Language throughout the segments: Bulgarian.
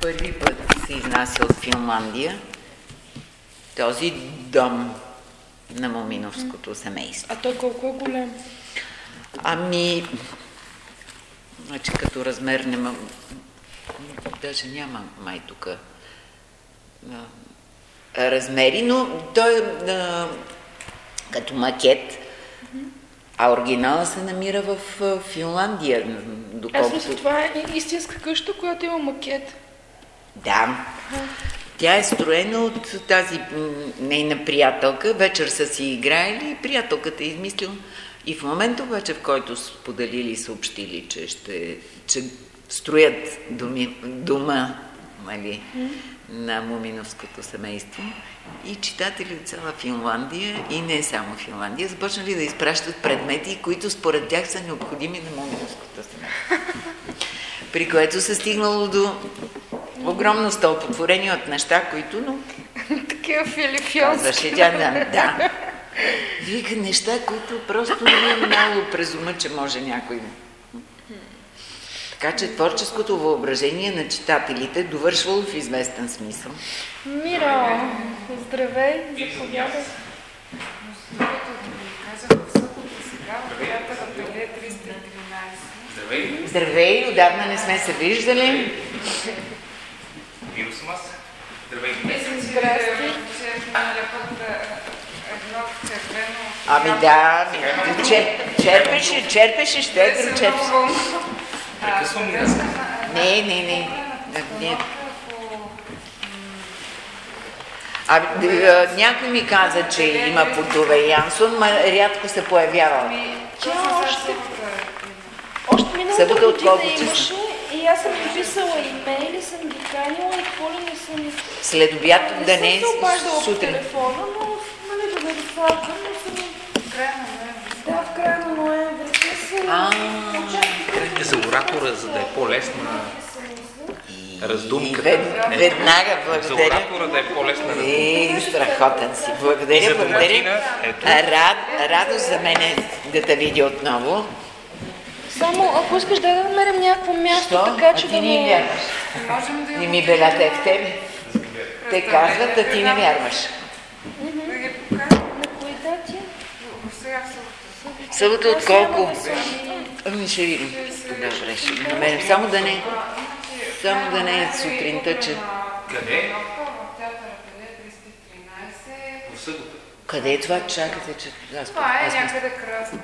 първи път се изнася от Финландия този дом на Моминовското семейство. А той колко е голям? Ами, значи като размер няма, даже няма май тук размери, но той е като макет, а оригинала се намира в Финландия. Доколкото... Аз мисля, това е истинска къща, която има макет. Да. Тя е строена от тази нейна приятелка. Вечер са си играели и приятелката е измислила. И в момента обаче, в който споделили и съобщили, че ще че строят думи, дома нали, на Муминовското семейство, и читатели от цяла Финландия и не само Финландия започнали да изпращат предмети, които според тях са необходими на Муминовското семейство. При което се стигнало до огромно стълпотворение от неща, които, но... Такива филифионски. Тя, да, да. Вика неща, които просто не е много през ума, че може някой. Така че творческото въображение на читателите довършвало в известен смисъл. Миро, здравей, заповядай. Здравей. Здравей, отдавна не сме се виждали. Миро съм аз. Здравей. Здрасти. Ами да, черпеше, черпеше, ще е черпеше. Прекъсвам ли Не, не, не. не. А, някой ми каза, че има подове Янсон, но рядко се появява. Тя още, още миналата година имаше и аз съм написала имейли, съм ги канила и какво ли не съм... След обяд да не е сутрин. телефона, но нали да не разслабвам, но съм... В края на ноември. Да, в края на ноември. За оратора, за да е по-лесна раздумка. Веднага благодаря. За оратора да е по-лесна раздумка. И, страхотен си. Благодаря, благодаря. Рад, радост за мен е да те видя отново. Само ако искаш да намерим някакво място, Що? така че а ти да не вярваш. Можем да Не ми беляте в тебе. Те казват, а ти не вярваш. Да ги покажем на кои дати? Сега Събота от колко? Ами ще видим. Добре, ще намерим. Само да не, само да не е сутринта, че... Къде? Къде е това? Чакайте, че... Това е някъде красно.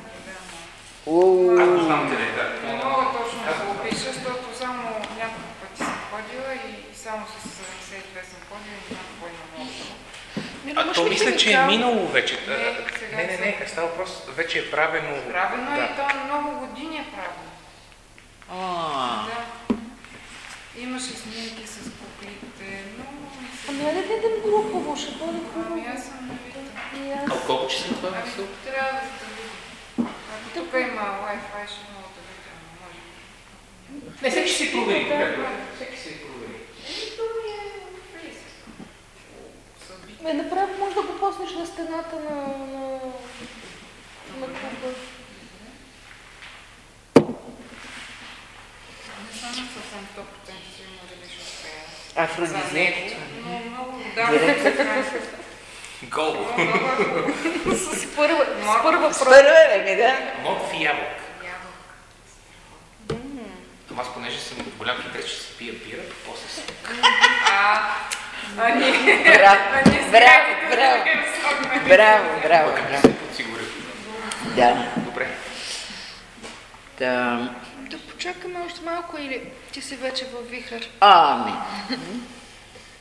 Аз знам къде е, да. Не мога точно да го опиша, защото само няколко пъти съм ходила и само с 72 съм ходила и не знам какво има много. А то мисля, че е минало вече. Не, не, не, не, става въпрос, вече е правено. Правено да. и то много години е правено. А. Да. Имаше снимки с куклите, много Ами да видим глупаво, ще бъде хубаво. Ами аз съм навита. А колко часа това е? Трябва да. Ако тук има Wi-Fi, ще мога да видим, може. Не, всеки си провери. Всеки си провери. Е, направо може да го поснеш на стената на, на, на клуба. Не съм съвсем 100% сигурна дали ще успея. Афродизиак. Много, да. Гол. С първа, с първа С първа, ми да. Мод в ябълк. Ама аз понеже съм голям хитрец, ще си пия бира, после си. Браво, браво, браво. Браво, браво, браво. Да. Добре. Да. Да почакаме още малко или ти си вече във вихър? Ами.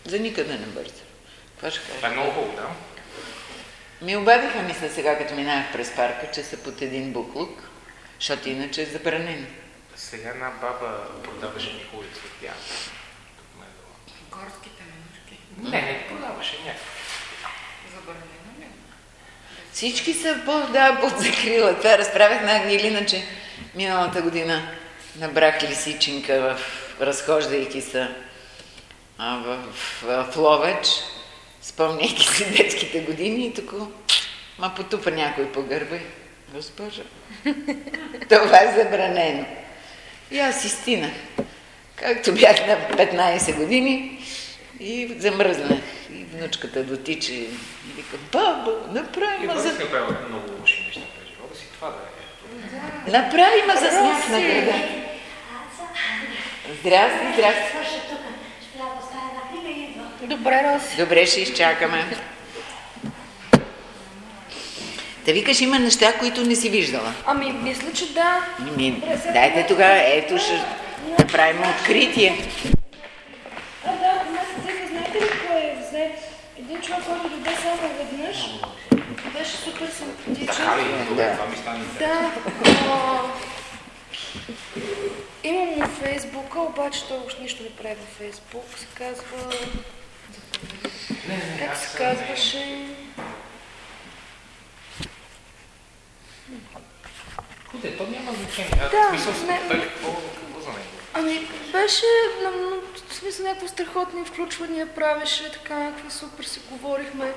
За никъде не бърза. Това ще кажа. Това е много хубаво, да. Ми обадиха ми се сега, като минах през парка, че са под един буклук, защото иначе е забранено. Сега една баба продава жени хубави цветя. Горските менушки. Не, не продаваше някакво. Забранено ли? Всички са по, да, под закрила. Това разправях на Агнилина, че миналата година набрах лисичинка в разхождайки се а, в, в, в Ловеч, спомняйки си детските години и тако, ма потупа някой по гърба и Госпожа, това е забранено. И аз си стинах. както бях на 15 години и замръзнах. И внучката дотича и вика, бабо, направи ма за... Ти направила много лоши неща през живота си, това да е. Направи ма за сняг на града. Здрасти, здрасти. Добре, Роси. Добре, ще изчакаме. Да викаш, има неща, които не си виждала. Ами, мисля, че да. Ми, дайте тогава, ето ще направим откритие. А, да, аз взеха, знаете ли кой взе? Един човек, който дойде само веднъж, беше супер симпатичен. Да. Да. а, Имам му Фейсбука, обаче той още нищо не прави във Фейсбук. Се казва... Не, не, Как се казваше? Худе, то няма значение. Да, смисъл, не. какво, какво за него? Ами, беше, в смисъл, някакви страхотни включвания правеше, така, някакви супер си говорихме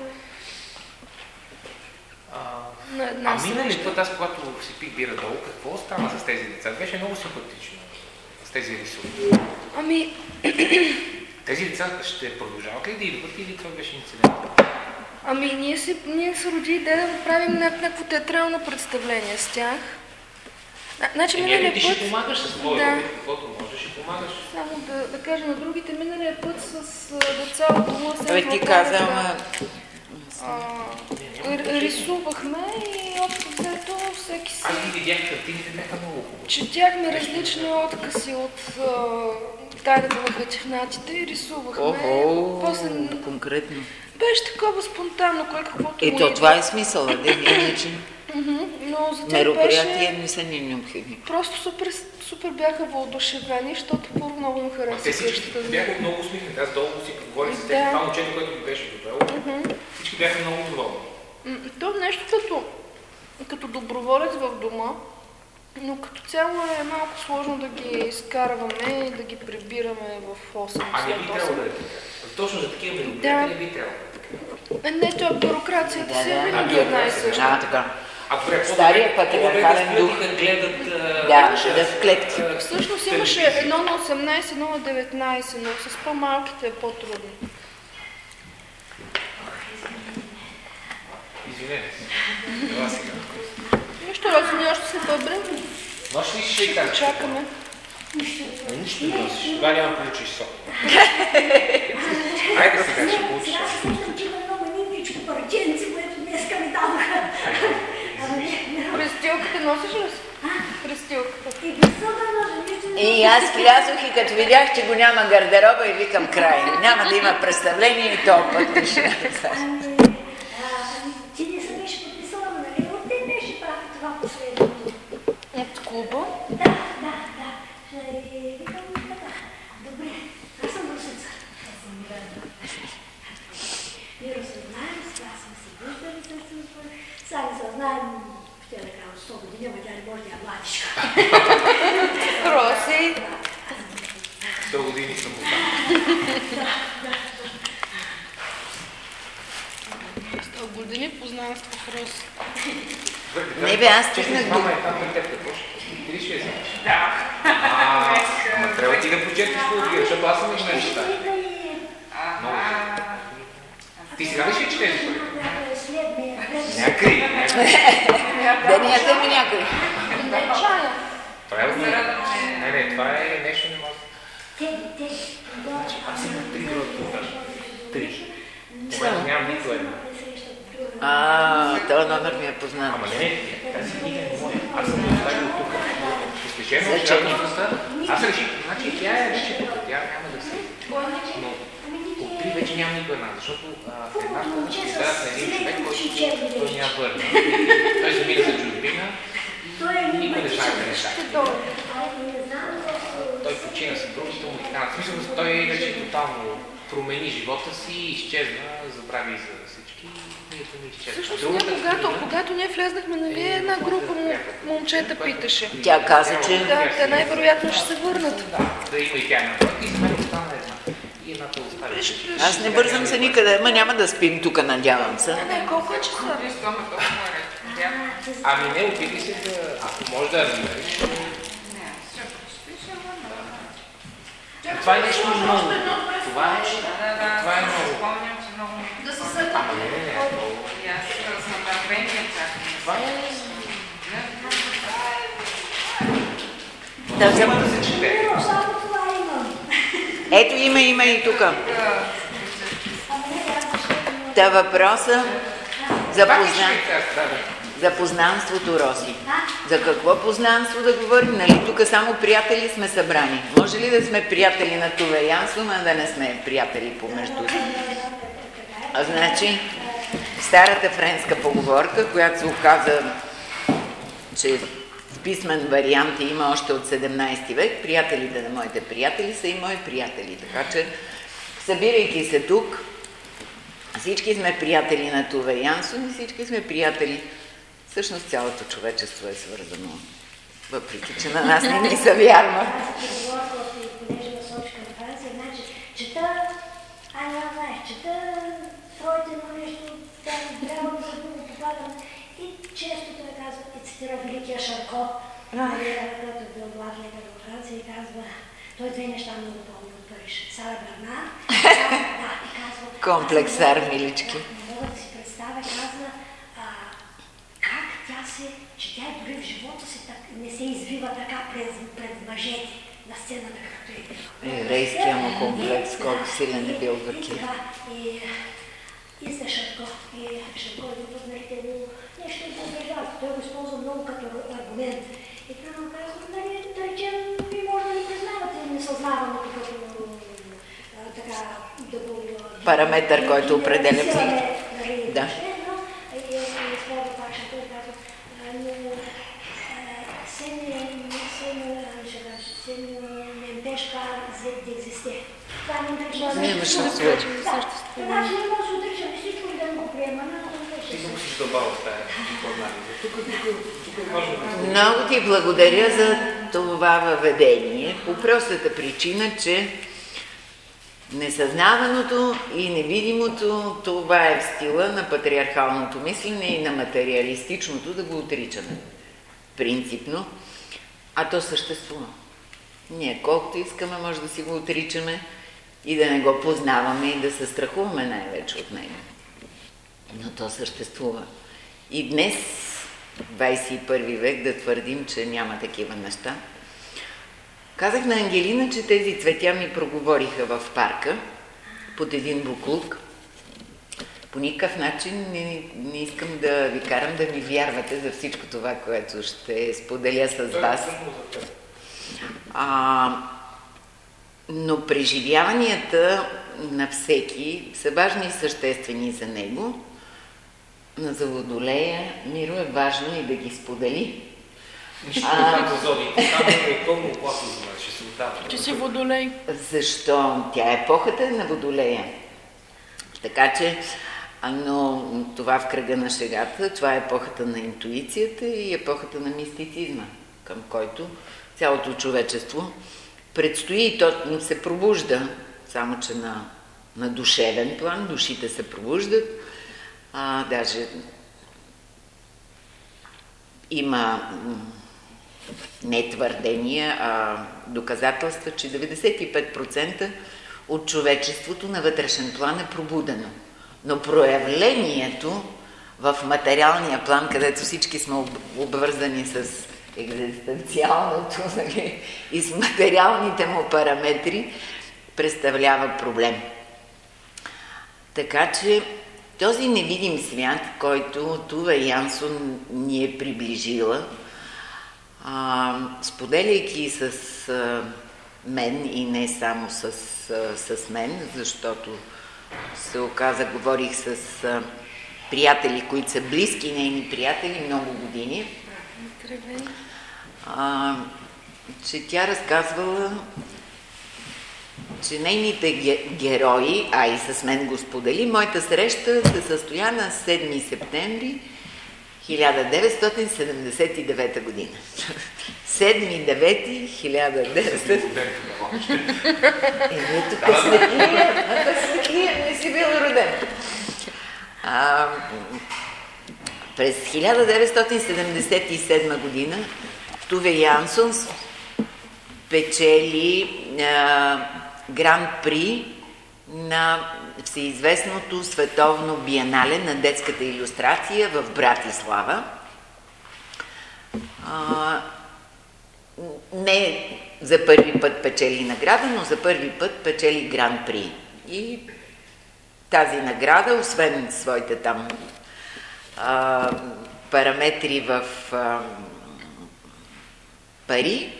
на една а минали път аз, когато си пих бира долу, какво стана с тези деца? Беше много симпатично с тези рисунки. Ами, Тези деца ще продължават ли да идват или това беше инцидент? ами ние, си, ние се роди идея да направим няк- някакво театрално представление с тях. Значи Еми, миналия ти ще път... помагаш с твоя Да. каквото можеш, ще помагаш. Само да, да кажа на другите, миналия път с деца от се Абе, ти каза, ама... рисувахме и общо взето всеки си... Аз ги видях, картините бяха много хубави. Четяхме различни откази от а, тайната на хачевнатите и рисувахме. Охо, После конкретно. беше такова спонтанно, кой каквото И му то идва. това е смисъла, да иначе Мгм, Но за тях мероприятия не са ни необходими. Просто супер, супер бяха въодушевени, защото първо много им Ма хареса те всички бяха много усмихнати. Аз дълго си поговорих с тези това момчето, което ми беше довело. Всички бяха много доволни. То нещо като, като доброволец в дома, но като цяло е малко сложно да ги изкарваме и да ги прибираме в 8 А не би 8. трябвало да е така. Точно за такива мероприятия не би трябвало. Е, Не, то бюрокрацията си е Да, да. винаги една и съща. А, така. А добре, Стария патриархален да дух. да гледат... а, Да, да в клетки. Всъщност имаше едно на 18, едно на 19, но с по-малките е по-трудно. Извинете. Ела сега. Нищо, ние още се бъбрем. Нощ ли ще кажа? Чакаме. Е, Нищо не носиш. Тогава няма получиш сок. Айде сега ще получиш Сега сок. се виждам, че има много миличко парченце, което днеска ми даваха. Ама не, не. Престилката носиш ли си? Престилката. И без аз влязох и като видях, че го няма гардероба и викам край. Няма да има представление и то път не ще Ами, а, ами, ти не се беше подписала, нали? От те беше пак това последното. От клуба. Да, да, да. Е. Добре, аз съм русица. Аз съм Мирана. Ние разпознаем, сега сме се виждали с Сега не се знаем, ще да кажа, 100 години, ама тя не може да е младичка. Роси. 100 години съм му 100 години познанство в Роси. Не бе, аз стигнах до... Да. Ама трябва ти да прочетеш по защото аз съм не чета. Много. Ти сега ли ще четеш? Някъй. Да ни я вземе някой. Не чая. Това е Не, не, това е нещо не може. Теди. Аз имам три тук. Три. Момента нямам нито една. А, този номер ми е познат. Ама не, не, тази книга е моя. Аз съм оставил тук. Изключено За от чеки. шапката. Аз реших, значи тя е вече тук, тя няма да се. Но от три вече няма нито една, защото а, едната ще дадат на един човек, който той няма върна. Той замина за чужбина, никой не знае къде Ще е. Той почина с другите му и така. В смисъл, той вече тотално промени живота си, изчезна, забрави за не. Всъщност, Другата ние, когато, книга- когато ние влезнахме, нали, една група му, момчета питаше. Тя каза, че... Да, те най-вероятно ще се върнат. Да има и тя една. И за мен остана една. Аз не бързам се никъде, ама няма да спим тук, надявам се. Не, колко е часа? Ами не, опитай се да, ако може да разбереш. Това е нещо много. Това е, това е много. И аз с нетърпение чакам. Това е... Да, да се чете. Но. Ето има, има и тук. Та въпроса за, Пак позна... изчете, аз, да, да. за познанството, Роси. За какво познанство да говорим? Нали тук само приятели сме събрани. Може ли да сме приятели на Туве Янсон, а да не сме приятели помежду си? А значи, старата френска поговорка, която се оказа, че в писмен вариант има още от 17 век, приятелите на моите приятели са и мои приятели. Така че, събирайки се тук, всички сме приятели на Туве Янсон и всички сме приятели. Всъщност цялото човечество е свързано, въпреки че на нас не ни се вярва. Значи, чета, а не чета Фройд едно нещо, там трябва да го попадам и често той казва, и цитира великия Шарко, нали, който е бил главният във Франция и казва, той две неща много помни от Париж. Сара Бернар, да, и казва... Комплексар, милички. Не мога да си представя, казва, как тя се, че тя и дори в живота си не се извива така пред, мъжете на сцената, както е. Еврейския му комплекс, И- колко да, силен е бил вътре. И, за. И Шарко един път, нали, те го нещо убеждават. Той го използва много като аргумент. И той му казва, нали, да речем, вие може да не признавате несъзнаването като така, да го... Параметър, който определя психиката. нали, Да. но, и, и, и използва пак Шарко и Това не отрича Не имаш нищо. на свет. Да. Значи не може да отричаме всичко и да не го приемаме, Ти тук, тук е да. Много ти благодаря за това въведение, по простата причина, че несъзнаваното и невидимото, това е в стила на патриархалното мислене и на материалистичното да го отричаме. Принципно. А то съществува. Ние колкото искаме, може да си го отричаме и да не го познаваме и да се страхуваме най-вече от него. Но то съществува. И днес, 21 век, да твърдим, че няма такива неща. Казах на Ангелина, че тези цветя ми проговориха в парка под един буклук. По никакъв начин не, не искам да ви карам да ми вярвате за всичко това, което ще споделя с вас. А, но преживяванията на всеки са важни и съществени за него. Но за Водолея Миро е важно и да ги сподели. Нищо А. е. Че си водолей. Защо? Тя е епохата на Водолея. Така че, но това в кръга на шегата, това е епохата на интуицията и епохата на мистицизма, към който цялото човечество предстои и то се пробужда, само че на, на душевен план, душите се пробуждат, а, даже има не твърдения, а доказателства, че 95% от човечеството на вътрешен план е пробудено. Но проявлението в материалния план, където всички сме об- обвързани с екзистенциалното нали, и с материалните му параметри, представлява проблем. Така че този невидим свят, който Тува Янсон ни е приближила, а, споделяйки с а, мен и не само с, а, с мен, защото се оказа, говорих с а, приятели, които са близки нейни приятели много години, а, че тя разказвала, че нейните ге- герои, а и с мен го сподели, моята среща се състоя на 7 септември 1979 година. 7-9-1900... Еми, светлия не си бил роден. А, през 1977 година Туве Янсон печели гран-при на всеизвестното световно биенале на детската иллюстрация в Братислава. А, не за първи път печели награда, но за първи път печели гран-при. И тази награда, освен своите там а, параметри в а, пари,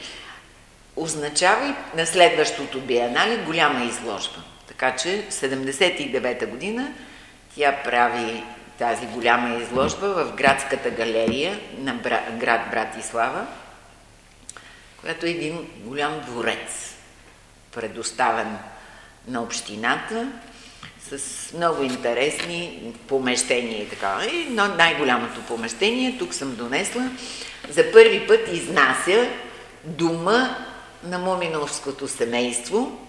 означава и на следващото биенале голяма изложба. Така че в 79-та година тя прави тази голяма изложба в градската галерия на град Братислава, която е един голям дворец, предоставен на общината, с много интересни помещения и така. И най-голямото помещение, тук съм донесла, за първи път изнася дума на Муминовското семейство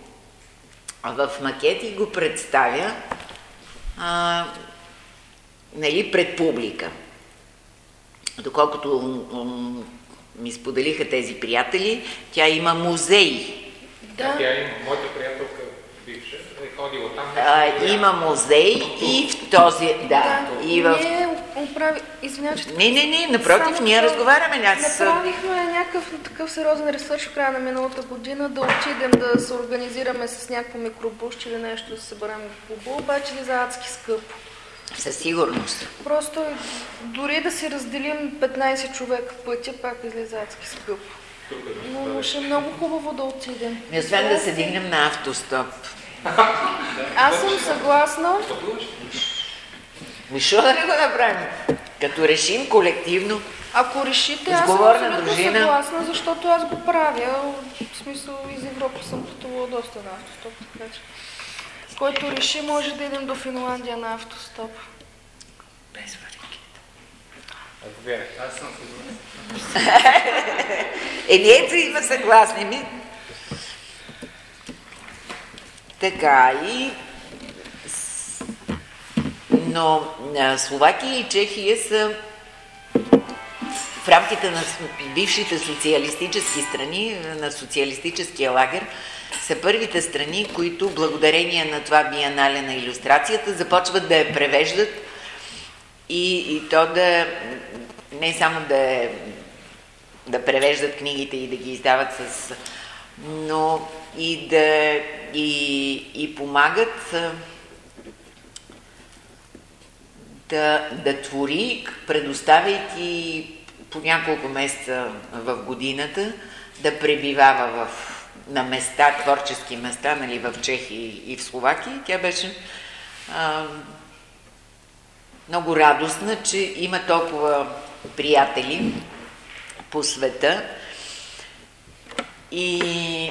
в макет и го представя а, нали, пред публика. Доколкото ми споделиха тези приятели, тя има музей. Да. Тя има. Моята приятелка бивша е ходила там. А, има музей и в този... Да, да и в... Оправи... Извинявай, че... Не, не, не, напротив, Само ние разговаряме. Аз... Направихме някакъв такъв сериозен ресърч в края на миналата година, да отидем да се организираме с някакво микробуш или нещо, да се съберем в клуба, обаче ли за адски скъпо. Със сигурност. Просто дори да си разделим 15 човека пътя, пак излиза адски скъпо. Но ще е много хубаво да отидем. И освен да се дигнем на автостоп. Аз съм съгласна. Защо да не го направим? Като решим колективно, ако решите, аз съм абсолютно дружина. съгласна, защото аз го правя. В смисъл, из Европа съм пътувала доста на автостоп, така че. Който реши, може да идем до Финландия на автостоп. Без варикет. Ако вярваш, аз съм съгласен. е, не ето има съгласни ми. Така и... Но Словакия и Чехия са в рамките на бившите социалистически страни, на социалистическия лагер, са първите страни, които благодарение на това биенале на иллюстрацията започват да я превеждат и, и то да не само да, да превеждат книгите и да ги издават с... но и да и, и помагат да, да твори, предоставяйки по няколко месеца в годината, да пребивава в на места, творчески места, нали, в Чехия и в Словакия. Тя беше а, много радостна, че има толкова приятели по света и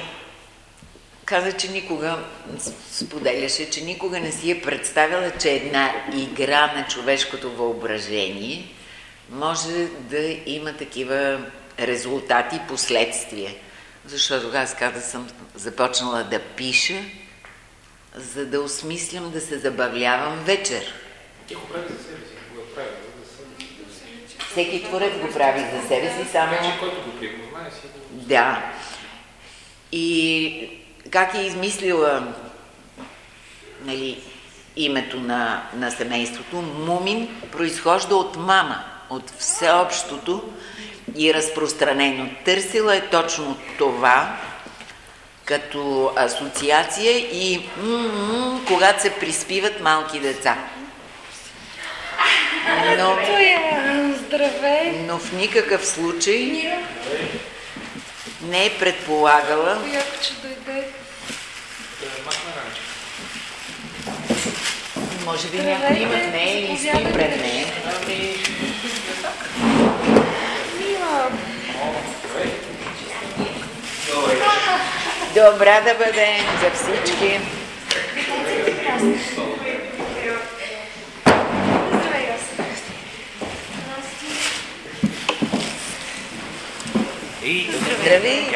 каза, че никога, споделяше, че никога не си е представила, че една игра на човешкото въображение може да има такива резултати, последствия защото аз каза съм започнала да пиша, за да осмислям, да се забавлявам вечер. Ти го прави за себе си, го прави за Всеки творец го прави за себе си, само... Вече който го припознае си го... Да. И как е измислила нали, името на, на семейството, Мумин произхожда от мама, от всеобщото и разпространено. Търсила е точно това като асоциация и м-м, когато се приспиват малки деца. Но, но в никакъв случай не е предполагала че дойде. Може би някой имат нея или стои пред нея. Добра да бъде за всички. Здравей!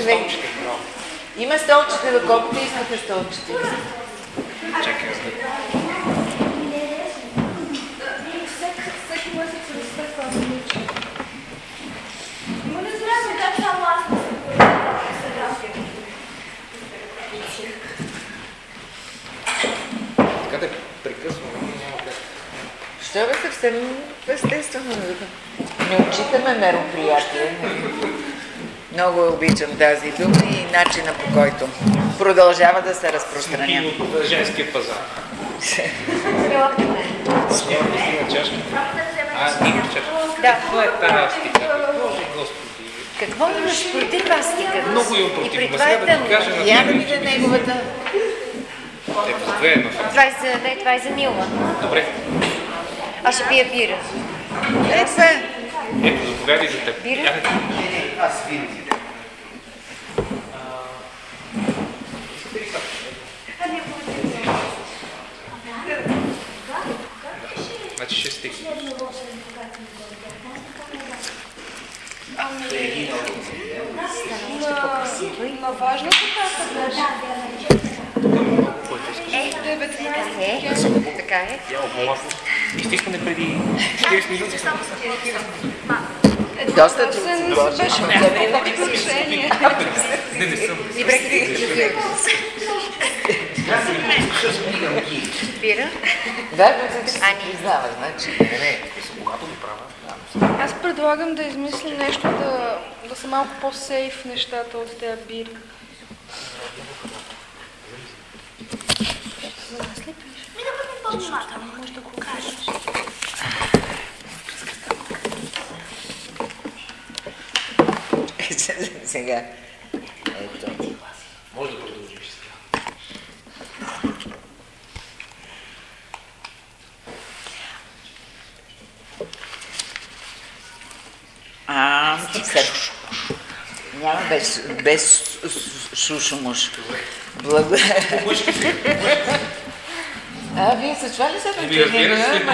Здравей! Има столчета, доколкото искате столчета. Чакай, така да прекъсваме, няма как. Що бе съвсем естествено? Не отчитаме мероприятие. Много обичам тази дума и начина по който продължава да се разпространява. От женския пазар. Да. Това е. Какво имаш против астика? Много имам И против, при ма това сега е да ти тъмно. кажа на Я да видя неговата... Ето, с две едно. Това е това е за Мила. Добре. Аз ще пия бира. Е, е. Ето, заповядай за теб. Бира? Я- Аз винаги. Значи ще стигне. На, на важната дата беше. Е, 19 е, така е. Изтискане преди 40 минути. Доста Аз се не се беше много отношение. Не, не съм. И бректе Бира? Верно, че си признаваш, значи. Не, не, когато го правя. Аз предлагам да измислим нещо да, да са малко по-сейф нещата от тези бири. Ми да бъдем по-внимателни. Може да го кажеш. Сега. Ето. Може да продължиш сега. А, сега. Няма без, без шушумуш. Благодаря. А, вие се чували ли се се.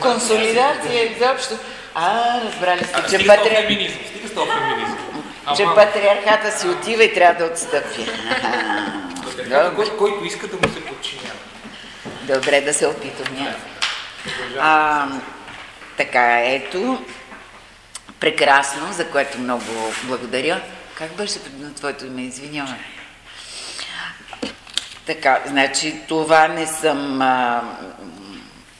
Консолидация изобщо. А, разбрали сте, че, патри... че патриархата си отива и трябва да отстъпи. който иска да му се подчинява. Добре да се опитам. така, ето. Прекрасно, за което много благодаря. Как беше на твоето име? Извинявай. Така, значи това не съм а,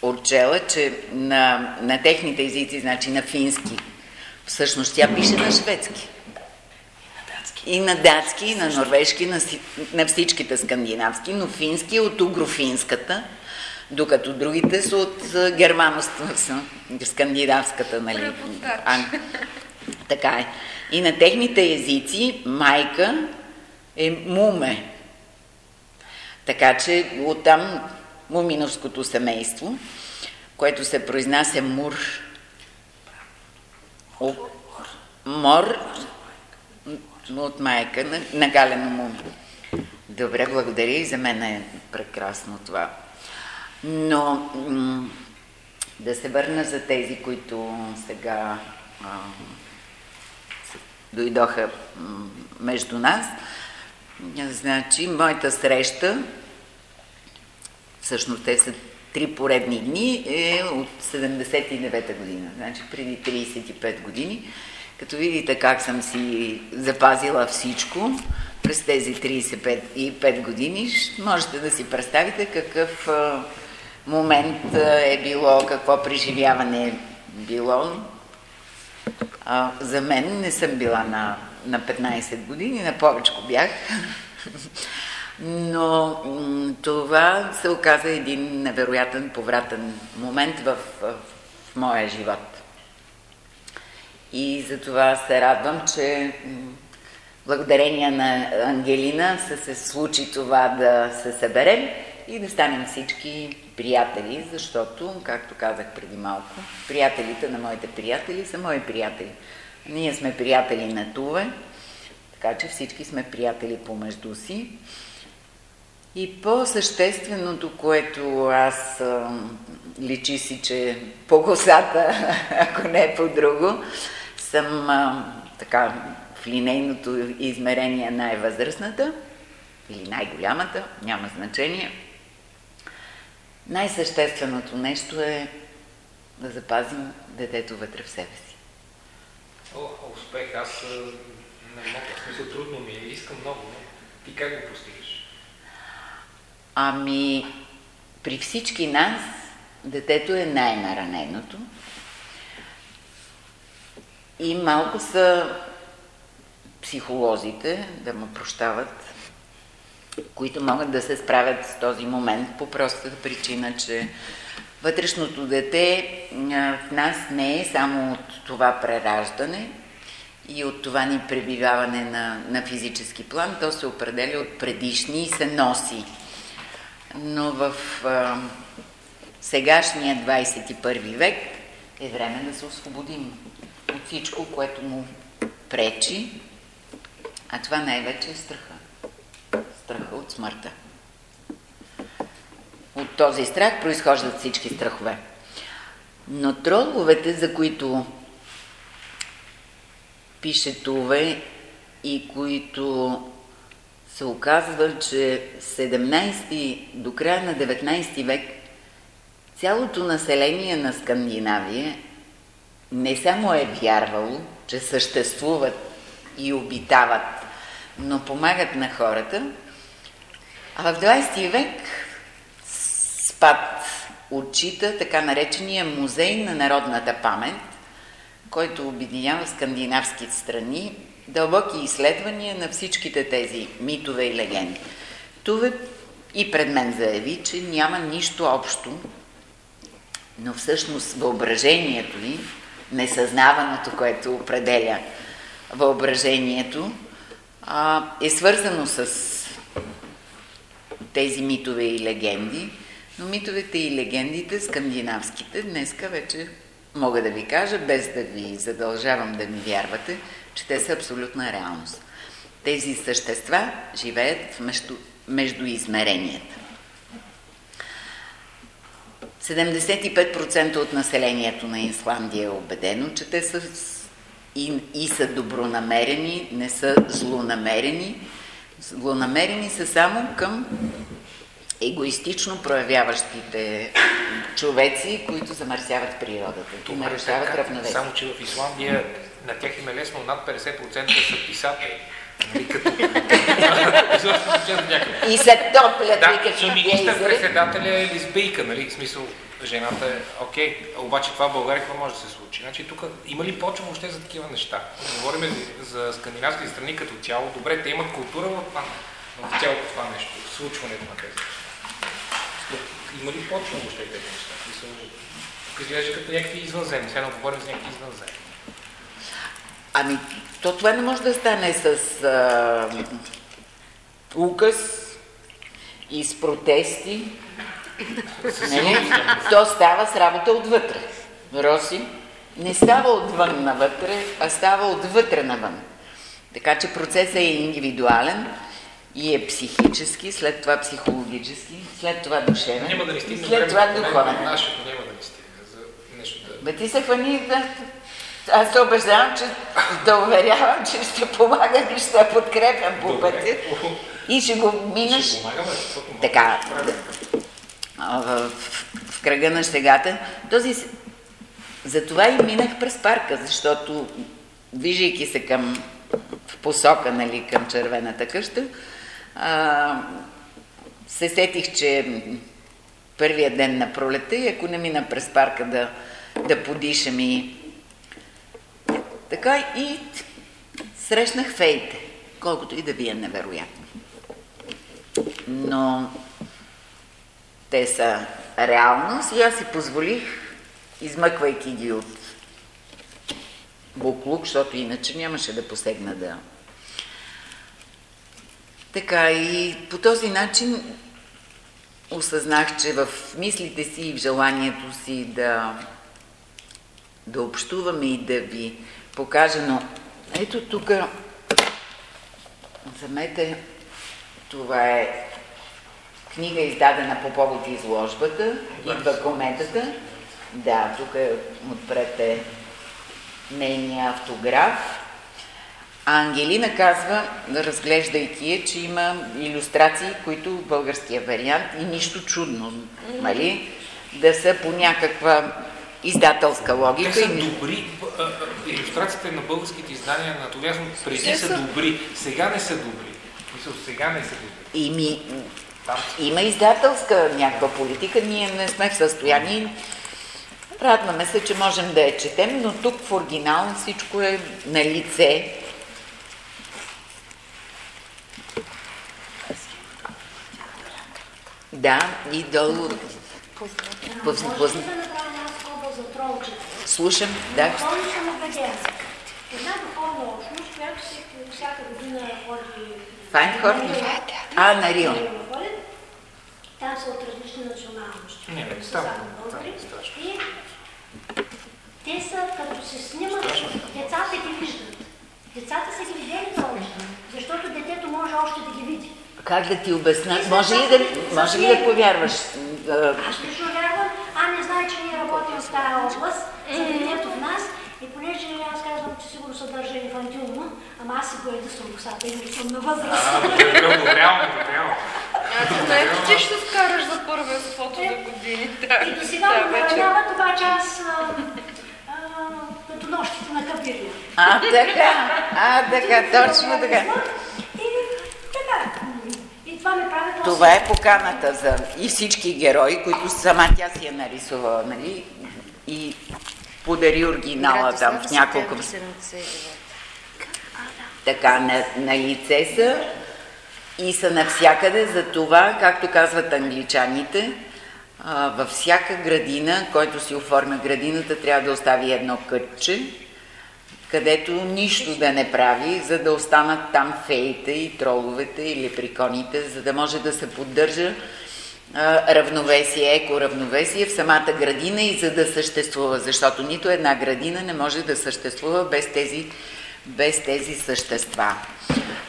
отчела, че на, на техните езици, значи на фински, всъщност тя пише на шведски. И на датски, и на норвежки, на, на всичките скандинавски, но фински е от угрофинската, докато другите са от а, скандинавската, нали? Ан- Така е. И на техните езици майка е муме. Така че оттам муминовското семейство, което се произнася мур. О, мор от майка на, на Галено Муми. Добре, благодаря и за мен е прекрасно това. Но да се върна за тези, които сега а, дойдоха между нас. Значи, моята среща, всъщност те са три поредни дни, е от 79-та година, значи преди 35 години. Като видите как съм си запазила всичко през тези 35 години, можете да си представите какъв момент а, е било, какво преживяване е било. А, за мен не съм била на, на 15 години, на повече бях. Но това се оказа един невероятен повратен момент в, в, в моя живот. И за това се радвам, че благодарение на Ангелина се, се случи това да се съберем и да станем всички приятели, защото, както казах преди малко, приятелите на моите приятели са мои приятели. Ние сме приятели на Туве, така че всички сме приятели помежду си. И по-същественото, което аз а, личи си, че по косата, ако не по друго, съм така в линейното измерение най-възрастната или най-голямата, няма значение. Най-същественото нещо е да запазим детето вътре в себе си. О, успех, аз а, не мога, в смисъл трудно ми е, искам много, но ти как го постигаш? Ами, при всички нас детето е най-нараненото и малко са психолозите, да му прощават, които могат да се справят с този момент по простата причина, че вътрешното дете в нас не е само от това прераждане и от това ни пребиваване на, на физически план, то се определя от предишни и се носи. Но в а, сегашния 21 век е време да се освободим от всичко, което му пречи, а това най-вече е страха. Страха от смъртта. От този страх произхождат всички страхове. Но троловете, за които пише Туве и които се оказва, че 17 до края на 19 век цялото население на Скандинавия не само е вярвало, че съществуват и обитават, но помагат на хората, а в 20 век спад отчита така наречения музей на народната памет, който обединява скандинавските страни, дълбоки изследвания на всичките тези митове и легенди. Туве и пред мен заяви, че няма нищо общо, но всъщност въображението ни, несъзнаваното, което определя въображението, е свързано с тези митове и легенди, но митовете и легендите, скандинавските, днеска вече мога да ви кажа, без да ви задължавам да ми вярвате, че те са абсолютна реалност. Тези същества живеят между, между измеренията. 75% от населението на Исландия е убедено, че те са и, и са добронамерени, не са злонамерени. Злонамерени са само към егоистично проявяващите човеци, които замърсяват природата и нарушават равновесие. Само, че в Исландия на тях им е лесно над 50% са писатели. Нали, и се топлят, да, като министър-председателя е лесбийка, нали? В смисъл, жената е окей. Okay. Обаче това в България какво може да се случи? Значи тук има ли почва въобще за такива неща? Говорим за скандинавски страни като цяло. Добре, те имат култура в, това, в цялото това нещо, случването на тези има ли почва въобще тези неща? Тук изглежда като някакви извънземни. Сега говорим за някакви извънземни. Ами, то това не може да стане с а, указ и с протести. Не, то става с работа отвътре. Роси, не става отвън навътре, а става отвътре навън. Така че процесът е индивидуален и е психически, след това психологически, след това душевен, няма да и след това духовен. Нашето няма да ни стигне за нещо да... Бе ти се хвани да... Аз се убеждавам, че да уверявам, че ще помагам и ще подкрепям по пътя. И ще го минеш... Ще помагаме, така, в, в кръга на шегата. Този... Затова и минах през парка, защото движейки се към в посока, нали, към червената къща, а, се сетих, че първия ден на пролета и ако не мина през парка да, да подишам и така и срещнах фейте, колкото и да ви е невероятно. Но те са реалност и аз си позволих, измъквайки ги от буклук, защото иначе нямаше да посегна да... Така и по този начин осъзнах, че в мислите си и в желанието си да, да общуваме и да ви покажа, но ето тук замете, това е книга издадена по повод изложбата, идва кометата. Да, тук е, отпред е нейния автограф. А Ангелина казва, разглеждайки е, че има иллюстрации, които в българския вариант и нищо чудно, нали, да са по някаква издателска логика. Те са добри. Иллюстрациите на българските издания на това преди са, са добри. Сега не са добри. Мисъл, сега не са добри. И ми, Има издателска някаква политика, ние не сме в състояние. Радваме се, че можем да я четем, но тук в оригинал всичко е на лице. Да, и долу. Слушам, да. Една духовна общност, която всяка година ходи... Файнхорн? А, на Рио. Там са от различни националности. Не, не, са само българи. И те са, като се снимат, децата ги виждат. Децата са ги видели повече, защото детето може още да ги види. Как да ти обясна? Може ли да, може ли да повярваш? Аз лично вярвам, а не знае, че ние работим в тази област, за детето в нас и понеже аз казвам, че сигурно съдържа инфантилно, ама аз си го еда с руксата и не съм на възраст. А, одобрявам, одобрявам. Ето ти ще скараш за първенството за години. И до сега ме нараняват, обаче аз като нощите на Кабирия. А, така, а, така, точно така. Това ми прави Това е поканата за и всички герои, които сама тя си е нарисувала, нали? И подари оригинала там в няколко... Така, на, на лице са и са навсякъде за това, както казват англичаните, а, във всяка градина, който си оформя градината, трябва да остави едно кътче, където нищо да не прави, за да останат там феите и троловете и леприконите, за да може да се поддържа равновесие, еко-равновесие в самата градина и за да съществува, защото нито една градина не може да съществува без тези, без тези същества.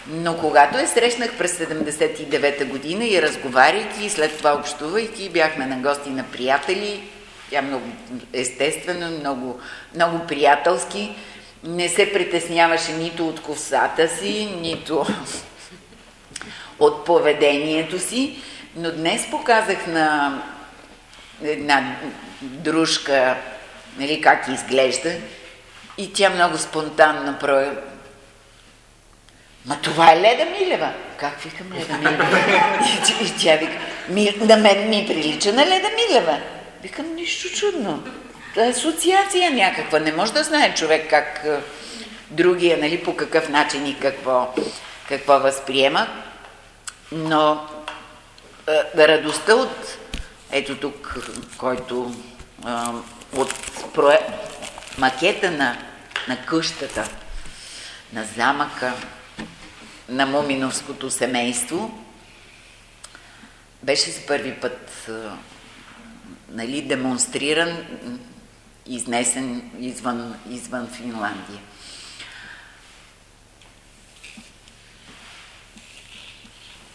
Но когато я срещнах през 79-та година и разговаряйки, след това общувайки, бяхме на гости на приятели, тя много естествено, много, много приятелски, не се притесняваше нито от косата си, нито от поведението си, но днес показах на една дружка нали, как изглежда и тя много спонтанно про... Ма това е Леда Милева. Как викам Леда Милева? и, и тя вика, ми, на мен ми прилича на Леда Милева. Викам, нищо чудно. Асоциация някаква. Не може да знае човек как другия, нали, по какъв начин и какво, какво възприема. Но е, радостта от ето тук, който е, от про... макета на, на къщата, на замъка, на Муминовското семейство, беше за първи път нали, демонстриран, изнесен извън, извън Финландия.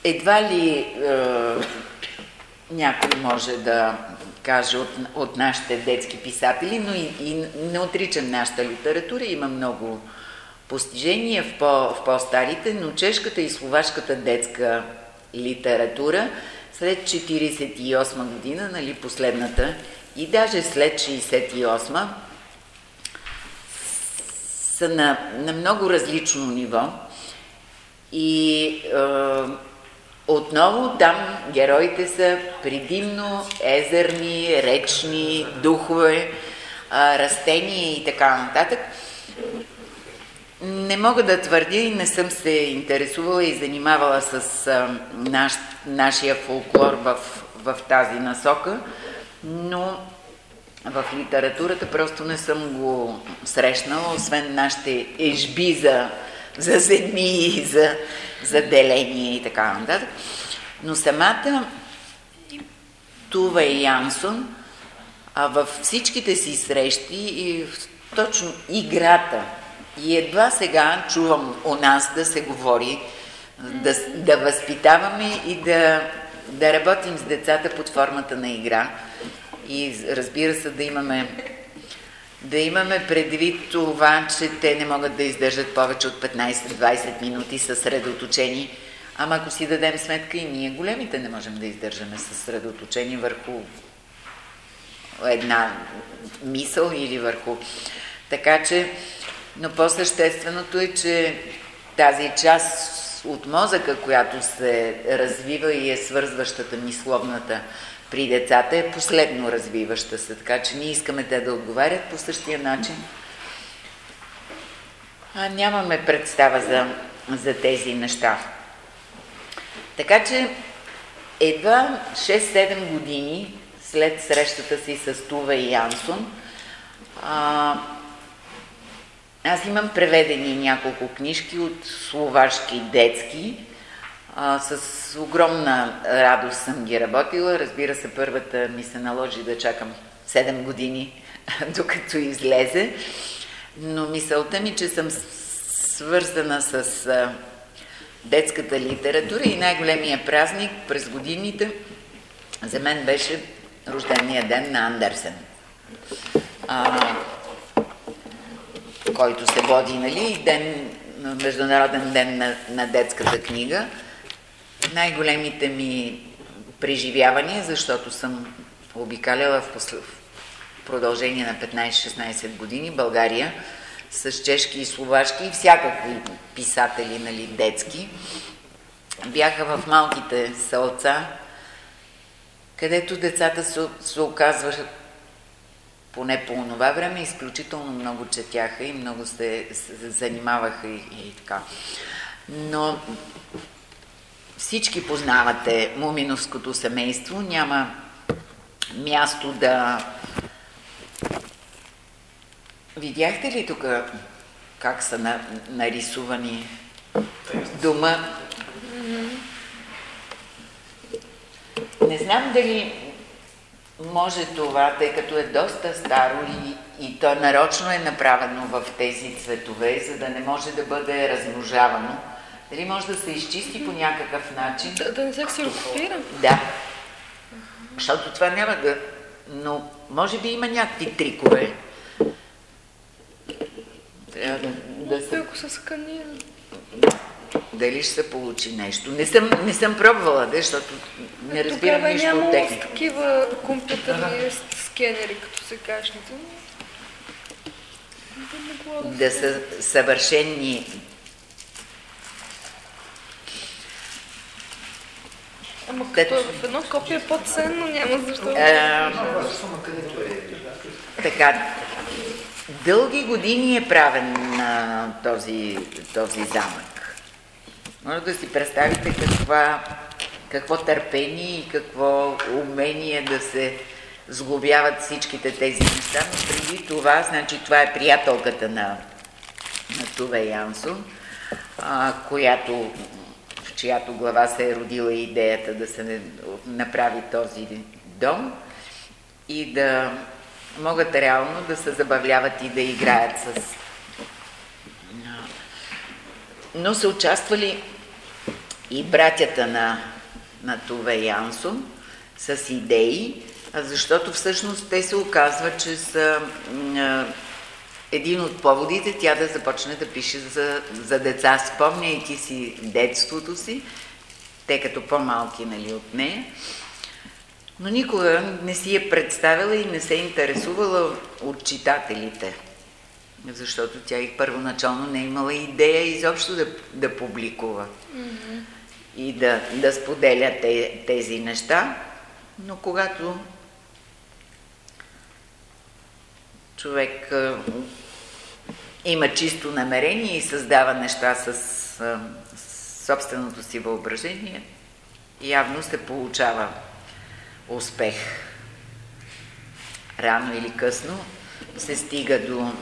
Едва ли е, някой може да каже от, от нашите детски писатели, но и, и не отричам нашата литература. Има много постижения в, по, в по-старите, но чешката и словашката детска литература след 1948 година, нали, последната, и даже след 68 са на, на много различно ниво. И е, отново там героите са предимно езерни, речни, духове, растения и така нататък. Не мога да твърдя и не съм се интересувала и занимавала с наш, нашия фолклор в, в тази насока, но в литературата просто не съм го срещнала, освен нашите ежби за, за земи, за, за деление и така нататък. Но самата Тува и Янсон а във всичките си срещи и точно играта и едва сега чувам у нас да се говори, да, да възпитаваме и да, да работим с децата под формата на игра и разбира се да имаме да имаме предвид това, че те не могат да издържат повече от 15-20 минути съсредоточени. Ама ако си дадем сметка и ние големите не можем да издържаме съсредоточени върху една мисъл или върху... Така че, но по-същественото е, че тази част от мозъка, която се развива и е свързващата мисловната при децата, е последно развиваща се. Така че ние искаме те да отговарят по същия начин. А нямаме представа за, за тези неща. Така че едва 6-7 години след срещата си с Тува и Янсон, а, аз имам преведени няколко книжки от словашки детски. А, с огромна радост съм ги работила. Разбира се, първата ми се наложи да чакам 7 години, докато излезе. Но мисълта ми, че съм свързана с а, детската литература и най-големия празник през годините за мен беше рождения ден на Андерсен. А, който се води, нали, ден, Международен ден на, на детската книга. Най-големите ми преживявания, защото съм обикаляла в, посл... в продължение на 15-16 години България с чешки и словашки и всякакви писатели, нали, детски. Бяха в малките селца, където децата се, се оказваха поне по това време, изключително много четяха и много се, се занимаваха и, и така. Но всички познавате Муминовското семейство, няма място да... Видяхте ли тук как са на, нарисувани дома? Не знам дали може това, тъй като е доста старо и, и то нарочно е направено в тези цветове, за да не може да бъде размножавано. Дали може да се изчисти по някакъв начин? Да, да не се ксерокопира? Да. Защото това няма да... Но може би има някакви трикове. Трябва да, да се... Ако се сканира дали ще се получи нещо. Не съм, не съм пробвала, да, защото не разбирам Тогава нищо от техника. такива компютърни скенери, като се кашните. Да, са съвършенни Ама като е в едно копие е по-ценно, няма защо. А, така, дълги години е правен на този, този замък. Може да си представите каква, какво търпение и какво умение да се сглобяват всичките тези неща, но преди това, значи това е приятелката на, на Туве Янсон, а, която, в чиято глава се е родила идеята да се направи този дом и да могат реално да се забавляват и да играят с но са участвали и братята на, на Туве Янсон с идеи, защото всъщност те се оказва, че са един от поводите тя да започне да пише за, за деца, спомняйки си детството си, те като по-малки нали, от нея. Но никога не си е представила и не се е интересувала от читателите защото тя и първоначално не е имала идея изобщо да, да публикува и да, да споделя те, тези неща, но когато човек има чисто намерение и създава неща с, с собственото си въображение, явно се получава успех. Рано или късно се стига до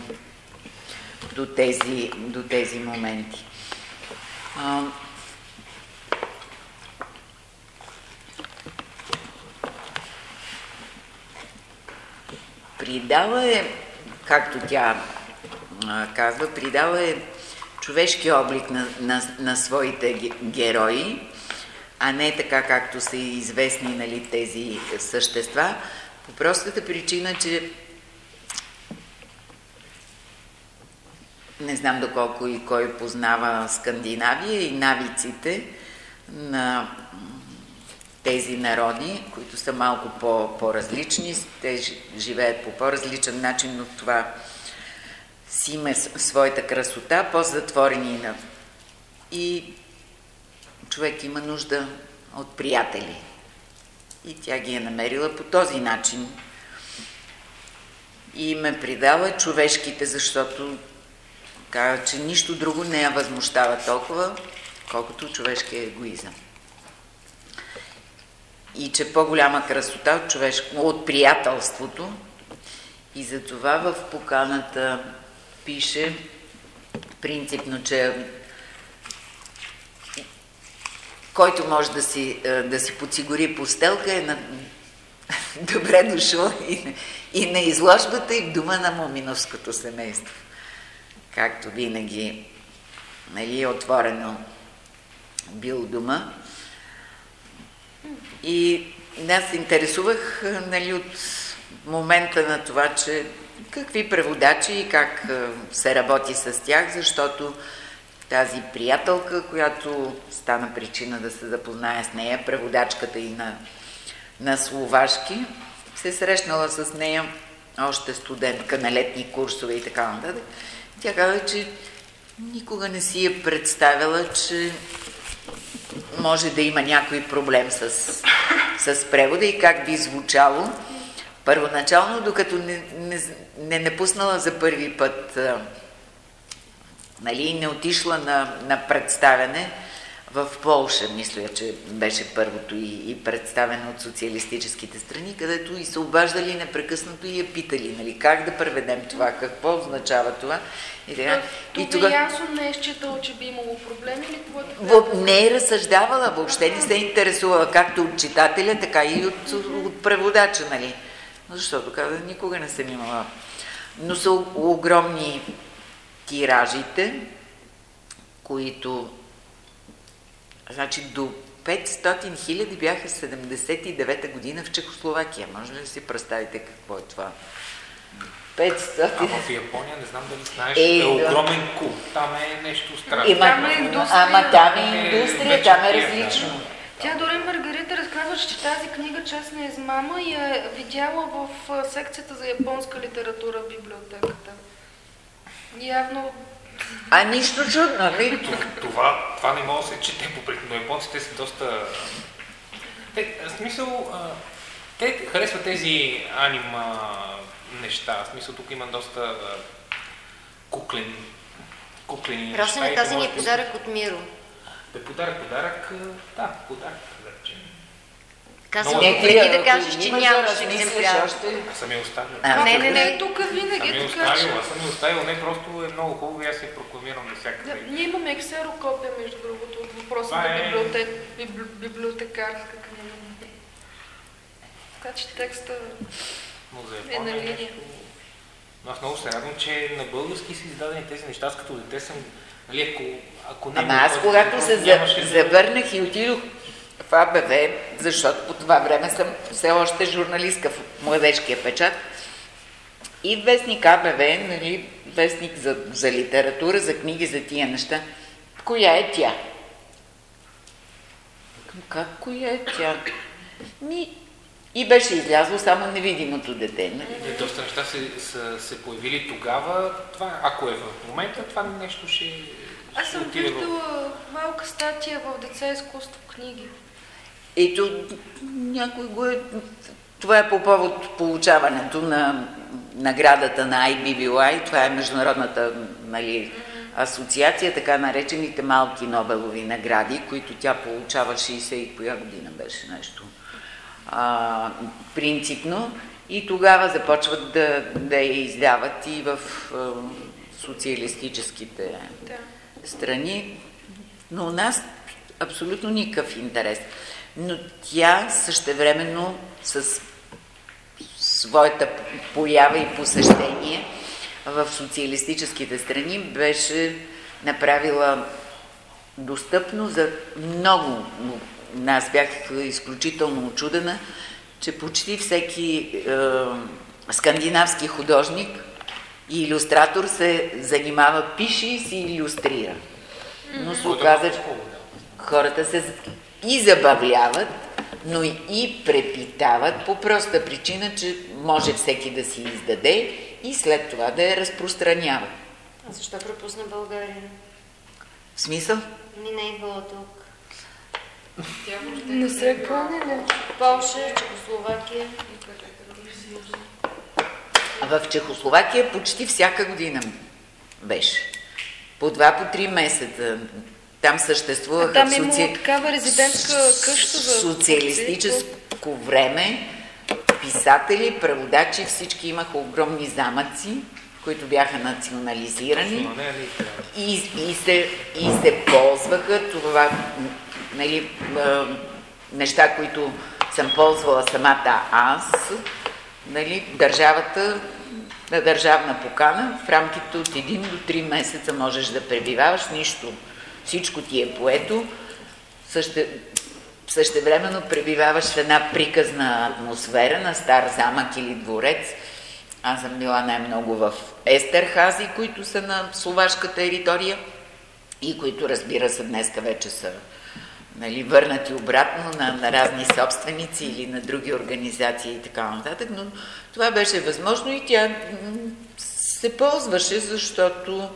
до тези, до тези моменти. Придава е, както тя казва, придава е човешки облик на, на, на своите герои, а не така както са известни нали, тези същества, по простата причина, че не знам доколко и кой познава Скандинавия и навиците на тези народи, които са малко по, по-различни, те живеят по по-различен начин, но това си има своята красота, по-затворени на... И човек има нужда от приятели. И тя ги е намерила по този начин. И ме придава човешките, защото казва, че нищо друго не я възмущава толкова, колкото човешкия егоизъм. И че по-голяма красота от, човешко, от приятелството. И затова в поканата пише принципно, че който може да си, е, да си подсигури постелка е на... добре дошъл и, и на изложбата и в дума на Моминовското семейство. Както винаги нали, е отворено бил дума. И аз интересувах нали, от момента на това, че какви преводачи и как се работи с тях, защото тази приятелка, която стана причина да се запозная с нея, преводачката и на, на словашки, се срещнала с нея още студентка на летни курсове и така нататък. Тя каза, че никога не си е представила, че може да има някой проблем с, с превода и как би звучало. Първоначално, докато не, не, не напуснала за първи път, нали, не отишла на, на представяне в Полша, мисля, че беше първото и, и представено от социалистическите страни, където и се обаждали непрекъснато и я питали, нали, как да преведем това, какво означава това. И, така. и тога... Янсон не е считал, че би имало проблеми или какво Во... Не е разсъждавала, въобще не се е интересувала както от читателя, така и от, от преводача, нали. Защото каза, никога не съм имала. Но са огромни тиражите, които значи до 500 хиляди бяха 79-та година в Чехословакия. Може ли да си представите какво е това? 500. Ама в Япония, не знам дали знаеш, е, е огромен кул. Там е нещо страшно. Има, там е индустрия. Ама там е индустрия, там е различно. Тя дори Маргарита разказва, че тази книга Честна измама и е видяла в секцията за японска литература в библиотеката. Явно а нищо чудно, нали? Това, това не може да се чете по но японците са доста... Те, в смисъл, те харесват тези анима неща. В смисъл, тук има доста куклен, куклени неща. Росене, тази ни е подарък от Миро. Да, подарък, подарък, да, подарък. Казвам, не, преди да кажеш, че нямаш екземпляр. Аз съм я оставил. А, не, не, не, тук винаги. Съм я оставил, аз съм я оставил, не просто е много хубаво и аз я прокламирам навсякъде. Да, ние имаме ксерокопия, между другото, от въпроса на е... библиотек, библиотекарска книга. Така че текста е на линия. Но аз много се радвам, че на български са издадени тези неща. Аз като дете съм, нали, ако, ако не... Ама аз когато се завърнах и отидох в АБВ, защото по това време съм все още журналистка в младежкия печат. И вестник АБВ, нали, вестник за, за литература, за книги, за тия неща. Коя е тя? Как коя е тя? Ми, и беше излязло само невидимото дете. Нали? Е, доста неща се, са се появили тогава. Това, ако е в момента, това нещо ще. Аз съм виждала малка статия в деца изкуство книги. Ето, някой го е... Това е по повод получаването на наградата на IBBY, това е международната нали, асоциация, така наречените малки Нобелови награди, които тя получава 60 и коя година беше нещо а, принципно. И тогава започват да, да я издават и в а, социалистическите да. Страни. Но у нас абсолютно никакъв интерес но тя същевременно с своята поява и посещение в социалистическите страни беше направила достъпно за много. Аз бях изключително очудена, че почти всеки е, скандинавски художник и иллюстратор се занимава, пише и си иллюстрира. Но се оказа, че хората се и забавляват, но и препитават по проста причина, че може всеки да си издаде и след това да я разпространява. А защо пропусна България? В смисъл? Ми не е било тук. Не се канили. Полша, Чехословакия. В Чехословакия почти всяка година беше. По два, по три месеца. Там съществуваха... А там соци... такава резидентска къща за... Социалистическо време писатели, преводачи, всички имаха огромни замъци, които бяха национализирани и, и, се, и се ползваха това, нали, неща, които съм ползвала самата аз, нали, държавата на държавна покана, в рамките от един до три месеца можеш да пребиваваш, нищо, всичко ти е поето, също, същевременно пребиваваш в една приказна атмосфера на стар замък или дворец. Аз съм била най-много в Естерхази, които са на словашка територия и които, разбира се, днеска вече са нали, върнати обратно на, на разни собственици или на други организации и така нататък, но това беше възможно и тя се ползваше, защото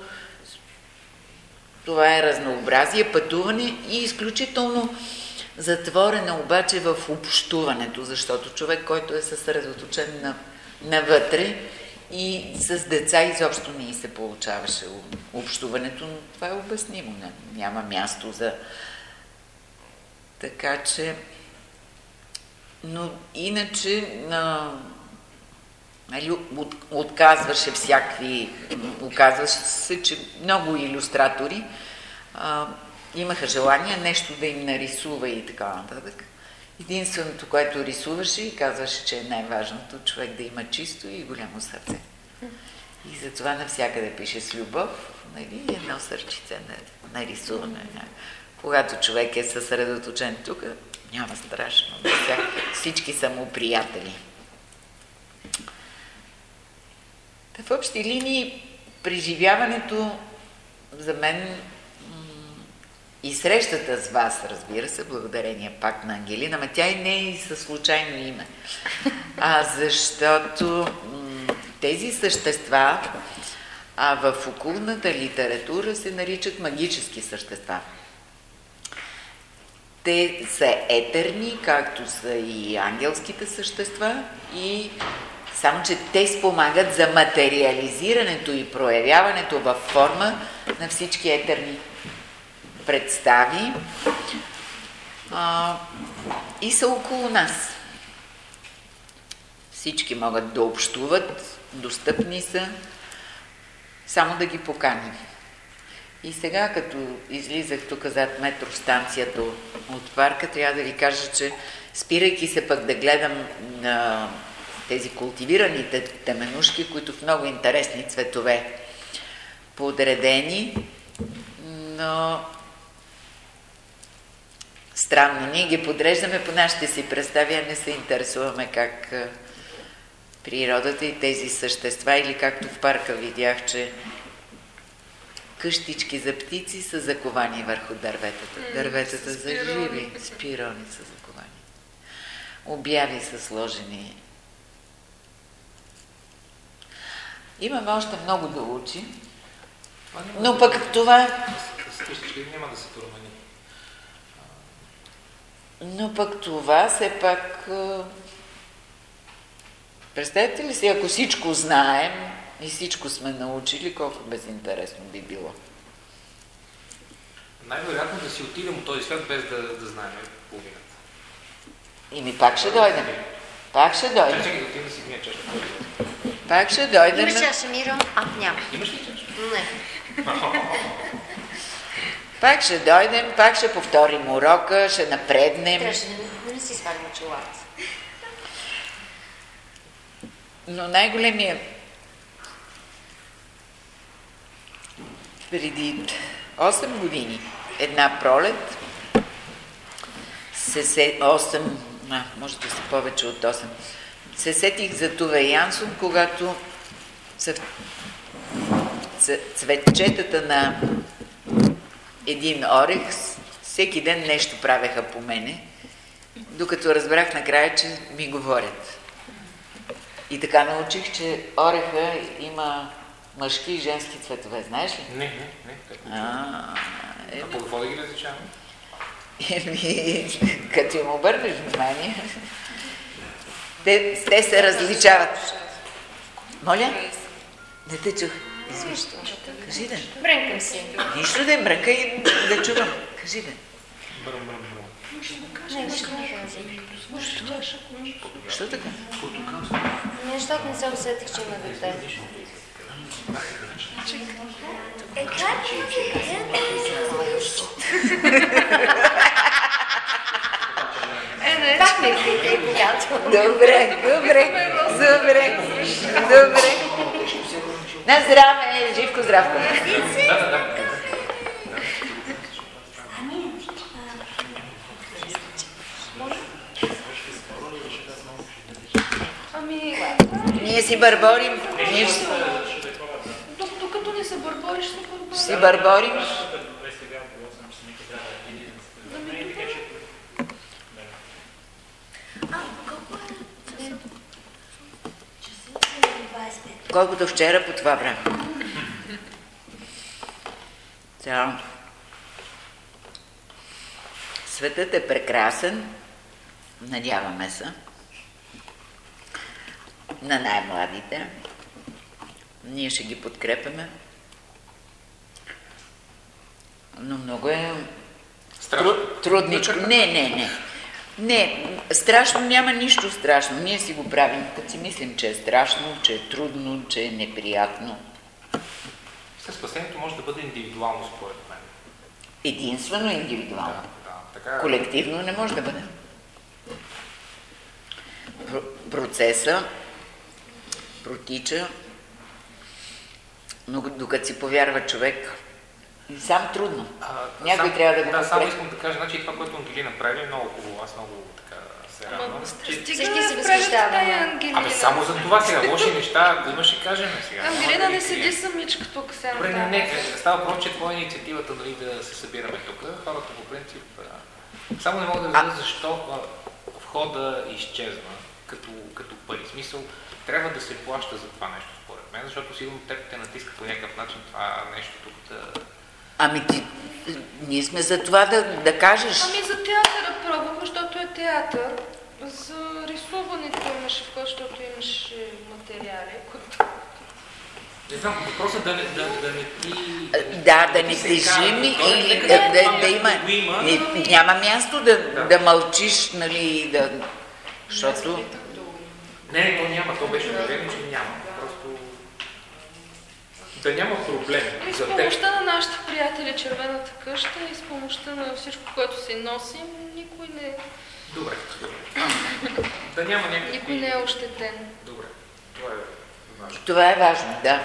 това е разнообразие, пътуване и изключително затворена обаче в общуването, защото човек, който е съсредоточен на, навътре и с деца изобщо не се получаваше общуването, но това е обяснимо, няма място за... Така че... Но иначе на, нали, от, отказваше всякакви... Оказваше се, че много иллюстратори а, имаха желание нещо да им нарисува и така нататък. Единственото, което рисуваше и казваше, че е най-важното човек да има чисто и голямо сърце. И затова навсякъде пише с любов, нали, едно сърчице на, нарисуване. Когато човек е съсредоточен тук, няма страшно. Всички са му приятели. В общи линии преживяването за мен и срещата с вас, разбира се, благодарение пак на Ангелина, ма тя и не е и със случайно име. А защото тези същества а в окулната литература се наричат магически същества. Те са етерни, както са и ангелските същества, и само, че те спомагат за материализирането и проявяването във форма на всички етерни представи а, и са около нас. Всички могат да общуват, достъпни са, само да ги поканим. И сега, като излизах тук зад метростанцията от парка, трябва да ви кажа, че спирайки се пък да гледам на тези култивираните теменушки, които в много интересни цветове подредени, но странно. Ние ги подреждаме по нашите си представи, а не се интересуваме как природата и тези същества, или както в парка видях, че къщички за птици са заковани върху дърветата. Дърветата за живи, спирони са заковани. Обяви са сложени. Имаме още много да учим, но пък това... Няма да се промени. Но пък това все пак... Представете ли си, ако всичко знаем и всичко сме научили, колко безинтересно би било? Най-вероятно да си отидем от този свят без да, да знаем половината. И ми пак ще дойдем. Пак ще дойдем. Чакай, да отидем да си гния чаша. Пак ще дойдем. Имаш чаша, Миро? А, няма. Имаш ли чаша? Не. Пак ще дойдем, пак ще повторим урока, ще напреднем. Трябваше да не си свалим очилата. Но най-големия преди 8 години, една пролет, се се, 8, а, може да са повече от 8, се сетих за Туве Янсон, когато цветчетата на един орех, всеки ден нещо правеха по мене, докато разбрах накрая, че ми говорят. И така научих, че ореха има мъжки и женски цветове. Знаеш ли? Не, не, не. А, е... а по какво да ги различаваме? Еми, като им обърнеш внимание, те, те се различават. Моля? Не те чух. Извинявай. Кажи да. Брънкам си. Нищо да брънка и да чувам. Кажи да. Бръм, бръм, бръм. Казвам. Що така? Не, защото не се усетих, че има дете. Добре, добре, добре, добре. На здраве, живко здравко. ами, Ние си бърборим, ние А, колко е часът? Часът е 25. Колкото вчера по това време. Да. Светът е прекрасен, надяваме се, на най-младите. Ние ще ги подкрепяме. Но много е Страшно. Тру- трудничко. Не, не, не. Не, страшно няма нищо страшно. Ние си го правим, като си мислим, че е страшно, че е трудно, че е неприятно. Със спасението може да бъде индивидуално, според мен. Единствено индивидуално. Да, да, така е. Колективно не може да бъде. Про- Процеса протича, но докато си повярва човек, и сам трудно. А, Някой сам- трябва да го Да, само искам да кажа, значи това, което Ангелина прави е много хубаво. Аз много така се радвам. Всички се възхищаваме. Абе, само за това сега, лоши неща, да имаш и кажем сега. Ангелина да не седи самичка тук сега. Добре, не, не, става въпрос, че твоя инициативата нали, да се събираме тук. Хората по принцип само не могат да разберат защо входа изчезна като, като пари. Смисъл, трябва да се плаща за това нещо, според мен, защото сигурно те те натискат по някакъв начин това нещо тук да... Ами ти, ние сме за това да, да кажеш. Ами за театъра пробвах, защото е театър. За рисуването имаше вход, защото имаше материали, които... Не знам, въпросът да, не- да, да не ти... Да, да не тежим и, да, да, да има. Не, няма място да, Да. да мълчиш, нали, да... Защото... Не, не, то няма, то беше обявено, че няма. Да няма проблем И с за теб. помощта на нашите приятели Червената къща и с помощта на всичко, което си носим, никой не, Добре, добре. Да няма някакви... никой не е ощетен. Добре, това е важно. Това е важно, да.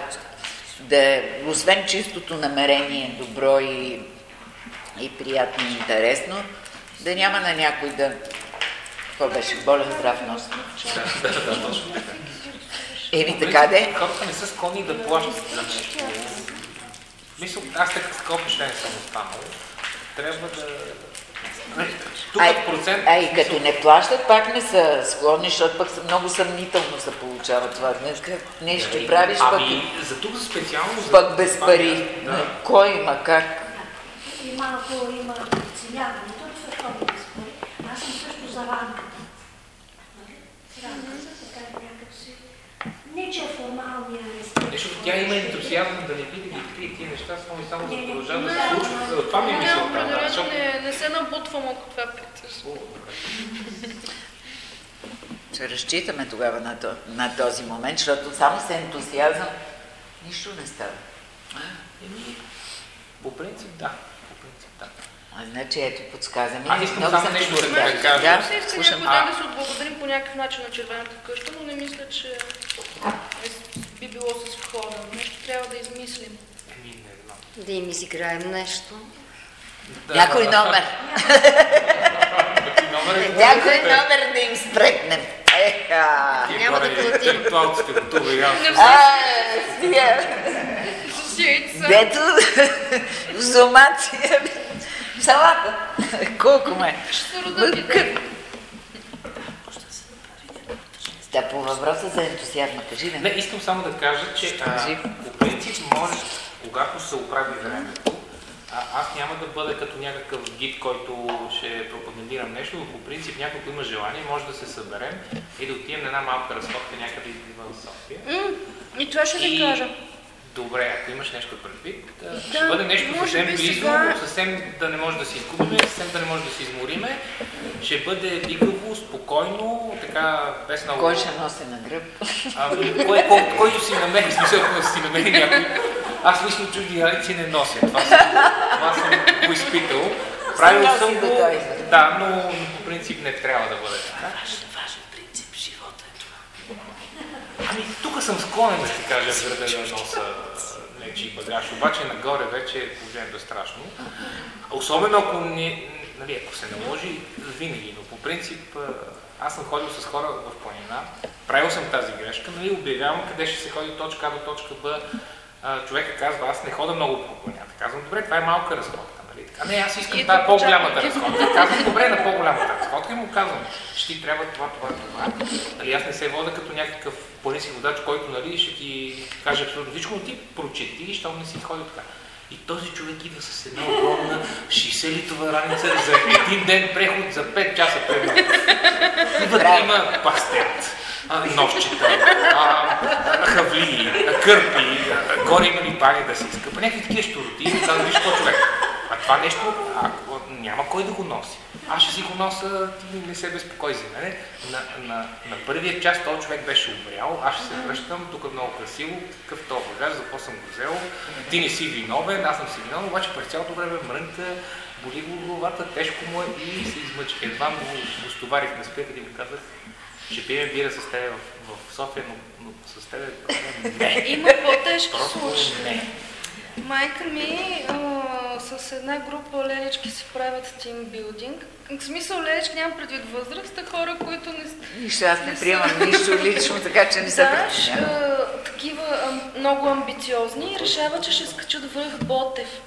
Да, освен чистото намерение, добро и, и приятно и интересно, да няма на някой да... Какво беше? Болен здрав нос. Да, да, да, точно така. Еми така де. Хората не са склонни да плащат за нещо. Мисля, аз така с ще не съм останал. Трябва да... Тук Ай, процент... а и като не плащат, пак не са склонни, защото пък много съмнително се получава това. Днес нещо ще правиш, пък, Ами, за тук специално... за пък без пари. Да. Кой има как? И малко има оценяването, защото без пари. Аз съм също за рамката. Нали? Рамката. Че е формалния респект. Защото тя има ентусиазъм да не би да ги крие тия неща, само и само да продължава да се случват. Това ми е да, определено защото- не, не се набутвам, ако това питаш. Ще разчитаме тогава на, то, на този момент, защото само с ентусиазъм нищо не става. Еми, по принцип да. По принцип да. А, значи ето, подсказаме. Аз искам Много само нещо ти да благодарна. кажа. Да, Се иска слушам. някой А. ден да се отблагодарим по някакъв начин на Червената къща, но не мисля, че е- би било с входа. Нещо трябва да измислим. Знам. Да им изиграем нещо. Да, Някой да. номер. Някой номер е да им. Еха. Тия Няма да платим. интелектуалците. А, стига. С яйца. Дето зомация. Салата. Колко ме? Ще. Да, по въпроса за ентусиазма, кажи Не, искам само да кажа, че а, по принцип може, когато се оправи времето, а, аз няма да бъда като някакъв гид, който ще пропагандирам нещо, но по принцип някой, има желание, може да се съберем и да отидем на една малка разходка някъде извън София. Mm, и това ще ви кажа. Добре, ако имаш нещо предвид, да, ще бъде нещо съвсем близо, сега... съвсем да не може да се изгубиме, съвсем да не може да се измориме. Ще бъде лигаво, спокойно, така, без много... Кой ще носи на гръб? А, кой, кой, който си намери, смисъл, си намери някой. Аз лично чужди граници не нося. Това съм, това съм го изпитал. Правил съм го, да, но, но по принцип не трябва да бъде така. Важен принцип, живота е това. Ами, тук съм склонен да ти кажа в града да носа нечи багаж, обаче нагоре вече положението е страшно. Особено ако, не, нали, ако се наложи, винаги, но по принцип аз съм ходил с хора в планина, правил съм тази грешка, нали, обявявам къде ще се ходи точка А до точка Б. Човека казва, аз не хода много по планината. Казвам, добре, това е малка разходка. Нали? А не, аз искам тази по-голямата разходка. Казвам, добре, на по-голямата разходка и му казвам, ще ти трябва това, това, това. Нали, аз не се вода като някакъв планински водач, който нали, ще ти каже абсолютно всичко, но ти прочети, щом не си ходи така. И този човек идва с една огромна 60 литова раница за един ден преход за 5 часа пред Вътре има пастет, нощчета, хавли, кърпи, горе има ли пани да се иска. Някакви такива щуроти. И казвам, виж какво човек. А това нещо а, няма кой да го носи. Аз ще си го носа, ти не се безпокой за мене. На, на, на първия час този човек беше умрял, аз ще се връщам, тук е много красиво, какъв то багаж, за какво съм го взел. Ти не си виновен, аз съм си виновен, обаче през цялото време мрънка, боли го главата, тежко му е и се измъчи. Едва го, го стоварих на спека и му казах, ще пием бира с теб в, в София, но, но с теб не. Има случаи. Не. Майка ми а, с една група лелички си правят тимбилдинг. В смисъл лелички нямам предвид възраст, а хора, които не... Нищо, аз не, не приемам са... нищо лично, така че не се да, такива а, много амбициозни и решават, че ще скачат връх Ботев.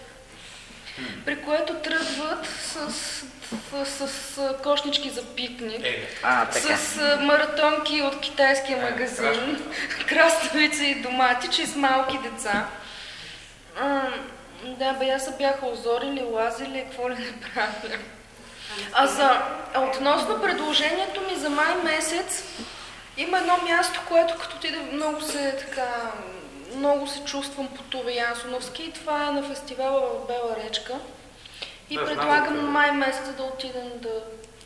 При което тръгват с, с, с, с кошнички за пикник, е, а, така. с маратонки от китайския е, магазин, краставица и домати, че с малки деца. Да, бе, аз бяха озорили, лазили, какво ли не правя. А за, относно предложението ми за май месец, има едно място, което като ти да много се така, много се чувствам по това Янсоновски и това е на фестивала в Бела речка. И да, предлагам знам, май месец да отидем да...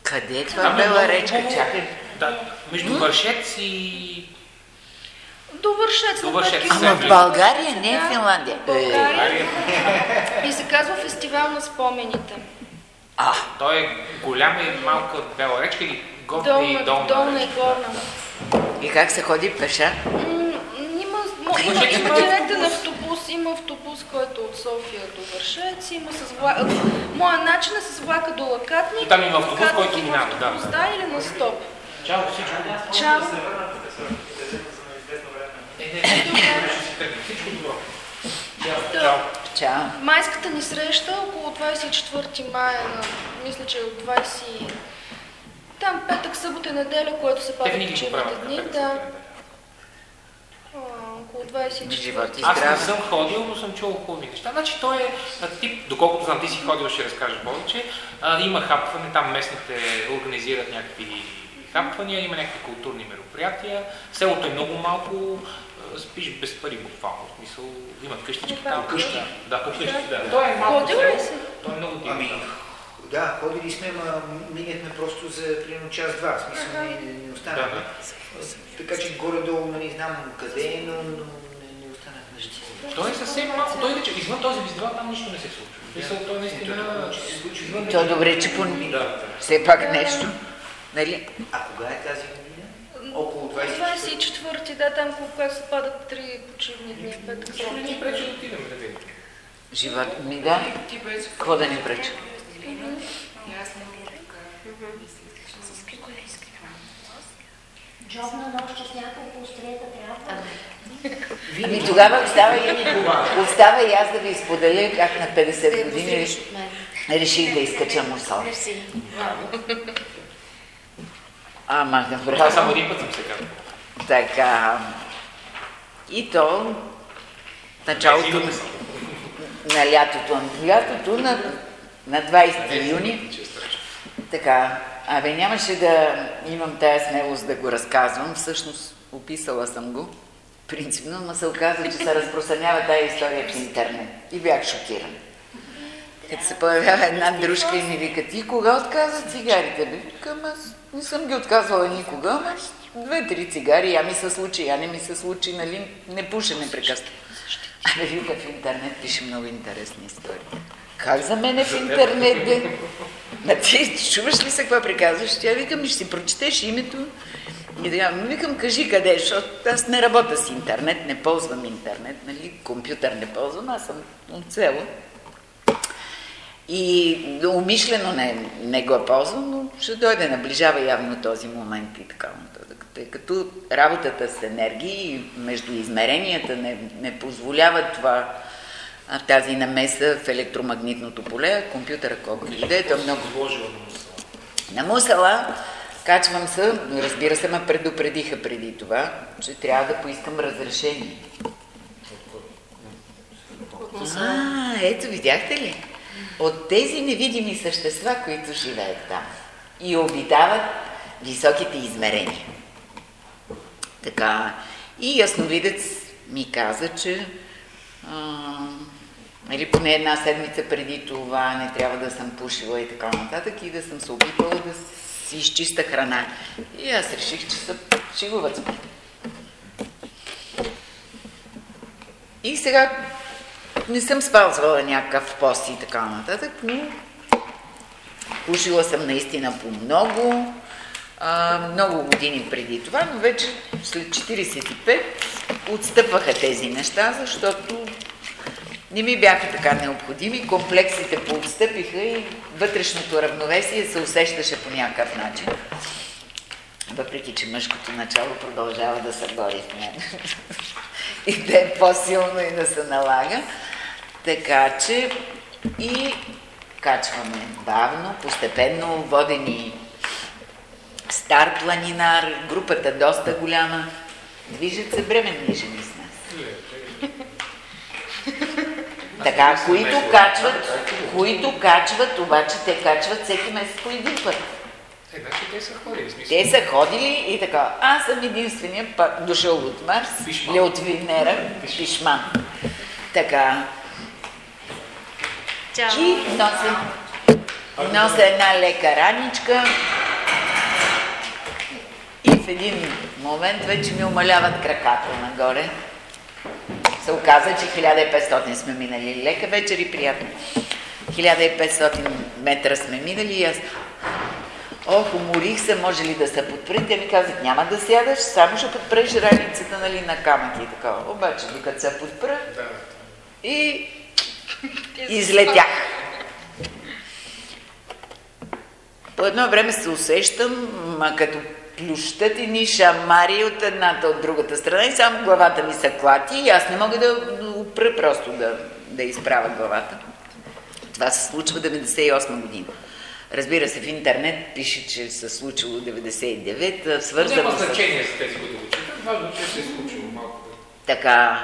Къде е това Бела речка? Чакай. Да, между Вършец и до Вършец. До Вършец. Ама в България, не в Финландия. България. И се казва Фестивал на спомените. А. Той е голям и малка бела речка или горна долна, и долна? Долна и горна. И как се ходи пеша? Има, има, има директен автобус, има автобус, който е от София до Вършец, има с влак... Моя начин е с влака до Лакатник. И там има автобус, който минава, да. Да, или на стоп. Чао всичко. Чао. Чао. Чао. Майската ни среща около 24 мая, мисля, че от 20... Там петък, събота и неделя, което се пада почивните дни. Да. около 24. Аз не съм ходил, но съм чул хубави неща. Значи той е тип, доколкото знам, ти си ходил, ще разкажеш повече. Има хапване, там местните организират някакви хапвания, има някакви културни мероприятия. Селото е много малко, спиш без пари буквално. В смисъл, имат къщички там. Къща? Да, къщички, да. Той е малко село. Той е много дивно. Ами, да, ходили сме, ма минахме просто за примерно час-два. В смисъл, не, не останахме. Да, да. Така че горе-долу не знам къде е, но, но не, не останахме. Той е съвсем малко. Той вече извън този фестивал там нищо не се случва. Мисъл, той наистина... То е добре, че по... все пак нещо. Нали? А кога е тази около 24. да, там когато се падат три почивни дни. Петък. Защо не ни пречи да отидем да видим? Живот ми да. Какво да ни пречи? Джобна нощ с няколко острията трябва. Ами тогава остава и, остава и аз да ви споделя как на 50 години реших да изкача мусор. Ама, направо. Аз само един път съм се казал. Така. И то началото, на лятото. На лятото на, на 20 юни. Така, абе нямаше да имам тая смелост да го разказвам. Всъщност описала съм го принципно, но се оказа, че се разпространява тая история в интернет. И бях шокиран. Като се появява една дружка и ми вика, ти кога отказа цигарите? Бе, викам, аз не съм ги отказвала никога, ама две-три цигари, я ми се случи, я не ми се случи, нали, не пуша непрекъснато. Абе, вика в интернет пише много интересни истории. Как за мен е в интернет, бе? На ти чуваш ли се какво приказваш? Тя викам, ще си прочетеш името. И така, викам, кажи къде, защото аз не работя с интернет, не ползвам интернет, нали, компютър не ползвам, аз съм от село. И умишлено не, не го ползвам, но ще дойде, наближава явно този момент и така нататък. Тъй като работата с енергии и между измеренията не, не позволява това, тази намеса в електромагнитното поле, компютъра колко и да е, то много... На мусала качвам се, разбира се, ме предупредиха преди това, че трябва да поискам разрешение. А, ето, видяхте ли? От тези невидими същества, които живеят там и обитават високите измерения. Така, и ясновидец ми каза, че а, или поне една седмица преди това не трябва да съм пушила и така нататък и да съм се опитала да си изчиста храна. И аз реших, че се шигуват И сега не съм спазвала някакъв пост и така нататък, но пушила съм наистина по много, а, много години преди това, но вече след 45 отстъпваха тези неща, защото не ми бяха така необходими, комплексите поотстъпиха и вътрешното равновесие се усещаше по някакъв начин. Въпреки, че мъжкото начало продължава да се бори в мен и да е по-силно и да се налага. Така че и качваме бавно, постепенно, водени стар планинар, групата доста голяма. Движат се бременни жени с нас. Така, които качват, които качват, обаче те качват всеки месец по един път. Е, значи те са ходили, смисъл. Те са ходили и така. Аз съм единствения пак дошъл от Марс, или от Венера, Пишман. Така, Чао. И нося, нося една лека раничка и в един момент вече ми умаляват краката нагоре. Се оказа, че 1500 сме минали. Лека вечер и приятно. 1500 метра сме минали и аз Ох, уморих се, може ли да се подпре? Те ми казах, няма да сядаш, само ще подпреш раницата нали, на камъки и така. Обаче, докато се подпра и излетях. По едно време се усещам, ма като плющат и ни шамари от едната, от другата страна и само главата ми се клати и аз не мога да опра просто да, да изправя главата. Това се случва 98 година. Разбира се, в интернет пише, че се случило 99, свързано Няма значение с тези, които го четат, важно, че се е случило малко. Така,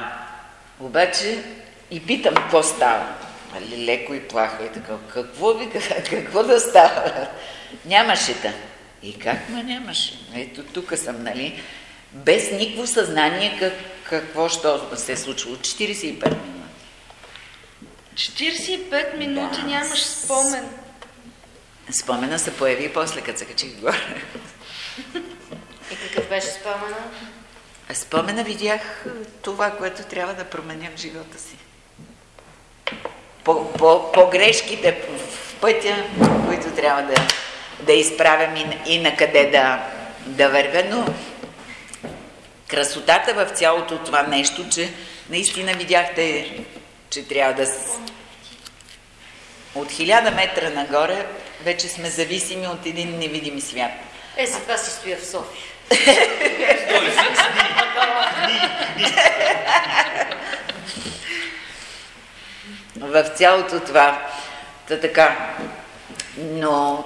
обаче и питам, какво става? Али, леко и плахо и така. Какво ви какво да става? Нямаше та. И как ма нямаше? Ето тук съм, нали? Без никакво съзнание как, какво що се е случило. 45 минути. 45 минути да. нямаш спомен. Спомена се появи после, като се качих горе. И какъв беше спомена? Спомена видях това, което трябва да променя в живота си по, по, по грешките в пътя, които трябва да, да изправям и, и на къде да, да вървя, но красотата в цялото това нещо, че наистина видяхте, че трябва да... От хиляда метра нагоре вече сме зависими от един невидим свят. Е, за това си стоя в София. в цялото това. Та така. Но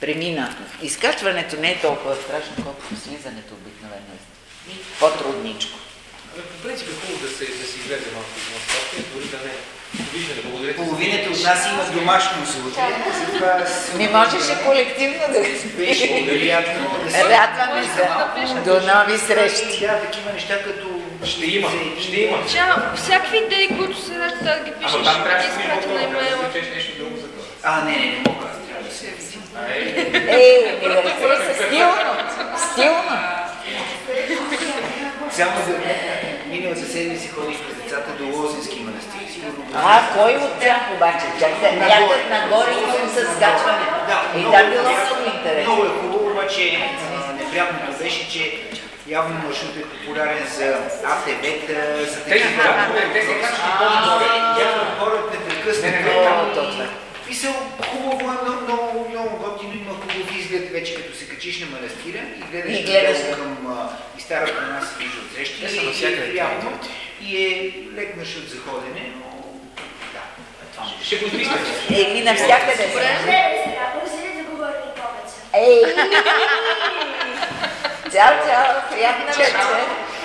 премина. Изкачването не е толкова страшно, колкото слизането обикновено. По-трудничко. принцип е хубаво да се, да се излезе малко извън София, дори да не. Благодаря. Половината от нас имат домашно затова... Ми можеш и колективно да да се... Радваме се. До нови срещи. Да, такива неща като... Ще има, ще има. Тя, всякакви идеи, които се раждат, да ги пишеш, Ама там трябваше да ми изпрати на трябва да речеш нещо друго за това. А, не, не, не мога, трябва да се... Ей, университет са стилно. Стилно. Само за миналата седмица ходих с децата до Лозински манастир. А, кой от тях обаче? Чакай, някак нагоре и съм се скачваме. И там било много интересно. Много е хубаво, обаче неприятното беше, че явно маршрутът е популярен за АТВ-та, за такива. те се качват. Явно хората непрекъснато. Точно. Писал хубаво, е, много, много, много готино, има хубав изглед вече като се качиш на манастира и гледаш, И гледаш. към и старата на нас се вижда отсреща. Те са и навсякъде е приятно и е лек маршрут за ходене, но да, това ще го измисля. Еми, навсякъде. Не, сега, да говорим повече. Ей! Цял, цял, приятна вечер.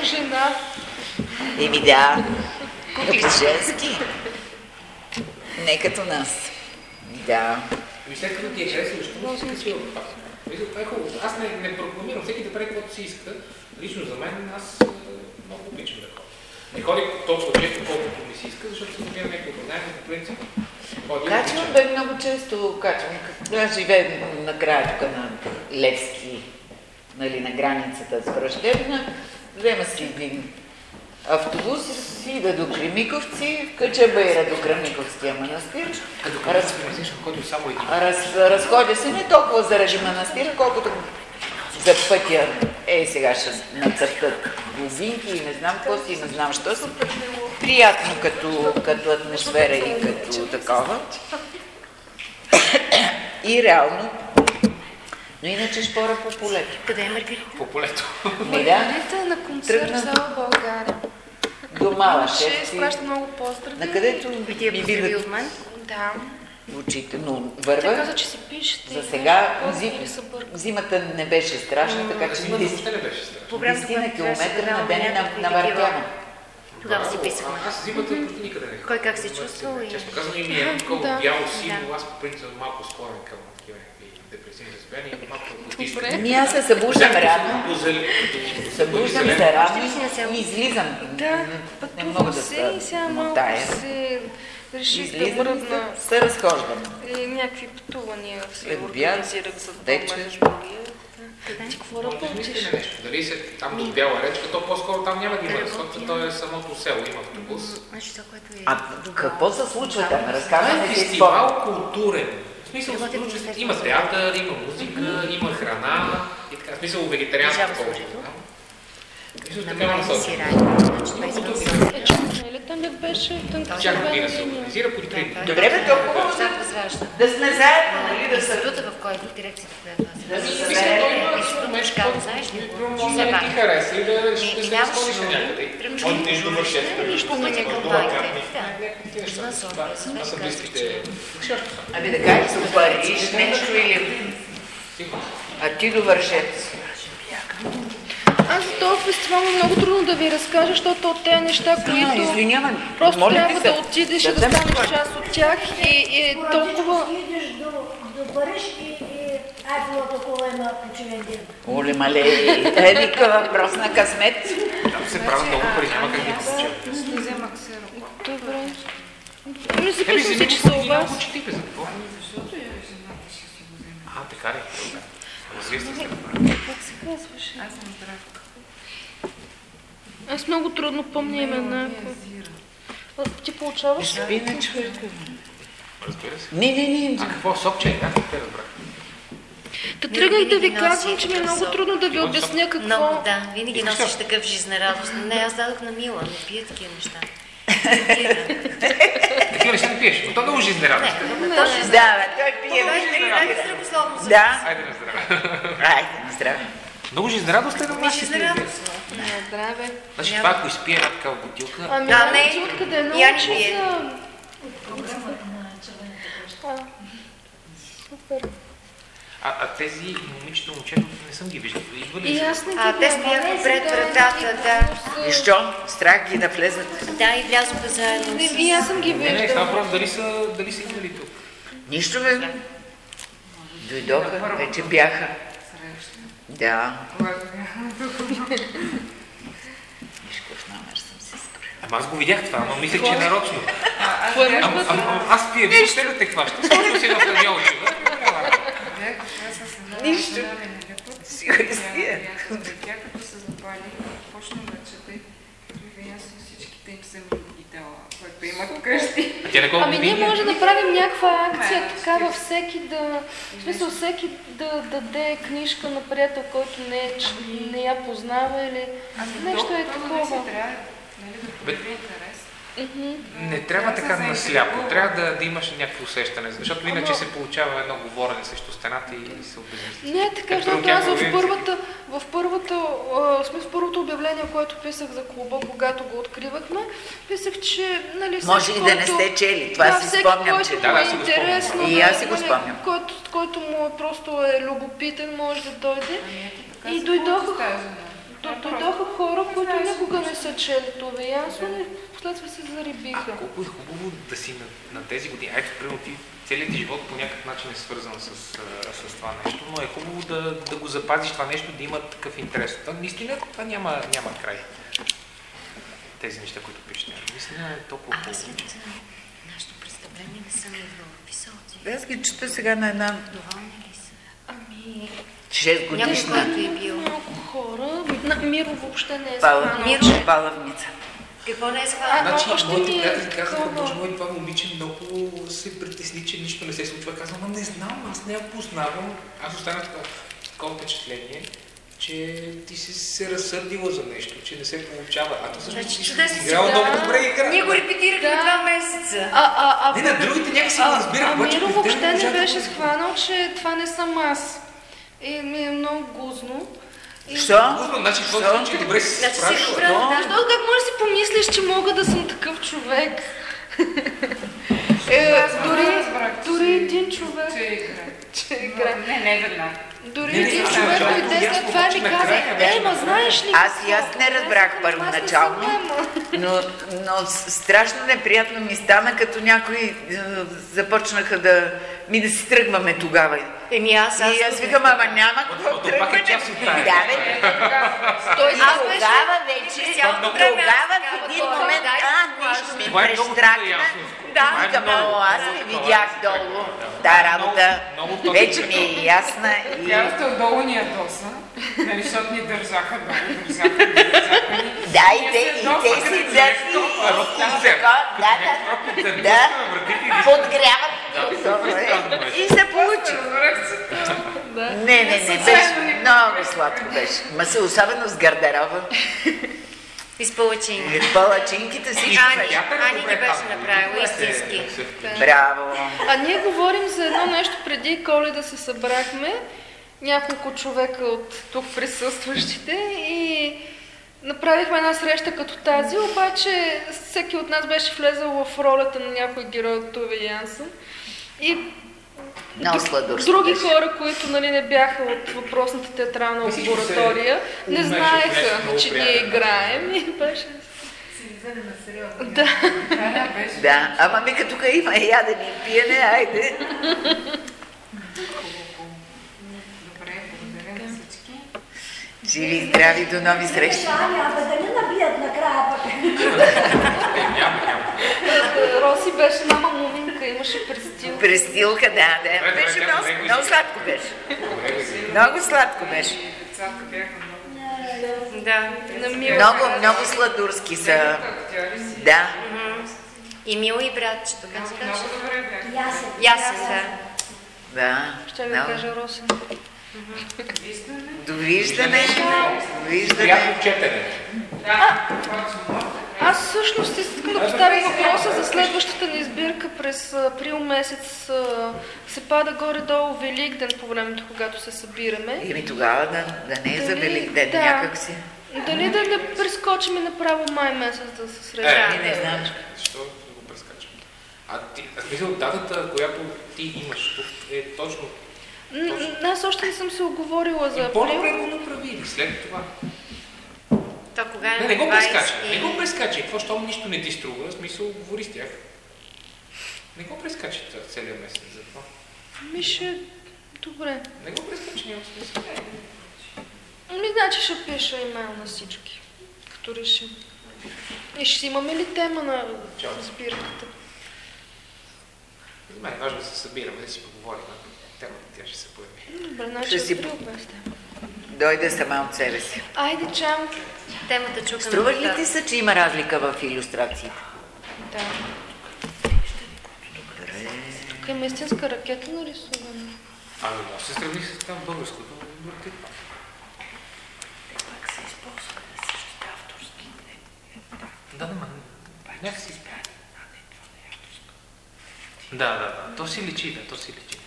Жена. Еми да, като женски. Не като нас. Да. Ами след като ти е харесало, защо си в пак? Мисля, Това е хубаво. Аз не, не прокламирам, всеки да прави каквото си иска. Лично за мен, аз е, много обичам да ходя. Не ходя толкова често, колкото ми се иска, защото се намирам някакво знаете, по принцип. и Качвам бе много често, качвам. Аз живея накрая тук на Левски, нали, на границата с Връждебна. Взема си един автобус и ида до Кремиковци, кача Байра до Кремиковския манастир. Като Раз, един. раз, разходя се не толкова заради манастира, колкото за пътя. Ей, сега ще нацъртат глубинки и не знам какво си, не знам що си. Приятно като, като атмосфера и като такова. И реално. Но иначе шпора по полето. Къде е Маргарита? По полето. Ми да, Ходете на концерт Тръгна. в България. до мала Ще изпраща много поздрави. на където ти поздрави бидат от мен. Да. очите, но Тя каза, върва. че си пишете. За сега зим, се зимата не беше страшна, така че Зимата въобще не беше страшно. По времето, 10 на когато трябваше да километра на ден на, на Въртяна. Тогава си писахме. Аз зимата никъде не. Кой как се чувствал и... Често казвам и ми е такова бяло сиво, аз по принцип малко склонен към малко. Добре. Ами аз се събуждам рано, събуждам се рано и излизам. Да, Не, мога да се и сега се малко мотая. се реших да мръдна се, се разхождам. и някакви пътувания обяд, организирах за дома между. Ти какво работиш? нещо. Дали се там до Бяла речка, то по-скоро там няма да има разходка, то е самото село, има автобус. Значи е... А какво се случва там? Разказваме е фестивал културен. В смисъл, Министерството има театър, има музика, има храна и така. В смисъл, вегетарианска служител. Мисля, такава насочка. Значи е. Е, ли там беше тънка Всяка червена година се организира по три. Добре, бе, толкова възвръща. да сме заедно, нали, да се... Института, в който дирекцията, в която аз съм. Да се Е, институт, който знаеш ли, може да ти хареса и да се много. някъде. Да журналист, вършеш. нищо не е. Да. Извън София, Това са близките. Ами да кажеш, Париж нещо или... А ти до Вършец. Аз за този фестивал е много трудно да ви разкажа, защото от тези неща, А, които извинявай. просто моля трябва се. да отидеш и да вземеш станеш това. част от тях и, и е толкова... Идеш до, до Париж и, и ай било такова една почивен ден. Оле, мале, е никакъв въпрос на късмет. Там се правят много пари, няма как да ги получат. Не взема ксерокопия. Добре. Записвам си, че са у вас. Учителите за какво? А, така ли? Се Как се казваше? Аз съм здравка. Аз много трудно помня имена. Ти получаваш ли? Спинъч. Разбира се. Не, не, не. А какво, сопче? Как те разбрах? Та тръгнах да ви казвам, че ми е много трудно да ви обясня Много, какво... да, винаги носиш такъв жизнерадостен. Не, аз дадох на Мила, не пия такива неща. Такива неща не пиеш, но то много жизнерадост. Да, бе, той пие. Е. Да. Айде на здраве. Айде, на здраве. Много жизнерадост е на нашите жизнерадостно. На здраве. Значи това, ако изпие една такава бутилка, Ами, Да, а, не. ти откъде Я не научи пие. за... А, Супер. А, а тези момичета, момчета не съм ги виждал. Идва ли И са? аз не ги А, те стояха пред вратата, да. И що? Страх ги да влезат? Да, и влязоха заедно Не, с... И аз съм ги Не, не, става въпрос дали са, дали са идвали тук. Нищо бе. Дойдоха, вече бяха. Да. Виж какъв номер съм си скрил. Ама аз го видях това, ама мислех, че е нарочно. Аз пия, виж, те да те хваща. Сложил си на фланьолче. Нищо. Сигурен си е. Тя като се запали, почна да чете, виня с всичките им се идеала, имат вкъщи. А тя такова Ами ние може да направим някаква акция, така във всеки да... В смисъл всеки да даде книжка на приятел, който не, е, ч- не я познава или нещо е такова. Трябва, нали, да Не трябва така насляпо, трябва да, да имаш някакво усещане, защото иначе се получава едно говорене срещу стената и се обезмисля. Не е така, защото аз в първата, в първата, а, в смисъл, първото обявление, което писах за клуба, когато го откривахме, писах, че нали, Може и да не сте чели, това да, си всеки, спомням, който че- му Да, да, е си го спомням. интересно, И да, аз си го нали, спомням. Който, който му е просто е любопитен, може да дойде. Така И дойдоха, дойдоха хора, които никога не са чели това ясно и последствие се А зарибиха. колко е хубаво да си на, на тези години. Ето, примерно ти целият ти живот по някакъв начин е свързан с, с това нещо, но е хубаво да, да го запазиш това нещо, да има такъв интерес. Това, наистина, това няма, няма край. Тези неща, които пишете. Наистина е толкова А, аз хубаво. от нашето представление не съм идвала. Писалци. Аз ги чета сега на една Доволни ли са? Ами, 6 Някой, годишна който е бил. малко хора. На, Миро въобще не е пала, Миро. че- палавница. Какво не е А, схвана? но Значи, още моите ми е приятели казаха, боже мой, това момиче много се притесни, че нищо не се случва. Казвам, ама не знам, аз не я познавам. Аз останах такова, такова впечатление, че ти си се разсърдила за нещо, че не се получава. А то всъщност Значи си чудесно си играла да. много добре игра. Ние го репетирахме Да. два месеца. А, а, а, Не, на другите някакси го а, разбирах, а обаче Миро при теб въобще не беше схванал, че това не съм аз. И ми е много гузно. Що? Значи, значи, добре си се Значи добра, да. Защото как може да си помислиш, че мога да съм такъв човек? е, дори, дори един човек, Че игра. Не, не веднага. Дори един човек дойде след това ми каза, е, ма знаеш ли? Аз и аз не разбрах първоначално, но, но страшно неприятно ми стана, като някои е, започнаха да ми да си тръгваме тогава. Еми аз, аз... И аз викам, ама няма какво е тръгване. Да, бе. Той аз тогава вече, тогава в един момент, а, нещо ми е много прещракна. ясно. Да, Това е викам, много. о, аз не видях долу. Да, работа Много- много вече ми е ясна и... Тя още отдолу ни ядоса, нали, защото ни държаха долу, държаха ни, държаха ни. Да, и те, и те си е концерт. Да, да, да. Подгряват. Да. И се получи. Се. Не, не, не, беше много сладко беше. Ма се особено с гардероба. И с палачини. И Палачинките всичко Ани, беше. Ани ги беше направила истински. Браво. А ние говорим за едно нещо преди коледа се събрахме, няколко човека от тук присъстващите и направихме една среща като тази, обаче всеки от нас беше влезъл в ролята на някой герой от Туве Янсен. И Много други беше. хора, които нали, не бяха от въпросната театрална лаборатория, не знаеха, че ние играем и беше... Да. Да, ама ми като тук има ядене и пиене, айде. Добре, благодаря на всички. Живи и здрави до нови срещи. Аня, абе да не набият накрая пък. Няма, няма. Роси беше мама муминка, имаше престил. Престилка, да, да. Добре, Беше добре, много, много сладко беше. Много сладко беше. Да. На Мила. Много, много сладурски са. Да. И Мила и братчето, как се Много казва? добре. Ясен. Ясен, да. Да. Ще Много. кажа Росен. Виждане. Довиждане. Довиждане. Приятно четене. Да. Аз всъщност искам да поставя въпроса за следващата ни избирка през април месец. Се пада горе-долу Великден по времето, когато се събираме. Еми тогава да, да не е за Дали- Велик ден, да. някак си. Дали да не прескочим и направо май месец да се срещаме? Е, не знам. Защо да го прескачам? А ти, аз мисля, датата, която ти имаш е точно Аз още не съм се оговорила за По-добре го направили след това. То кога е? Не, не го прескачай. Не го прескачай. Какво, щом нищо не ти струва, смисъл, говори с тях. Не го прескачай целият месец за това. Мише, добре. Не го прескачай, няма смисъл. Ми, значи ще пиша имейл на всички, като решим. И ще имаме ли тема на сбирката? За мен е важно да се събираме, да си поговорим. Темата тя ще се появи. Добре, значи Ще си-. Дойде сама от себе си. Айде, чао. Темата чука Струва ли ти се, че има разлика в иллюстрациите? Да. Тук има истинска ракета нарисувана. Ами, може да се сравни с там българското. върти. Да, да, ма. Някакси. Да, да, да. То си личи, да, то си личи.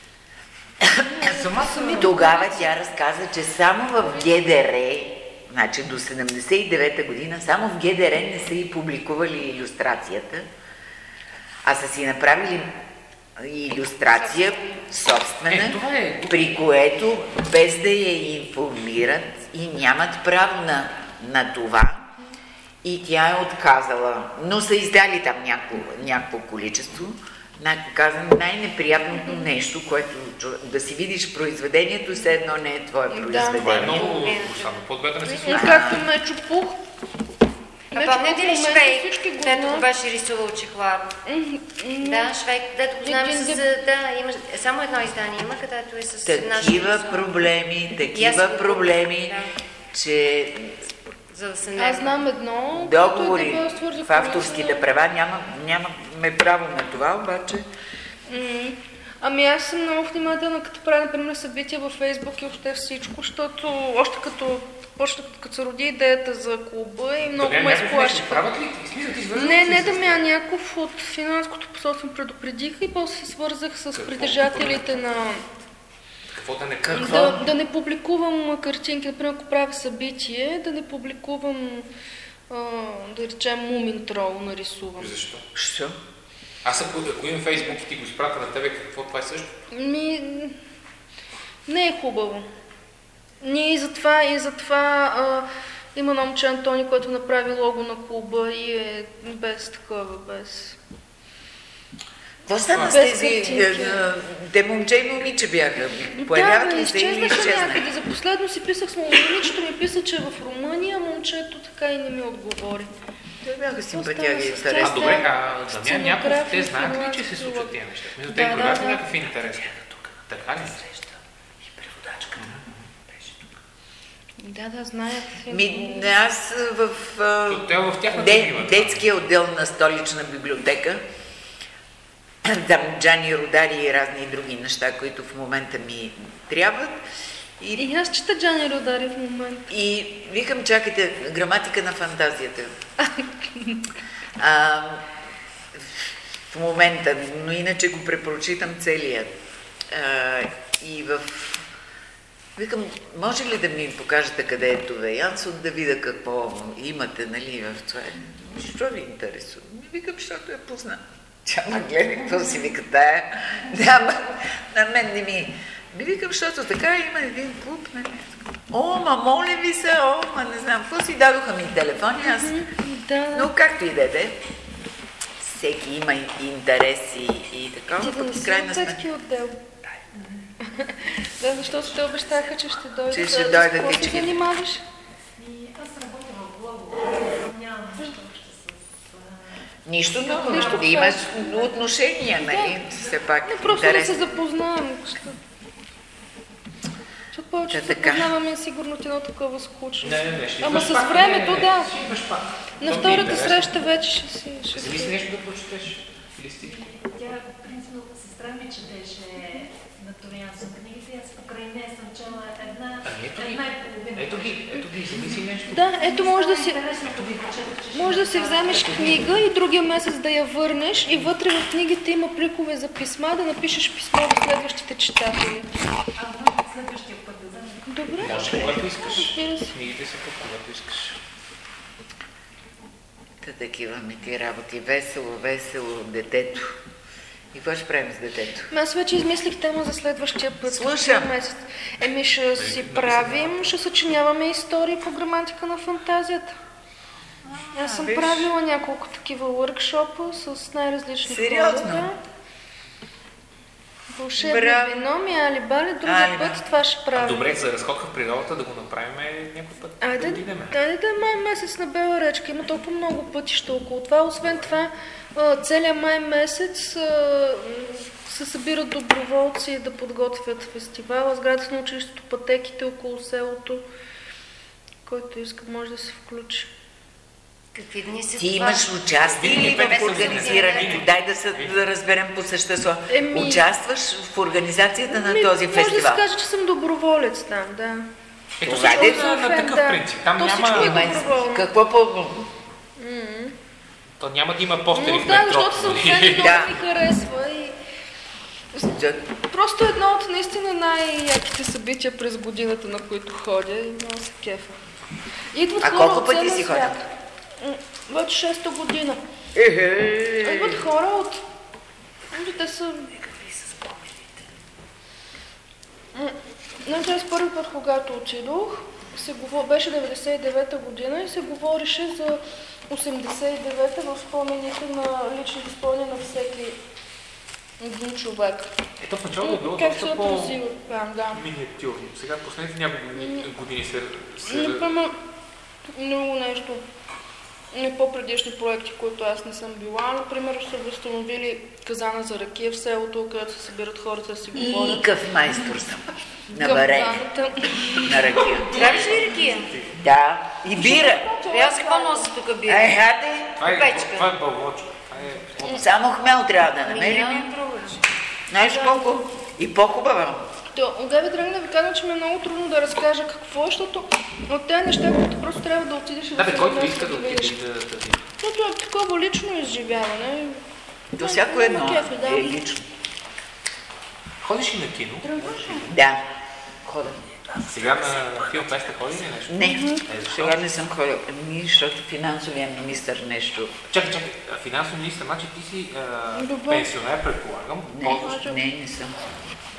Самата ми Тогава тя разказа, че само в ГДР, значи до 79-та година, само в ГДР не са и публикували иллюстрацията, а са си направили иллюстрация собствена, Е, е. при което без да я информират и нямат право на, на това, и тя е отказала. Но са издали там някакво, някакво количество. На- Казвам, най-неприятното нещо, което да си видиш произведението, все едно не е твое произведение. Това е много само по-добре да не се И случва. както Мечо Пух. А помните ли Швейк, дето го беше рисувал чехлар? Да, Швейк, дето го знам с... Да, има само едно издание има, където е с Такива проблеми, такива проблеми, че За да се не... Аз знам едно, е договори твърди в авторските права. Няма, нямаме право на това, обаче. Ами аз съм много внимателна, като правя, например, събития във Фейсбук и въобще всичко, защото още като почна, като се роди идеята за клуба и много Добре, ме свързваш Не, не да ме някакъв от финансовото посолство предупредиха и после се свързах с притежателите на... Какво да не Какво? Да, да не публикувам картинки, например, ако правя събитие, да не публикувам, а, да речем, мумин трол нарисувам. Защо? що? Аз ако, ако имам Фейсбук и ти го изпратя на тебе, какво това е също? Ми, не е хубаво. Ние и затова, и затова а, има момче Антони, който направи лого на клуба и е без такова, без... Какво стана с тези е, е, те момче и момиче бяха? Да, Появяват бе, ли се или изчезнаха някъде. За последно си писах с момичето ми писа, че е в Румъния, а момчето така и не ми отговори. Те бяха симпатяги и А, интересни. тях? добре, а Дамян Сценография, Няков, те знаят ли, че се случват тия неща? Мисля, Да, те да, проявяват да. някакъв интерес? Така ли? Да, да, знаят. Ми, аз в а, в де, това. детския отдел на столична библиотека, там Джани Родари и разни други неща, които в момента ми трябват. И, И аз чета Джани Родари в момента. и викам, чакайте, граматика на фантазията. А, в момента, но иначе го препрочитам целия. А, и в... Викам, може ли да ми покажете къде е това Янсон, да видя какво имате, нали, в това? Що ви интересува? Викам, защото я позна. Тя ма гледа, какво си вика тая. Няма, на мен не ми... Ми викам, защото така има един клуб, нали? О, ма моля ви се, о, ма не знам, какво си дадоха ми телефони, аз... Да, Но както и да е, всеки има и- интереси и така, ти да не в си крайна от сметка. отдел. да, защото те обещаха, че ще дойдат. Че ще дойдат какво и се занимаваш? И аз работя в блогова, нямам а, Нищо ново, Нищо да имаш страшно. отношения, нали? Все пак Не, просто да се интересно. запознаем. Защото повече се така. запознаваме сигурно ти едно такова скучно. Не, не, не, ще Ама с времето, не, не, да. Ще пак. На втората интересно. среща вече ще си... Ще си нещо да прочетеш. Листички. Тя, принципно, сестра ми четеше на аз покрай нея съм чела една, Ами ето една и половина. Ето ги, ето ги, вземи си нещо. Да, ето може да си... Може да си вземеш книга и другия месец да я върнеш и вътре в книгите има пликове за писма, да напишеш писмо до следващите читатели. А в следващия път да вземем. Добре? Може, когато искаш. Книгите са тук, когато искаш. Та такива ми ти работи. Весело, весело детето. И какво ще правим с детето? Аз вече измислих тема за следващия път. Слушам. Месец. Еми ще си правим, ще съчиняваме истории по граматика на фантазията. Аз съм виж. правила няколко такива workshopа с най-различни Сериозно? хора. Вълшебни Браво. биноми, али бали, Али, другия да. път това ще А, правим. добре, за разходка в природата да го направим някой път. Айде, да айде да е май месец на Бела речка. Има толкова много пътища около това. Освен това, а, целият май месец се събират доброволци да подготвят фестивала. Сградата на училището, пътеките около селото. Който иска, може да се включи. Какви дни са Ти това? имаш участие Винаги ли пет в организирането? Дай да, се, да разберем по същество. Еми- Участваш в организацията на Ми, този Може да фестивал? се каже, че съм доброволец там, да. Ето Това е на, на такъв принцип. Там То няма, е Има- доброволно. Какво по... то няма да има постери Но в да, метрото. защото съм фен и много Да. ми харесва и Просто едно от наистина най-яките събития през годината, на които ходя и много се кефа. Идват А хора колко пъти си ходил? Вече шеста година. Идват хора от... Те са... Не, т.е. първи път, когато отидох, се говор... беше 99-та година и се говореше за 89-та в спомените на личните спомени на всеки един човек. Ето в началото е било Как доста отразило там, да. по-миниатюрно. Сега последните няколко години, години се... се... Например, много нещо. Не по-предишни проекти, които аз не съм била. Например, са възстановили казана за ракия в селото, където се събират хората да си говорят. И къв майстор съм. На. Камбаната. На ракия. Правиш ли ракия? Да. И бира. И аз какво нося тук бира? Ай, хаде. Това е, Печка. това е бълвочка. Това е... Само хмел трябва да намерим. Знаеш колко? И по-хубава. То, отдеве тръгна да ви кажа, че ми е много трудно да разкажа какво е, защото от тези неща, които просто трябва да отидеш и Да, бе, който иска да видиш. отиде да, да види. Защото е такова лично изживяване. До всяко едно кеф е, да. е лично. Ходиш ли на кино? Да. Хода. Сега на филмфеста ходи ли нещо? Не, Е, сега не съм ходил. Ами, защото финансовия министр нещо... Чакай, чакай. а Финансов министр, значи ти си а, пенсионер, предполагам. Не, не, не съм.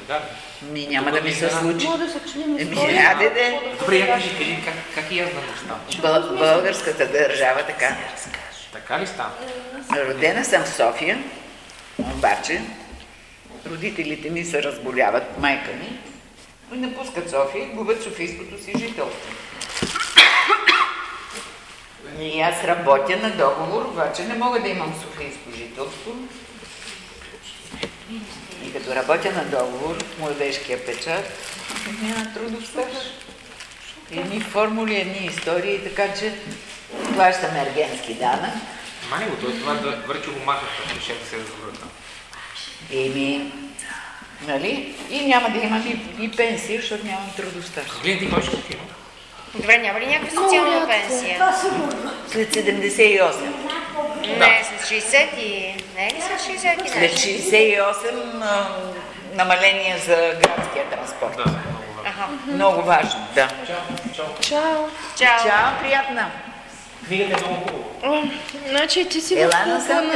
Да. Ми няма да ми се случи. Може да се чиним Еми, айде де. Добре, я кажи, кажи как, как и аз да не стана. Бъл- Българската държава така. Така ли стана? Родена съм в София, обаче родителите ми се разболяват, майка ми, и напускат София и губят софийското си жителство. И аз работя на договор, обаче не мога да имам софийско жителство. И като работя на договор в младежкия печат, няма трудов стаж. Едни формули, едни истории, така че плащам ергенски данък. Май го, той това да върчи го махат, ако ще да се развърна. Еми, нали? И няма да имам и, и пенсия, защото нямам трудов стаж. Гледай, ти ходиш в кино? Добре, няма ли някаква социална пенсия? Това сигурно. След 78. Не, с 60 и... Не е ли с 60 и След нещо? 68 а, намаление за градския транспорт. Да, много важно. Много важно, да. Чао. Чао. Чао, приятна. Книгата е много хубава. Значи ти си в Ела насам,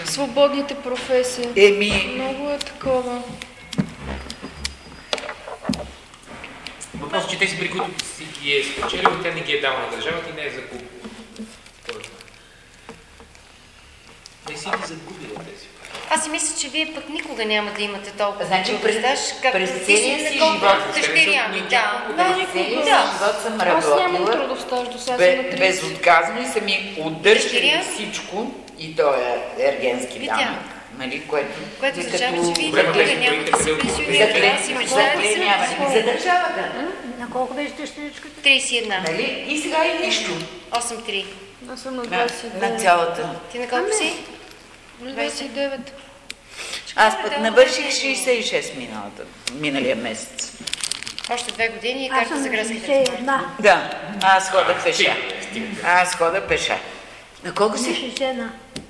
на свободните професии. Еми, Много е такова. Въпросът, че тези пари, които си ги е спечелил, тя не ги е дала на държавата и не е загубила. Не си ги загубила тези пари. Аз си мисля, че вие пък никога няма да имате толкова Значи трудов през- стаж, както през целия си живот. дъщеря ми. Да, да, през целия си да. живот съм Аз нямам работила. трудов стаж до сега, Бе, на 30. безотказно и са ми удържали всичко и то е ергенски данък. Нали, което, Което е означава, като- че вие никога няма да се пенсионирате. За държавата. На колко беше дъщеричката? 31. Нали? И сега и нищо 8-3. Аз съм на на, на 29. цялата. Ти на колко си? На 29. Аз пък навърших 66 миналата, миналия месец. Още две години и карта за на градски транспорт. 61. Да, аз хода пеша. Аз хода пеша. На колко си? 61.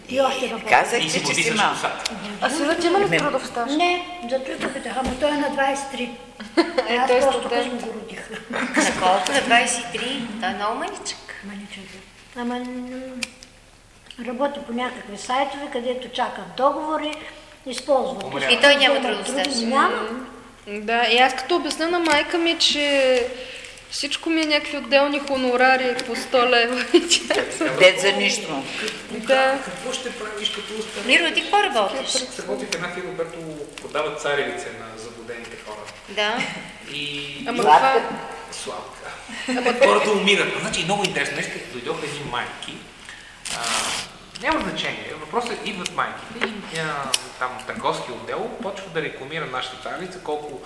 И още работя. Казах че води си малко. А ти има ли трудов стаж? Не, за това питах, ама той е на 23. Е, Аз той е просто късно го родих. На колко? На 23. Той е много маничък. Маничък. Ама м, работи по някакви сайтове, където чакат договори използват. И той няма трудността. Няма. Да, и аз като обясня на майка ми, че всичко ми е някакви отделни хонорари по 100 лева. и тя- Дет за нищо. Да. Какво ще правиш като остане? Миро, ти какво работиш? Работих в една фирма, която продава царевице на заблудените хора. Да. И... Ама това... Сладка. Хората умират. Значи много интересно. Днес като дойдоха едни майки, а, няма значение. Въпросът е, идват майките и а, там търговски отдел почва да рекламира нашата царица, колко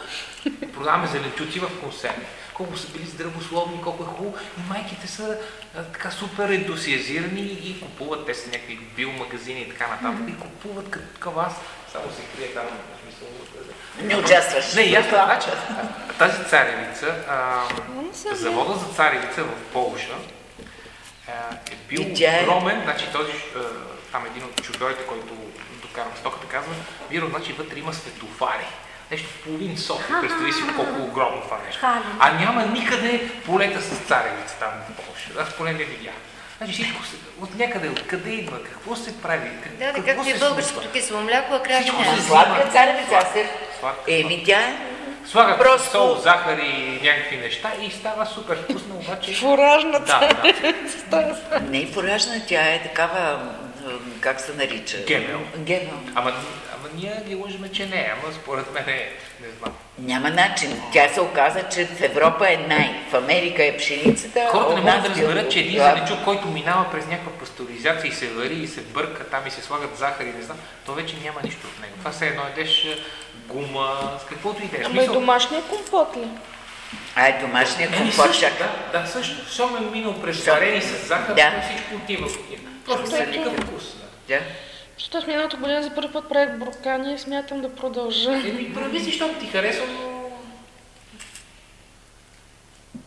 продаваме зеленчуци в консерви, колко са били здравословни, колко е хубаво. И майките са а, така супер ентусиазирани и купуват, те са някакви биомагазини и така нататък, и купуват като такъв аз. Само се крие там, в смисъл, Не участваш. не, ясно. Значи, тази царевица, а, съм завода за царевица в Полша а, е бил е- огромен. Значи този, а, там един от шофьорите, който докарва стоката, казва, Миро, значи вътре има светофари. Нещо в половин София, представи си колко огромно това нещо. А няма никъде полета с царевица там в Полша. Аз поне не видях. Значи всичко се, от някъде, откъде идва, какво се прави, как, Да, да, какво се и българското кисело мляко, а Всичко няма. се Сладка царевица. Сладка, Еми, тя е... Слагат Просто- сол, захар и някакви неща и става супер вкусно, обаче... Фуражна Да, да. Не е фуражна, тя е такава... Как се нарича? Гемел. Гемел. Ама ние ги лъжме, че не е, ама според мен е, не знам. Няма начин. Тя се оказа, че в Европа е най. В Америка е пшеницата. Хората не могат да разберат, че един зеленчук, който минава през някаква пасторизация и се вари и се бърка там и се слагат захар и не знам, то вече няма нищо от него. Това се едно едеш е, гума, с каквото и да е. Ама и домашния компот ли? Ай, домашния Еми, компот чака. да, да, също. Сом е минал през варени с захар, Да. всичко отива. Просто е никакъв вкус. Да. Да. Защото аз миналата година за първи път правих буркани и смятам да продължа. Еми, прави си, защото ти харесва, но...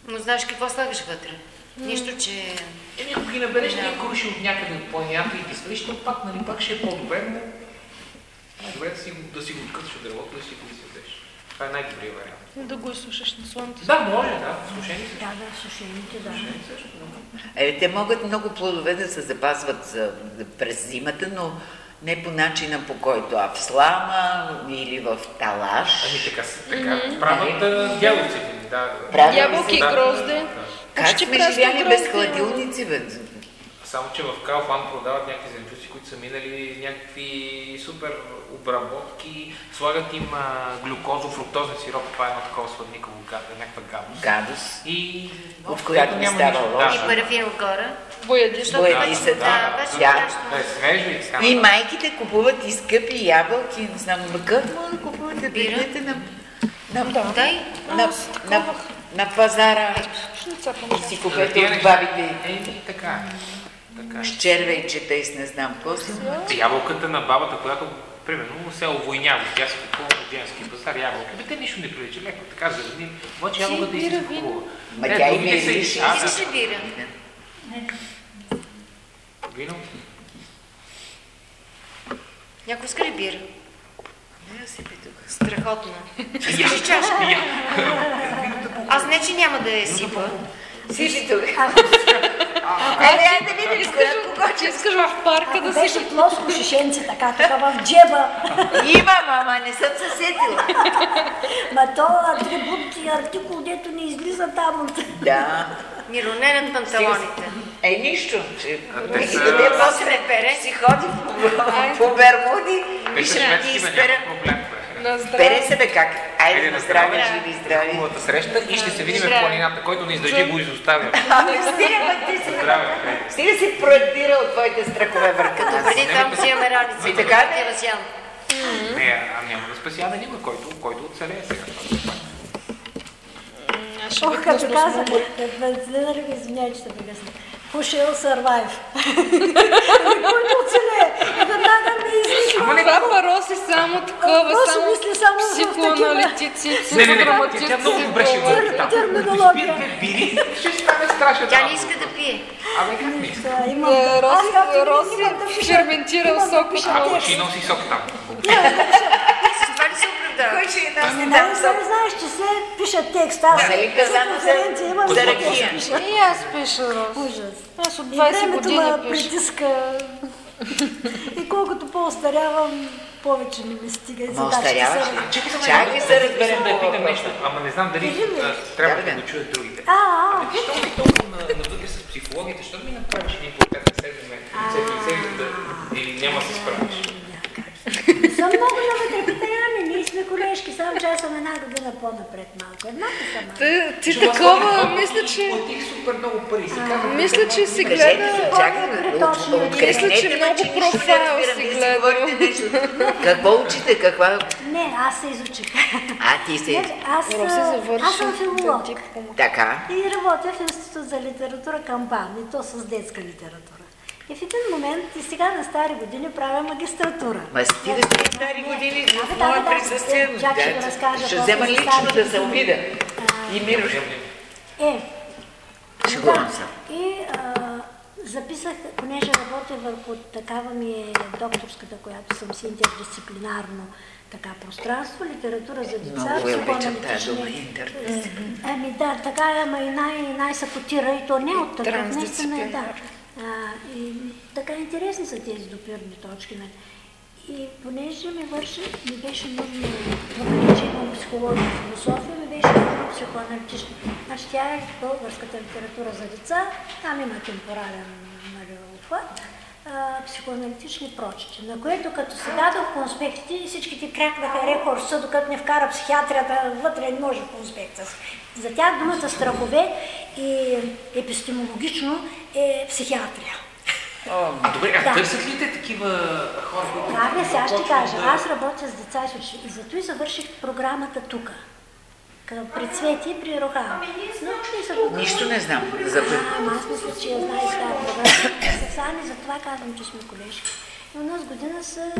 Но знаеш какво слагаш вътре? Нищо, че... Еми, ако ги набереш тия круши от някъде от планината и ги свалиш, то пак, нали, пак ще е по-добре, но... Най-добре да си, да си го откъсваш от дървото, да си го изядеш. Това е най-добрият вариант. Да го изсушиш на слънце. Да, може, да. Слушай се. Да, да, сушените, да. Е, те могат много плодове да се запазват за, през зимата, но не по начина по който а в слама или в талаш. Ами така, се- така правят а, дяволците ни, да. Правят Ябълки и грозде. да. Как сме живяли грозде без има. хладилници, бе? Само, че в Калфан продават някакви зеленчуци, които са минали някакви супер обработки, слагат им а, глюкозо, фруктозен сироп, това е едно такова сладникаво, га- някаква гадост. Гадост. И От която не става лошо. И Да, парафин отгоре. Боядиш. Защото Бояди точно- се, да, да, беше да. да свежо и така. И майките купуват и скъпи ябълки, не знам, ма как могат да купуват да Бира? дойдете на, на, Дай. на, на, на пазара и си купете от бабите Еми, така е. Така с червейчета и с не знам какво си. Ябълката на бабата, която примерно се овойнява, тя си купува на женски пазар ябълки. Бе, те нищо не прилича, леко така зелени, обаче ябълката и се хубава. Ма Не, тя и са- мирише. А, Искаш да. ли бира? Вино? Някой иска ли бира? Не, си тук. Страхотно. Искаш чашка? Аз не, че няма да я сипа. Сипи тук. Коя кого Че искаш в парка да си... Беше плоско шишенце, така, така в джеба. Имам, ама не съм се сетила. Ма то атрибут и артикул, дето не излиза там от... Да. Миро, не над панталоните. Е, нищо. Те даде После ме пере. си ходи по, Бермуди и ще бе, изпера. На здраве. Се бе как. Айде Айде на здраве, здраве. живи и здрави. Хубавата среща и ще се видим в планината. Който не издържи, го изоставя. Ами стига, бе, ти си... Здраве. Стига си проектирал твоите страхове върху нас. Преди това му си имаме радица. Ми така ли? Такива сян. Не, а няма да спасява никой, който, който оцелее сега. Е Ох, като каза, Росмур. извиняй, че се. Who shall survive? Който оцелее. Веднага ми измисля. Това пароси само такова, само само в психоаналитици, Не, не, не, тя много добре ще го Тер- там. терминология. Бири, ще стане страшен. Тя не иска да пие. Абе, как не иска? Да, имам. Е, ферментирал сок. А, ще носи сок там. С това ли се оправдава? Кой ще Не, носи не, сок? знаеш, че се пише текст. Аз Да, нали конференция имам за ракия. И аз пиша, Рос. Ужас. Аз от И 20 времето години ме пиша. притиска. И колкото по-остарявам, повече не ми стига. и Ма задачите остаряваш ли? Чакай, се разберем да питам нещо, ама не знам дали трябва Да, да го чуят другите. А, а, Защо ми толкова на- навътре с психологията? Защо да ми направиш един портрет на себе ме, всеки седмица или няма да се справиш? Не съм много навътре, питай Ами, ние сме колежки, само че аз съм една година по-напред малко. Едната съм аз. Ти, аз такова, мисля, че... Платих супер много пари. Мисля, че се Кажете гледа... чакай, Мисля, че много профайл си си нещо. Какво учите? Каква? Не, аз се изучих. А, ти се... Значи, Аз, аз съм филолог. Така. И работя в Институт за литература Кампан, и то с детска литература. И в един момент, и сега на стари години, правя магистратура. Ма стига с тези стари години Да, в да, мое да. присъствие. Ще Да, го разкажа Ще взема лично да се обида. И Мирош. Е, Шегувам да. се. И а, записах, понеже работя върху такава ми е докторската, която съм си интердисциплинарно така пространство, литература за деца, Много я обичам тази дума, интердисциплинарно. Е, Ами да, така е, ама и най- най-сапотира, и то не от такъв, наистина е, да. А, и така интересни са тези допирни точки. Нали? И понеже ми върши, ми беше нужно, въпреки че имам психология и философия, ми беше нужно психоаналитична. Значи тя е българската литература за деца, там има темпорален нали, обхват, психоаналитични прочити, на което като се дадох конспектите всичките кракнаха рекордса, докато не вкара психиатрията, вътре не може конспекта си. За тях думата страхове и епистемологично е психиатрия. А, Добре, Да. а търсят ли те такива хора. Това бе, сега ще кажа. да- Аз работя с деца и с учени. И зато и завърших програмата тук. При Цвети и при са тук. Нищо не знам. За... А, ама аз мисля, че я знаеш тази програма. С Ани, затова казвам, че сме колежки. И у нас година са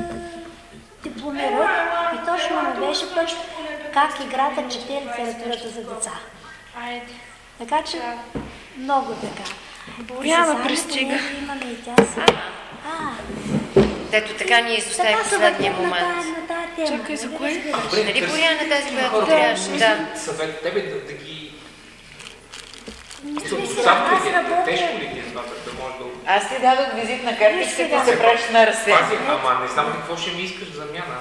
дипломирах и точно ме беше път как играта чете литературата за деца. Така че много така. Ани пристига. Имаме и тя си. А, Ето така ние се последния момент. Чакай, за кое? Нали Боряна тази, която трябваше, да. Съвет тебе да ги... Само аз е? Тежко е да може да... Аз ти дадох визитна картичка, ти сега. се пращаш на. Пази, ама не знам какво ще ми искаш за замяна.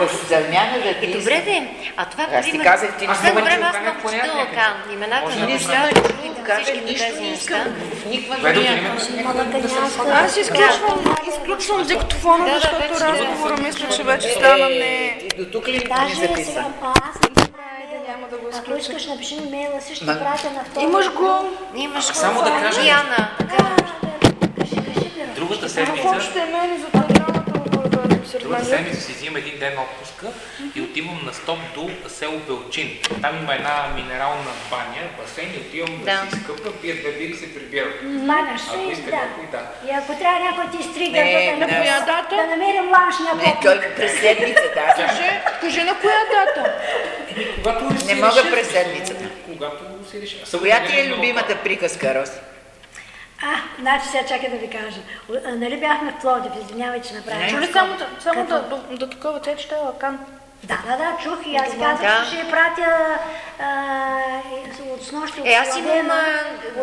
Аз... Замяна да ти Е, добре де, а това Аз ти пример- казах, ти не знаеш, време аз е понятие чета. Лукан. Имената на да Не знам, казах, всичките нищо тези не неща. искам. Никаква. Аз изключвам, изключвам диктофона, защото разговора мисля, че вече стана не... Е, До тук ли ми Даже записа? Няма да го Ако искаш, напиши ми мейла си, ще пратя на втора. Имаш го. Имаш Само да кажа- Диана. А, да, кажи, кажи, Вера. Другата седмица... общите имени за театралната лаборатория в Другата Сърбания. седмица си взимам един ден отпуска и отивам на стоп до село Белчин. Там има една минерална баня, басейн и отивам да, Да. си скъпна, пия две бири и се прибирам. Ако и иска да. някой, да. И ако трябва някой ти изтрига, Не, да, на коя дата? да намерим ланшния Не, той през седмицата. Кажи, кажи на коя дата? Когато не мога през седмицата. Когато си реши. Коя ти е любимата приказка, Рос? А, значи сега чакай да ви кажа. Нали бяхме в Плодив, извинявай, че направих. Чули само, само да, да, да такова, тя чете Лакан. Да, да, да, чух и аз казах, Да. че ще я пратя а, и- от снощи от Е, аз имам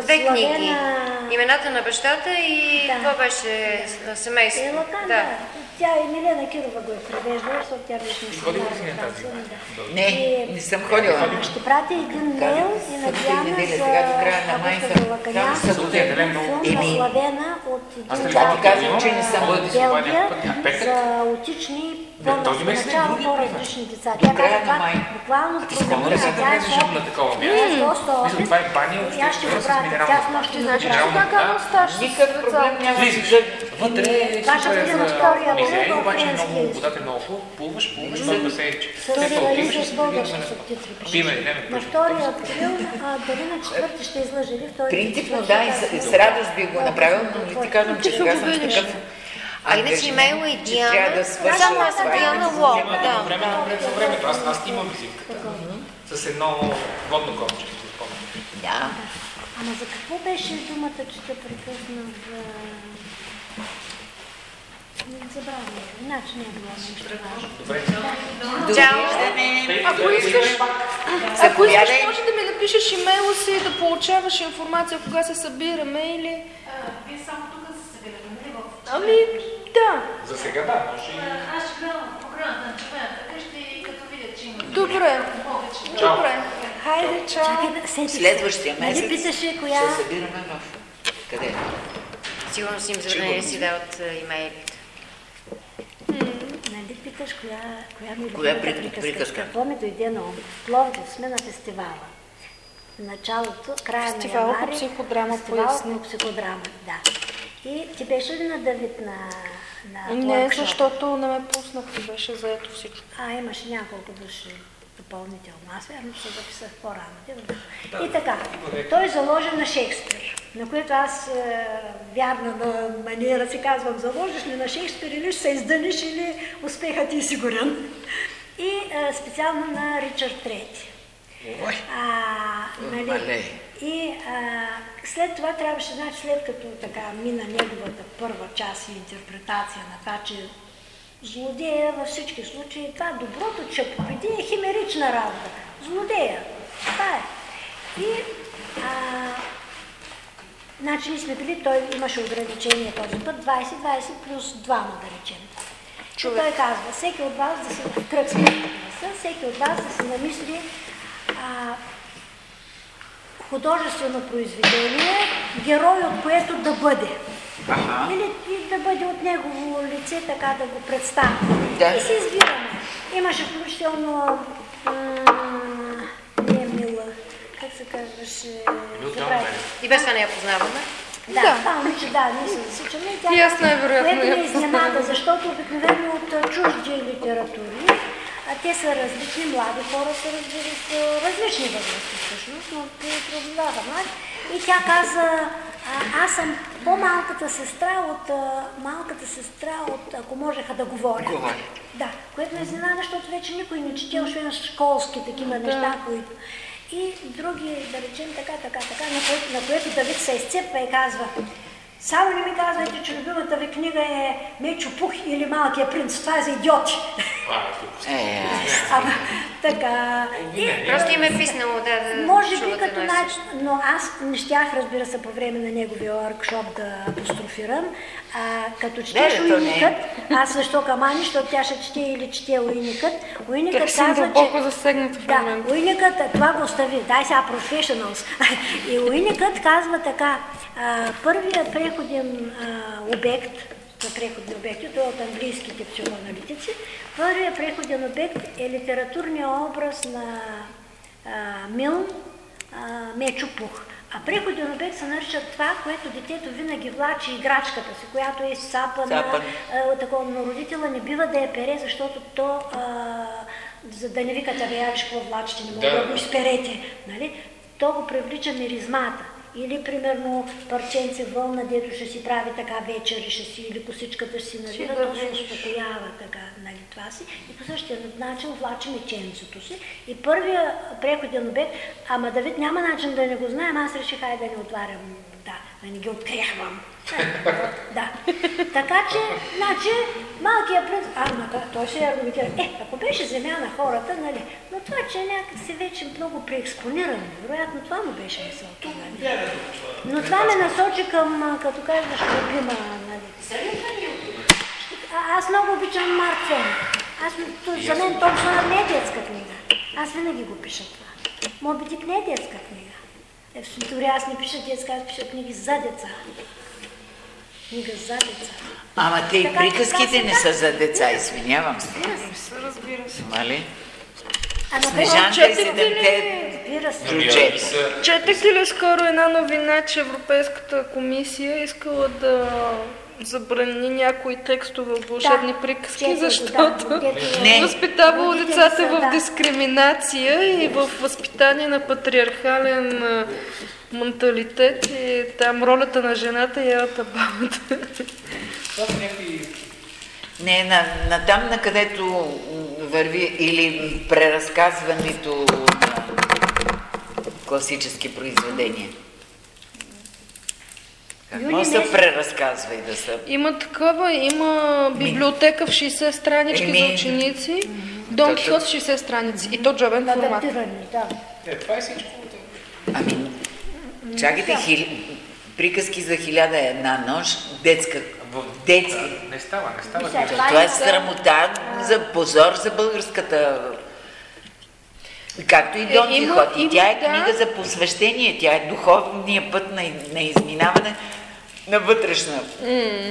две книги. Имената на бащата и Да. това беше а, семейство. Е, Лакан, да. Тя и Милена Кирова го е превеждала, защото тя беше на тази? Да. Не, не съм ходила. Ще пратя един мейл и на и Диана за Августа съм. Балаканянска, Да, събота и неделя много. филм Еми, на Славена от Аз един мога ти да казвам, че не съм да Белгия за аутични този месец ли начало други деца. До края на това май. ти ли си да е влезеш на такова Не, място? Мисля, това е баня, И аз ще го с минерална вода. ли Минерална как с Никакъв проблем няма. Влизаш. за... Вътре е Това ще супер мизерия, урок, обаче френски много, водата е много хубава. Плуваш, плуваш в басейнче. Това отиваш и ревизия с си български видиш субтитри. пише. Пиме, не На пише. 2 април, дали на 4 ще излъжа втори. Принципно да, и с, радост би го направил, но не ти казвам, че сега съм такъв А иначе имейла и Диана. да Само аз съм Диана. Има Да, време за времето. Аз, аз имам визитката. С едно водно копче. Да. Ама за какво беше думата, че те прекъсна. Не забравя, иначе не е било нещо важно. Добре. Чао. Ако искаш, ако искаш, може да ми напишеш имейла си и да получаваш информация кога се събираме или... Вие само тук се събирате, нали? В Ами, да. За сега да, може и... Аз ще гледам програмата на червената къща и като видя, че има... Добре. Повече. Чао. Добре. Хайде, чао. Чакай. Следващия Нали месец питаше коя... се събираме в... Къде? Сигурно си им забранили си дават а, имейлите. Нали питаш коя, коя ми е Коя при- приказка? Какво ми дойде на ум? В Пловдив сме на фестивала. Началото, края Фестивала на по януари. психодрама, Фестивала поясни. по психодрама, да. И ти беше ли на Давид на, на Не, workshop? защото не ме пуснахте, беше заето всичко. А, имаше няколко души допълнително. Аз вярно се записах по-рано. Да. И така, той заложи на Шекспир, на което аз е, вярна на маниера си казвам, заложиш ли на Шекспир или ще се издъниш или успехът ти е сигурен. И е, специално на Ричард Трети. А, нали. И а, след това трябваше, значи след като така мина неговата първа част и интерпретация на това, че злодея във всички случаи, това доброто, че победи е химерична работа. Злодея. Това е. И а, Значи ние сме били, той имаше ограничение този път, 20-20 плюс двама, да речем. И той казва, всеки от вас да се кръг всеки от вас да се намисли а, художествено произведение, герой от което да бъде. Или и да бъде от негово лице, така да го представи. Да. И се избираме. Имаше включително не е мила, как се казваше? И без това не я познаваме. Да, да. да, ние се засичаме. и Тя, И аз най-вероятно Което ме изненада, защото обикновено от чужди литератури, а те са различни, млади хора са, разбира се, различни възрасти всъщност, но те преобладава млади. И тя каза, а, аз съм по-малката сестра от а, малката сестра от, ако можеха да говоря. Говоря. Да, което ме изненада, защото вече никой не чете, освен школски такива неща, които... И други, да речем така, така, така, на което, на което Давид се изцепва и казва, само не ми казвайте, че любимата ви книга е Мечо Пух или Малкия принц. Това е за идиоти. А, глупост. Е, Ама, така. И, Просто им е писнало да, да може би като начин, но аз не щях, разбира се, по време на неговия workshop да апострофирам. А, като четеш Не, то не е. аз също камани, защото тя ще чете или чете. Уйникът Как съм казва, че... засегната в Да, момента. уйникът, това го остави, дай сега professionals. И уйникът казва така, а, първият преходен а, обект, на преходни обекти, той е от английските психоаналитици, първият преходен обект е литературният образ на а, Милн а, Мечо Пух. А преходен обект се нарича това, което детето винаги влачи играчката си, която е сапана, Сапан. а, такова, но родителя не бива да я пере, защото то, а, за да не викате, бе, явиш какво влачите, не мога да, Да. го изперете, нали? То го привлича миризмата. Или, примерно, парченце вълна, дето ще си прави така вечери, ще си, или косичката ще си навира, то се успокоява така, нали, това си. И по същия начин влачи меченцето си. И първия преходен обект, ама Давид няма начин да не го знаем, аз реших, ай да не отварям, да, да не ги открявам. Да. Така че, значи, малкият принц, а, да, той ще аргументира, е, ако беше земя на хората, нали, но това, че е някакси вече много преекспонирано, вероятно това му беше мисълта, нали. Но това ме насочи към, като казваш, любима, нали. А, аз много обичам Марк Твен. Аз, за мен Сойер не е детска книга. Аз винаги го пиша това. Моби Дик не е детска книга. Е, в- дори аз не пиша детска, аз пиша книги за деца. Книга за деца. ама те и Така, приказките така, не са за деца, извинявам се. Разбира се. Мали? Ама Снежанка и седемте Разбира се. Ами, джуджета. са- Четете ли скоро една новина, че Европейската комисия искала да забрани някои текстове от вълшебни Да, приказки, да, защото дето Не. възпитавало децата са, в да. дискриминация и в възпитание на патриархален менталитет и там ролята на жената е ята бабата. Това са някакви... Не, на, на там, на където върви или преразказването на класически произведения. Какво Юни се преразказва и да са? Има такова, има библиотека в 60 странички Еми, за ученици, Дон Кихот с 60 страници и то джобен формат. Да. Не, това е всичко. Ами, чакайте, хил... приказки за хиляда и една нощ, детска В детски. Не става, не става. Мисля, това Това е да. срамота за позор за българската Както и Дон Е, Кихот. И тя е да. книга за посвещение. Тя е духовния път на, на изминаване на вътрешна.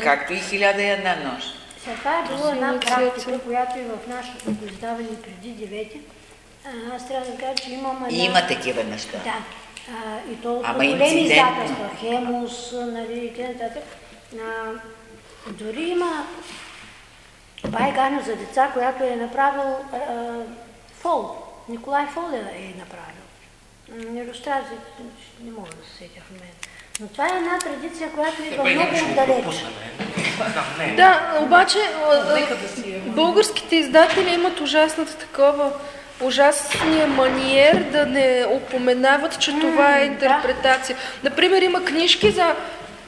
Както и хиляда и една нощ. Сега това е била една практика, която и в нашето издаване преди девети. А, Аз трябва да кажа, че имам И една... има такива неща. Да. А, и то от Ама големи издателства. Хемус, нали, и т.н. Дори има Бай за деца, която е направил а, Фол. Николай Фол е, е направил. Илюстрации, не мога да се сетя в момента. Но това е една традиция, която идва Бе, много отдалеч. Не не. Да, обаче а, а, българските издатели имат ужасната такова ужасния маниер да не упоменават, че това е интерпретация. Например, има книжки за,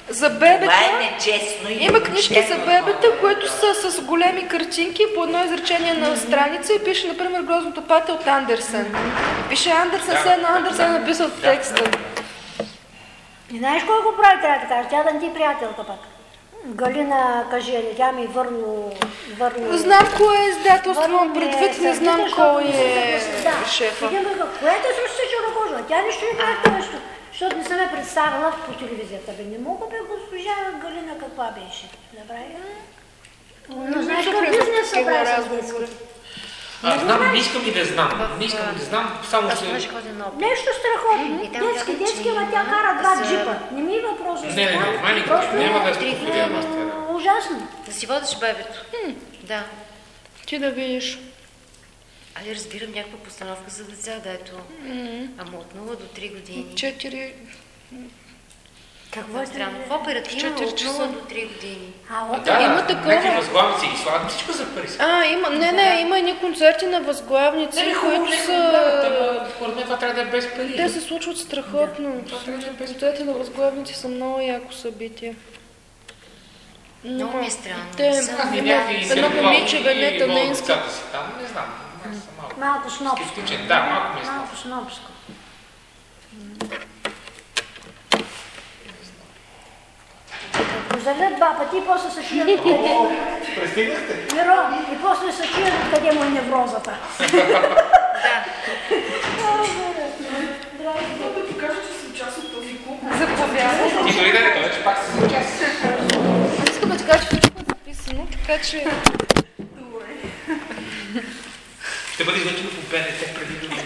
за бебета. Това е нечестно. и Има книжки за бебета, които са с големи картинки по едно изречение на страница и пише, например, Грозното пате от Андерсен. Пише Андерсен, все едно Андерсен е написал текста. И знаеш кой го прави, трябва да кажа? Тя да не ти приятелка пък. Галина Кажели, тя ми е върло... върло... Знам кое е издателство, имам е предвид, не знам кой се е. Да. шефа. Един казва, което е срещу Чорнокожа? Тя нищо не прави това нещо. Защото не съм я представила по телевизията. Бе, не мога бе госпожа Галина каква беше. Направи. а? Но знаеш как бизнес се прави с детските? А, знам, не искам и да знам. Не искам и да знам, само опит. Нещо страхотно. Там Детски, детски, ама тя кара два джипа. Не ми е въпрос за Не, не, не. Просто Няма да е, м, Ужасно. Да си водиш бебето. Да. Ти да видиш. Али разбирам някаква постановка за деца, да ето. Ама от 0 до 3 години. Четири... Какво е Странно. В операта има от часа. 0 до 3 години. А, А, от да, има някакви такова. възглавници ги слагат всичко за пари. А, има, не, не, има едни концерти на възглавници, Не, не, хубаво, които са... ама според мен това трябва да е без пари. Те се случват страхотно. Концерти на възглавници са много яко събитие. Много ми е странно. Те, едно, и момиче, и Венета там, не знам. Малко. Скептичен, да, малко ми Ако залят два пъти, после се чуят къде... Пристигнахте? Миро, и после се чуят къде му е неврозата. Да. Да покажа, че съм част от този клуб. Заповядай. Ти дори да не дойдеш, пак си за час. Аз искам да ти кажа, че е записано, така че... Ще бъде излъчено по БНТ преди новини.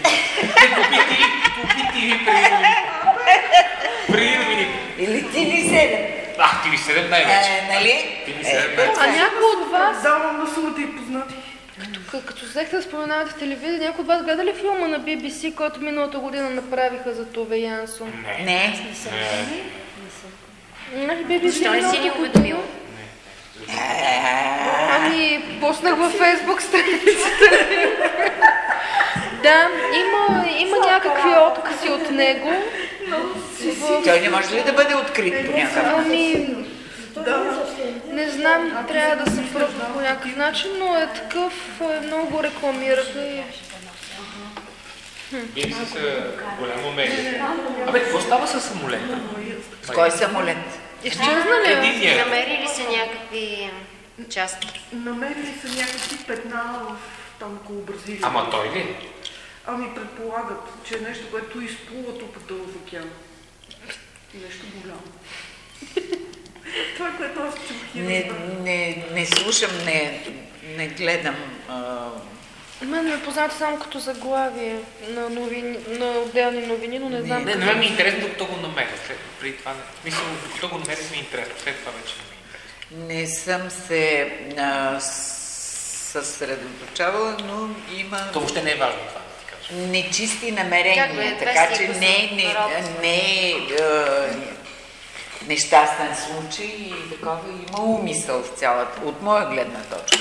47 най-вече. Е, нали? 47 е, най-вече. А някой от вас... Давам на сумата и познати. Като, като взехте да споменавате в телевизия, някой от вас гледа ли филма на BBC, който миналата година направиха за Тове Янсо? Не. Не, не съм. Не. Не съм. BBC Що не си? Е. Ами, поснах във Фейсбук страницата. да, има, има някакви откази от него. Той не може ли да бъде открит по някакъв Ами, не знам, трябва да се пробва по някакъв начин, но е такъв, е, много го рекламираха и... Си са голямо медия. Абе, какво става с самолета? С кой самолет? Изчезна ли? е? Намерили се някакви части. Намерили са някакви петна в там около Бразилия. Ама той ли? Ами предполагат, че е нещо, което изплува тук в океан. Нещо голямо. Това, което аз чух и Не, не, не слушам, не, не гледам. А, Мен ме познавате само като заглавие на, новини, на отделни новини, но не знам Не, не ми е интересно, докато го намеря. След, преди това, не. мисля, докато го намеря ми е интересно. След това вече не ми е интересно. не съм се а, съсредоточавала, но има То въобще не е важно това. Нечисти намерения, бе, така че не, не, не е нещастен случай и такова има умисъл в цялата, от моя гледна точка.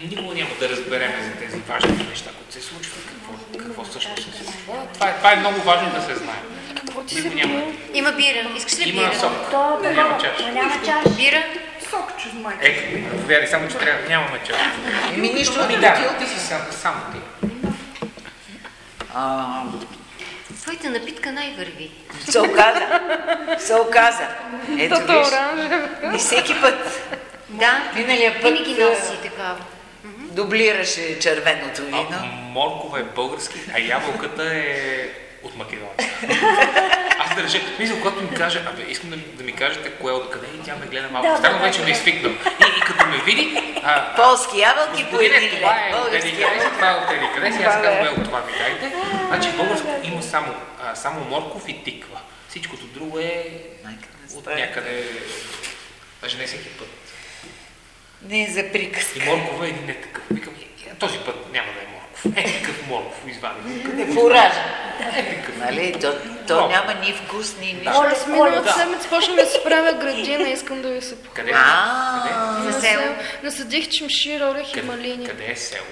Никога няма да разберем за тези важни неща, които се случват, какво, какво всъщност се случва. Това е, това е много важно да се знае. Какво ти Никога се няма. Има бира. Искаш ли Има бира? сок. То е Няма чаш. Ма Няма чаш. Бира? Сок чрез майка. Е, вери, само че трябва, нямаме чаш. Еми нищо не да, ти си сам, само ти. А, Твоята напитка най-върви. Се оказа. Се оказа. Ето Тото виж. И всеки път. Да, Миналия път винаги а, носи такава. дублираше червеното А, вино. моркова е български, а ябълката е от Македония. Аз държа, мисля, когато ми каже, абе, искам да, ми- да ми кажете кое от къде и тя ме гледа малко. Да, Странно да, вече да, ме е свикнал. И, и като ме види, а, Полски ябълки по един това лев. е от Български еди къде това е от еди къде аз казвам, е от това ми дайте. Значи българско има само, а, само морков и тиква. Всичкото друго е от някъде, даже не всеки път. Не е за приказка. И моркова е един не такъв. Викам, «Е, този път няма да е Е такъв морков извадих. Не фуража. Е такъв. Нали? То, то няма ни вкус, ни нищо. Коле, Аз миналата Да. седмица почнах да си правя градина, искам да ви се похваля. Къде? А, Къде? За село. Насъдих чимшира, орех и Къде, малини. къде е село?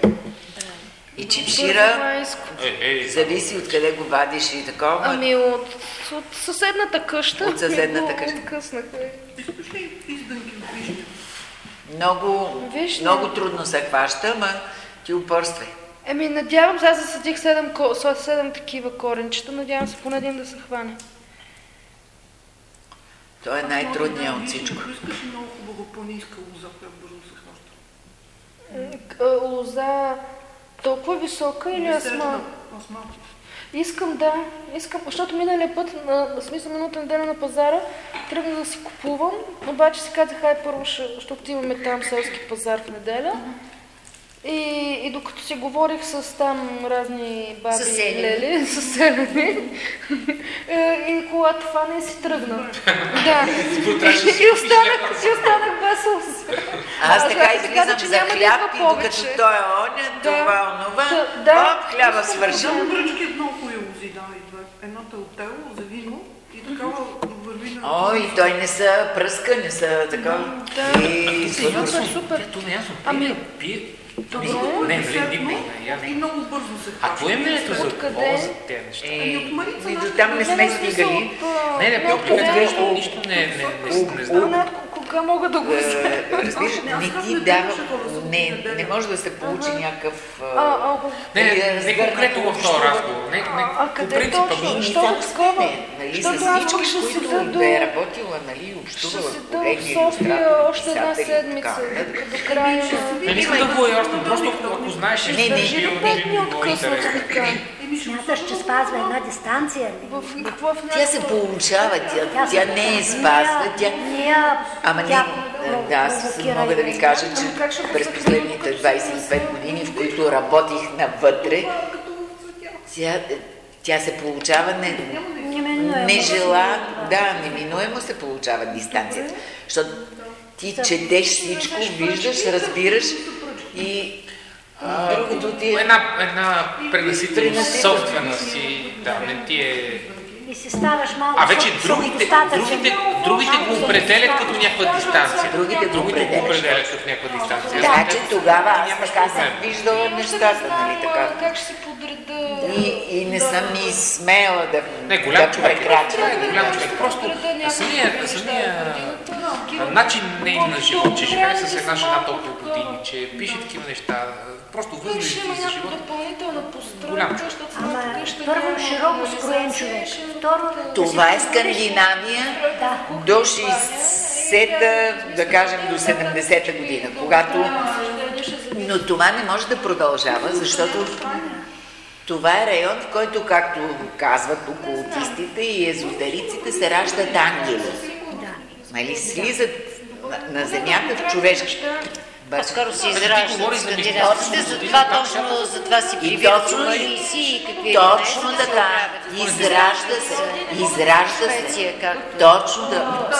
И чипшира, Първомайско. Е, е, зависи от къде го вадиш и такова. Ами от, от съседната къща. От съседната къща. изданки от вишня? Много, много трудно се хваща, ама ти упорствай. Еми, надявам се, аз засадих 7, ко- со- седем такива коренчета, надявам се поне един да се хване. Той е най-трудният от всичко. Искаш много хубава планинска лоза, която бързо се хваща. Е, а, Лоза толкова висока или малко. Искам, да. Искам, защото миналия път, на, на смисъл миналата неделя на пазара, тръгнах да си купувам, обаче си казах, хай първо, ще, защото имаме там селски пазар в неделя. И, и докато си говорих с там разни баби Съседи. и лели, съседи, е, и колата фана и си тръгна. да. да си и, останах, някаква и останах без лоз. Аз така си излизам че за няма да хляб и докато повече. той е оня, Да. това, онова, Да, да. оп, хляба свърши. Само бръчки много хубави лози, да, и. Едната е от тело, за вино и такава върви на... Ой, той не са пръска, не са такова. Да. И Супер, супер. Не. Ами- Пие, пие. Добро, Не, е нали, десертно не, не, не, и много бързо се А какво е мнението за какво за тези неща? Е, от Марица, и до нашата там не сме стигали. Не, не, публиката нищо, нищо не, не, не, не знам. Кога мога да го взема? Е, Разбираш, Аз- аз не как ти не дава, трябваше хора да се не, определят. не може да се получи някакъв... А, а, го- Не, не, Или не разгърнато конкретно в този общуване. разговор. Не, не, а по къде принцип, точно? ами, И Що само е с такова? мене, нали, Защото с аз всички, ще с си които да да е до- работила, нали, Ще общувала, си да колеги, в София илюстратори, още една писатели и така седмица, нататък. до края на... не искам да го е ясно, просто ако, ако знаеш, Не, не. Държи ли пет дни откъснато така? Смяташ, че спазва една дистанция ли? В, в, в Тя се получава, тя, тя не е спазва, тя... Ама тя не, да, аз мога да ви кажа, че през последните докато се 25 години, в които работих навътре, тя, тя се получава не, Неминуемо. нежелано, да, неминуемо се получава дистанцията. Защото ти четеш всичко, виждаш, разбираш и а, другото ти е... една, една пренасителност, Пренасителност. собствена си, да, не ти е... И си ставаш малко А вече другите, другите, другите го определят като някаква дистанция. Другите го Другите го определят. като някаква дистанция. Така че тогава аз така съм виждала нещата, нали така. Как ще си подреда... И, и не съм ни смела да, Не, голям да човек. е голям човек. Просто самия, самия начин не на живот, че живее с една жена толкова години, че пише такива неща, просто Ще възгледите има някаква допълнителна постройка, човек. защото Ама първо широко скроен човек. Второ, Това е Скандинавия до 60-та, да кажем до 70-та година, когато... Но това не може да продължава, защото това е район, в който, както казват окултистите и езотериците, се раждат ангели. Нали, слизат на, на земята в човешки. По-скоро се ти израждат за скандинавците, затова да, точно, затова си И прибират марийци и какви точно така, изражда се, изражда се. Точно да.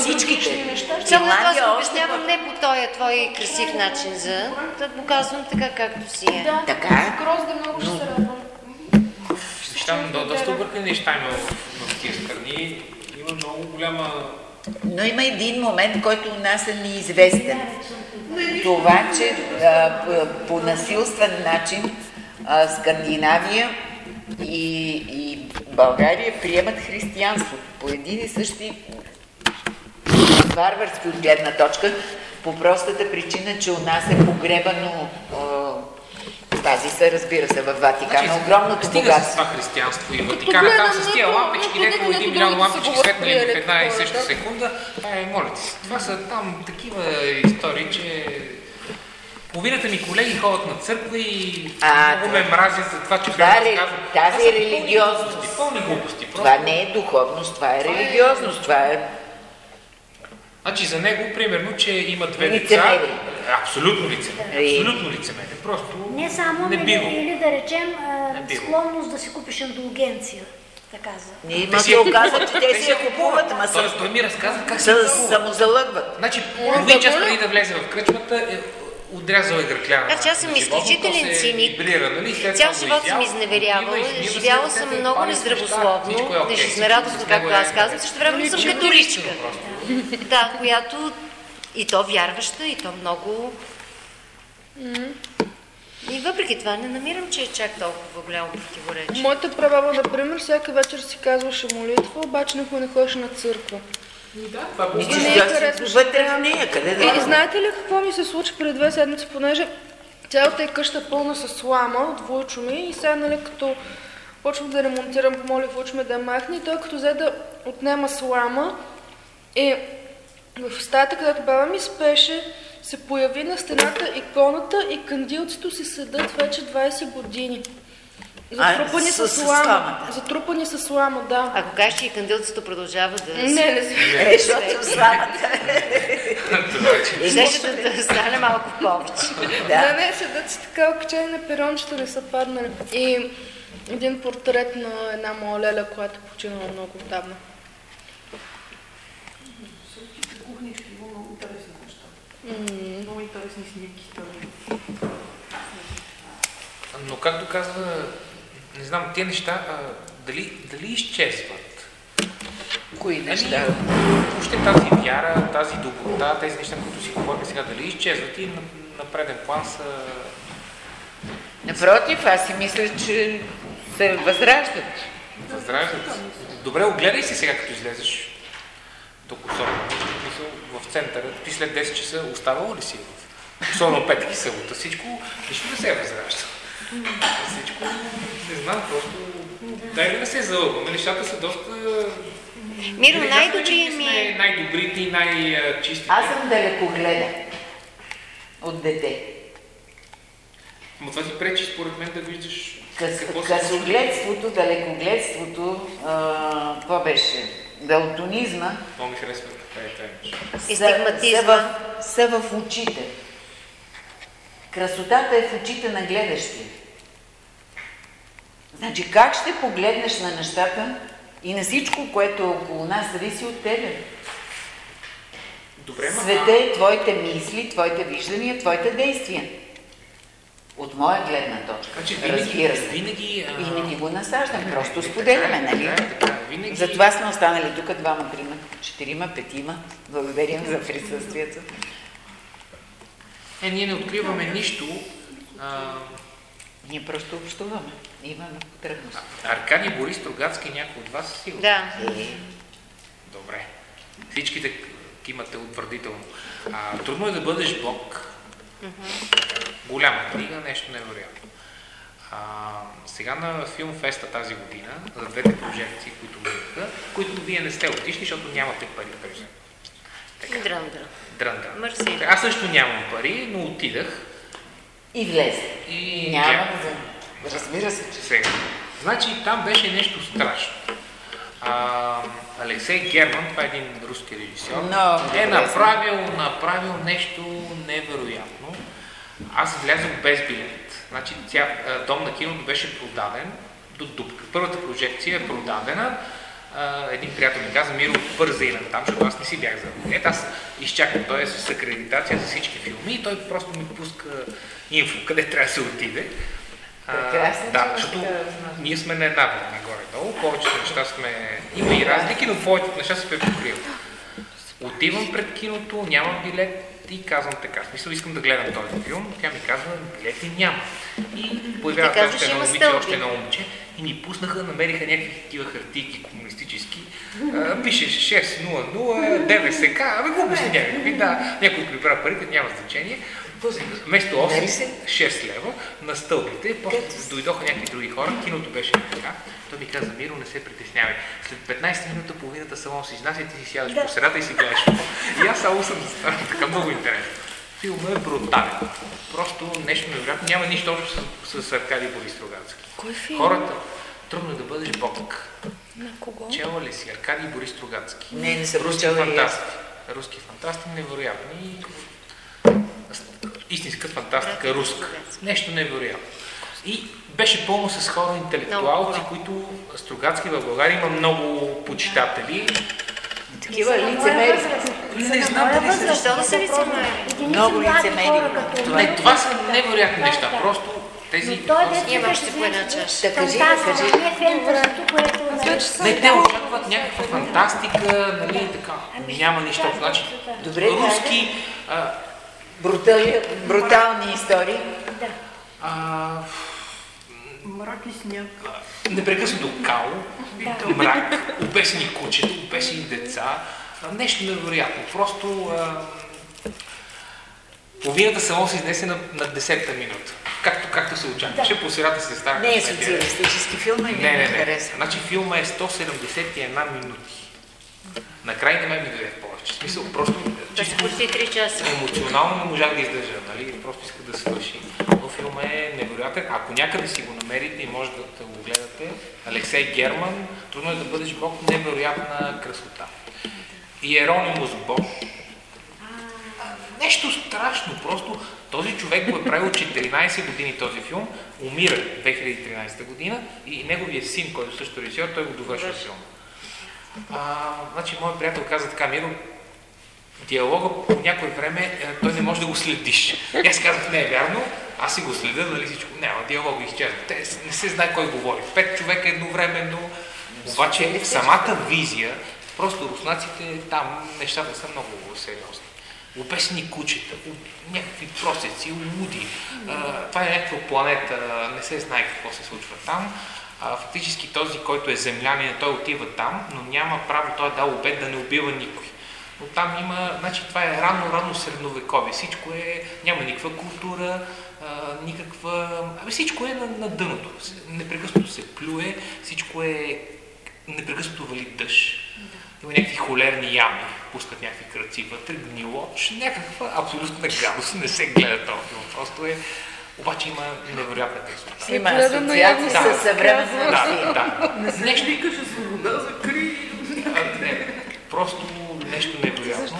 Всичките. Само това още обяснявам не по този твой красив начин за... Да го казвам така, както си е. Така е. Се. Там до, доста объркани неща има в, тия страни. Има много голяма... Но има един момент, който у нас е неизвестен. Това, че а, по- насилствен начин а, Скандинавия и, и България приемат християнство по един и същи варварски от гледна точка, по простата причина, че у нас е погребано а, Пази се, разбира се, в Ватикана. Значи, Огромното стига с богатство. това християнство и Ватикана, там с тия лампички, дето един милион лампички светнали в една и съща секунда. Е, моля ти се, това са там такива истории, че Половината ми колеги ходят на църква и А, много ме мразят за това, че е, разказвам. тази пълни религиозност. глупости, Пълни глупости. Това не е духовност, това е религиозност, това е... Значи за него, примерно, че има две деца. Лицемерие. Абсолютно лицемерие. Е. Абсолютно лицемерие. Просто Не само, не или, бива. или да речем а, Не склонност да си купиш индулгенция, така за. Ние Те си оказа, че те си я купуват, ама Той, се, той ми разказа как се се купува. самозалъгват. Значи, половин час преди да влезе в кръчмата, е отрязал е гръкляна. Значи аз съм изключителен циник. нали? Цял живот съм изневерявала, живяла съм много нездравословно, е нежизнерадостно, него както аз е казвам, наред. също време съм Личи католичка. Да, която и то вярваща, и то много... И въпреки това не намирам, че е чак толкова голямо противоречие. Моята прабаба, например, всяка вечер си казваше молитва, обаче никой не ходеше на църква. Да, това е Виж, не по-добре. я тя си харесваш. вътре в нея, къде да И е? знаете ли какво ми се случи преди две седмици, понеже цялата е къща пълна с слама от Войчо ми и сега, нали, като почвам да ремонтирам, помолих Войчо ми да махне и той като взе да отнема слама и в стаята, където баба ми спеше, се появи на стената иконата и кандилцето си седат вече 20 години. Затрупани с- с, с слама. сламата. Затрупани с слама, да. Ако кажеш, че и кандилцата продължава да... Не, не знам. Е, защото сламата. И Щеше да, да стане малко повече. Да, не, седат си така окачени на перончета, не са паднали. И един портрет на една моя леля, която е починала много отдавна. Много интересни неща. Много интересни снимки. Но както казва, не знам, тези неща, а, дали, дали изчезват? Кои Нали, неща? въобще тази вяра, тази доброта, тези неща, които си говорим сега, дали изчезват и на, на преден план са... Напротив, аз си мисля, че се възраждат. Възраждат. Добре, огледай се сега, като излезеш Косово. Мисъл, в центъра. Ти след 10 часа оставало ли си Особено петък и събота. Всичко, нищо не се е възражда. Всичко, не знам, просто... Дай да не се залъгваме. Нещата са доста... Миро, казваме, ми е... най-добрите и най-чистите. Аз съм далекогледа от дете. Но това ти пречи, според мен, да виждаш Къс, какво късогледството, далекогледството, а, какво беше? Далтонизма Много ми харесва това е това нещо. И са, са, стигматизма. в, са в очите. Красотата е в очите на гледащия. Значи как ще погледнеш на нещата и на всичко, което е около нас, зависи от тебе. Добре, Света е твоите мисли, твоите виждания, твоите действия. От моя гледна точка, Значи винаги, разбира се. винаги... а, И не ти го насаждам, просто споделяме, нали? Така е, така е. Винаги... Затова сме останали тук двама, трима, четирима, петима. Благодарим за присъствието. Е, ние не откриваме нищо. А, Ние просто общуваме. Имаме потребност. Аркадий Борис Трогацки, някой от вас сигурно? Да. Добре. Всичките кимате утвърдително. А, трудно е да бъдеш Бог. Голяма книга, нещо невероятно. А, сега на Филмфеста тази година, за двете прожекции, които минаха, които вие не сте отишли, защото нямате пари да прежем. Дрън, дрън. Дрън, дрън. Мерси. Аз също нямам пари, но отидах И влезе. и Няма да... Разбира се, че... Сега. Значи там беше нещо страшно. А, Алексей Герман, това е един руски режисьор, Много е направил, направил нещо невероятно. Аз влязох без билет. Значи тя, а, дом на киното беше продаден до дупка. Първата прожекция е продадена. А, един приятел ми каза, Миро, бързай на там, защото аз не си бях за билет. Аз изчакам, той е с акредитация за всички филми и той просто ми пуска инфо, къде трябва да се отиде. Прекрасно, да, защото така ние сме на една вълна горе-долу, повечето неща сме... Има и разлики, но повечето неща се покриват. Отивам пред киното, нямам билет и казвам така. В смисъл искам да гледам този филм. Тя ми казва, билети няма. И появява се още едно момиче, още едно момиче. И ни пуснаха, намериха някакви такива хартийки комунистически. А, пише 600, ДВСК, абе глупости някакви, да, някой прибра парите, няма значение. Вместо 8, 6 лева на стълбите, после дойдоха някакви други хора, киното беше така. Той ми каза, Миро, не се притеснявай. След 15 минута половината салон се изнася и ти си сядаш да. по средата и си гледаш. И аз само съм така много интересно. Филмът е брутален. Просто нещо невероятно. Няма нищо общо с, с Аркадий Борис Строгански. Кой филм? Хората, трудно е да бъдеш Бог. На кого? Чела ли си Аркадий Борис Строгански? Не, не съм Руски фантасти. Руски фантасти, невероятни. Истинска фантастика, руска. Нещо невероятно. И беше пълно с хора интелектуалци, които Строгански в България има много почитатели. Такива лицемери. Не знам дали са... Защо да са лицемери? Много лицемери. Не, това са невероятни неща. Просто тези... Имам още по една чаша. Да, кажи, да, кажи. не е което... нали, Не, те очакват някаква фантастика, нали, така. Няма нищо. Значи, Добре, руски... Брутални истории. Да. Мрак и сняг. непрекъснато као, мрак, обесени кучета, обесени деца. Нещо невероятно. Просто а, половината салон се изнесе на, на 10-та минута. Както, както се очакваше, по средата се стара. Не е социалистически филм и Не, не, ми не. харесва. Значи филма е 171 минути. Накрай не ме ми даде повече. В смисъл, просто чисто Почти 3 часа. емоционално не можах да издържа, нали? Просто исках да свърши. Но филма е невероятен. Ако някъде си го намерите и може да, го гледате, Алексей Герман, трудно е да бъдеш Бог, невероятна красота. Иеронимус Бош. Нещо страшно, просто този човек го е правил 14 години този филм, умира 2013 година и неговия син, който също режисьор, той го довършва филма. А, значи, моят приятел каза така, Миро, диалога по някое време е, той не може да го следиш. И аз казах, не е вярно, аз си го следя, нали всичко, няма, диалога изчезва. Те не се знае кой говори. Пет човека едновременно, обаче самата визия, просто руснаците там нещата са много сериозни. Обесни кучета, някакви просеци, луди. Това е някаква планета, не се знае какво се случва там. А, фактически този, който е землянин, той отива там, но няма право, той е дал обед да не убива никой. Но там има, значи това е рано-рано средновековие. Всичко е, няма никаква култура, а, никаква... Абе всичко е на, на дъното. Непрекъснато се плюе, всичко е... Непрекъснато вали дъжд. Има някакви холерни ями, пускат някакви кръци вътре, гнилоч, някаква абсолютна гадост, не се гледа този филм. Просто е... Обаче има невероятна красота. Има явно с съвременна Да, да. Не се Нещо, свобода за кри. не, просто нещо невероятно.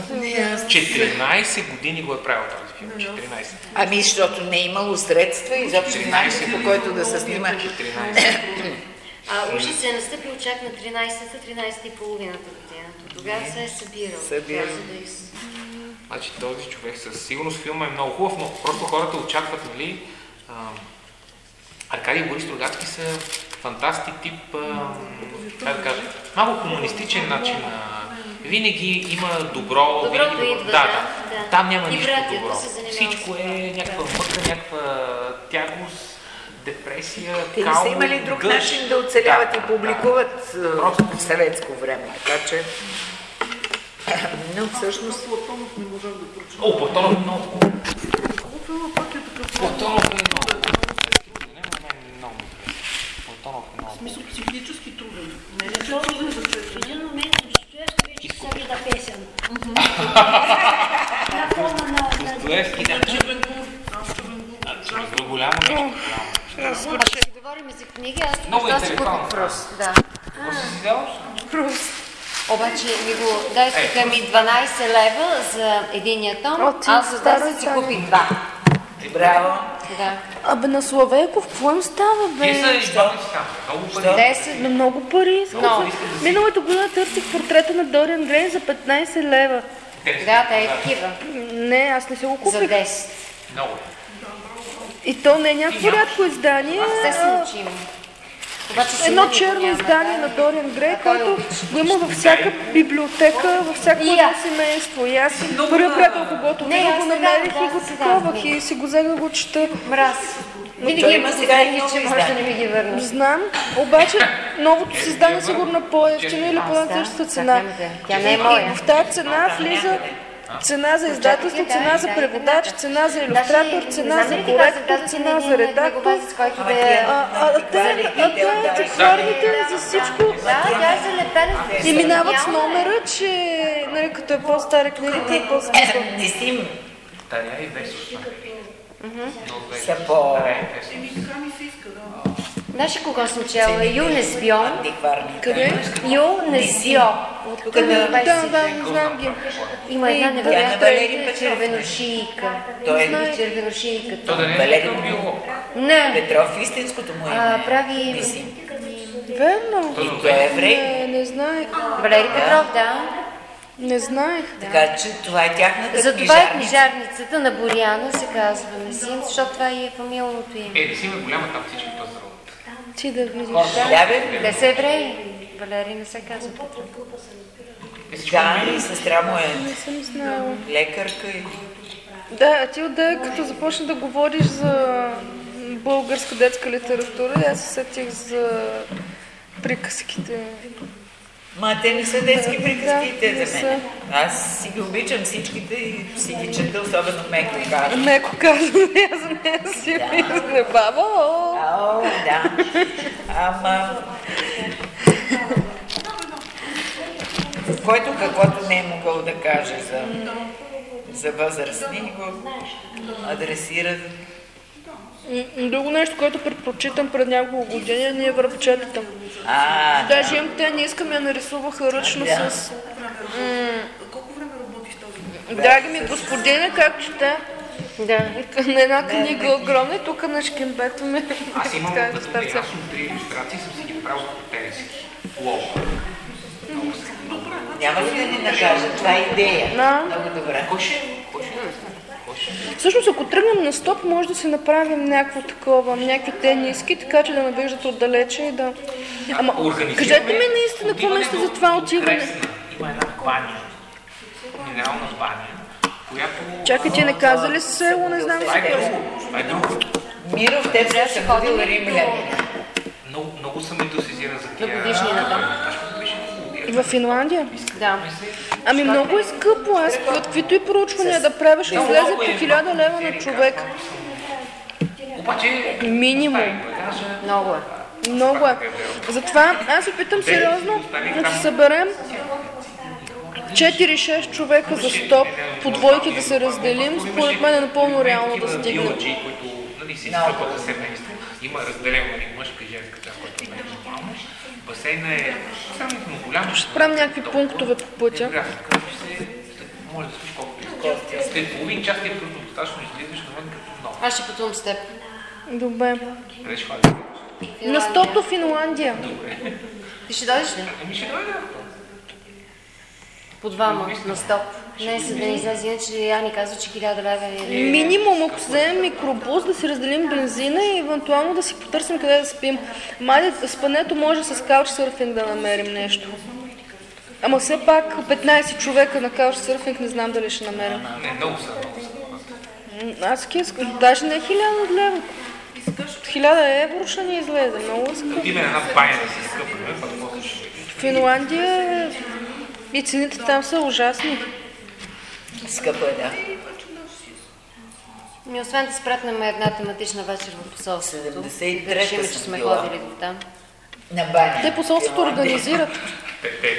аз- 14 години го е правил този филм. 14. Ами, защото не е имало средства, изобщо начин по който да се снима. 14. А ужас е настъпил чак на 13-та, 13-та и половината година. Тогава се е събирал. Събирал. За да из... Значи този човек със сигурност филма е много хубав, но просто хората очакват, нали, а, Аркадий Борис Строгански са фантасти тип, а, как да кажа, малко комунистичен начин на... Винаги има добро, Доброто винаги... идва, да, да, да. да. Там няма И нищо добро. Всичко е някаква мъка, някаква тягост, депресия, Те не кал, са имали друг гъш. начин да оцеляват Да, и публикуват а, Просто- в съветско време, така че... Но всъщност... Платонов не можах да прочета. О, Платонов е много хубав. Филма пак е такъв. Платонов е много. Платонов е много В смисъл психически труден. Не е труден за в четене. един момент Достоевски вече събира песен. На фона на... Достоевски, да. Аз голямо нещо. ще говорим за книги, аз Много интелектуално. купих Пруст. Да. Какво си си взел? Обаче ми го дадоха ми 12 лева за единия том, О, ти аз за стара 10 си купих два. Браво! Да. Абе на Славейков, какво им става, Ти са бе? си там. Много пари. 10. На много пари. Много. Миналата година търсих портрета на Дориан Грей за 15 лева. Да, те е такива. Не, аз не се го За купих. 10. Много. И то не е някакво рядко издание. Все се а учим. Обаче сина Едно черно издание да. на Дориан Грей, е който го има във всяка библиотека, във всяко едно семейство. И аз първия приятел, когато го намерих и го таковах и си го взех да го чета. Мраз. Винаги има сега и че може да не ми ги върна. Знам, обаче новото се издание сигурно е по-ефтино или по-същата цена. Тя не е моя. В тази цена влиза цена за издателство, цена за преводач, цена за иллюстратор, цена за коректор, цена за редактор. А, а, те, а те антикварните за всичко. е залепена. и минават с номера, че нали, като е по-стара книга, е по-смисъл. Не си Таря и Весос. са по Еми, така ми се иска, да. Знаеш кого съм чела? Юнес Бион. антикварни. Къде? Юнес Био. От тук на Да, да, не знам ги. Има една на невероятна червеношийка. Той е Червеношийка. То да не е биолог. Не, Петров, истинското му име. прави. Верно. И той е еврей. Не, не знаех. Валери Петров, да. Не знаех. Така че това е тяхната Затова е книжарница. книжарницата на Боряна, се казва Месин, защото това е фамилното им. Е, да си има голяма там всички пазаруват. Ти да видиш. Да, Те са евреи. Валери не се казва да, и сестра му е Не съм знала. лекарка и Да, ти отде, като започна да говориш за българска детска литература, аз се сетих за приказките. Ма те не са детски приказки, Да, те не за мен. Аз си ги обичам всичките и си ги чета, особено меко казвам. Меко казвам, аз за нея си мисля, баба, о, да. Ама... Който каквото не е могъл да каже за, за възрастни, го адресира. Друго нещо, което предпочитам пред няколко години, ни е връбчетата. А, да. Даже имам те, не искам я нарисуваха ръчно Да. с... Колко време работиш този? Драги ми господине, как чете? Да. На една книга огромна и тук на шкембето ми. Аз имам съм три иллюстрации, съм си ги терески. Лоу. Няма ли да ни накажа? Това е идея. Да. Много добре. Кой ще? Кой ще? Всъщност, ако тръгнем на стоп, може да си направим някакво такова, някакви тениски, така че да навиждат отдалече и да... Ама, кажете ми наистина, какво до- за това отиване? Има една баня, минерална баня, която... Чакай, ти не каза ли село, не знам си е какво. Това е друго. Миров, те трябва да ходил римляни. Много, много съм ентусизиран за тия... годишнината. В Финландия? Да. Ами много е скъпо, аз каквито и проучвания да правиш, излезе малко по е 1000 лева на човек. Минимум. Много е. Много е. Затова аз се питам сериозно да се съберем 4-6 човека за стоп, по двойки да се разделим, според мен е напълно реално да стигнем. Нали. Има разделено мъжка и женска част, което не е нормално. Басейна е сравнително голям. Ще правим някакви пунктове по пътя. Може да слушаш колкото. След половин час ти е просто достатъчно излизаш навън като нов. Аз ще пътувам с теб. Добре. Къде ще? На стоп до Финландия. Ти ще дойдеш ли? Ами ще дойда. По двама, на стоп. Не, за да не излезе, иначе Яни казва, че 1000 лева е... Минимум, ако вземем микробус, да си разделим бензина и евентуално да си потърсим къде да спим. Майде, спането може с каучсърфинг да намерим нещо. Ама все пак 15 човека на каучсърфинг не знам дали ще намерим. Не, много са, много са. М, Аз искам, даже не 1000 лева. 1000 евро ще ни излезе, много е скъпо. Отиде на една баня да се видиш. Финландия и цените там са ужасни. Скъпо е, да. Ми, освен да спратнем една тематична вечер в посолството. 73-та Да решим, че сме ходили до там. На баня. Те посолството организират.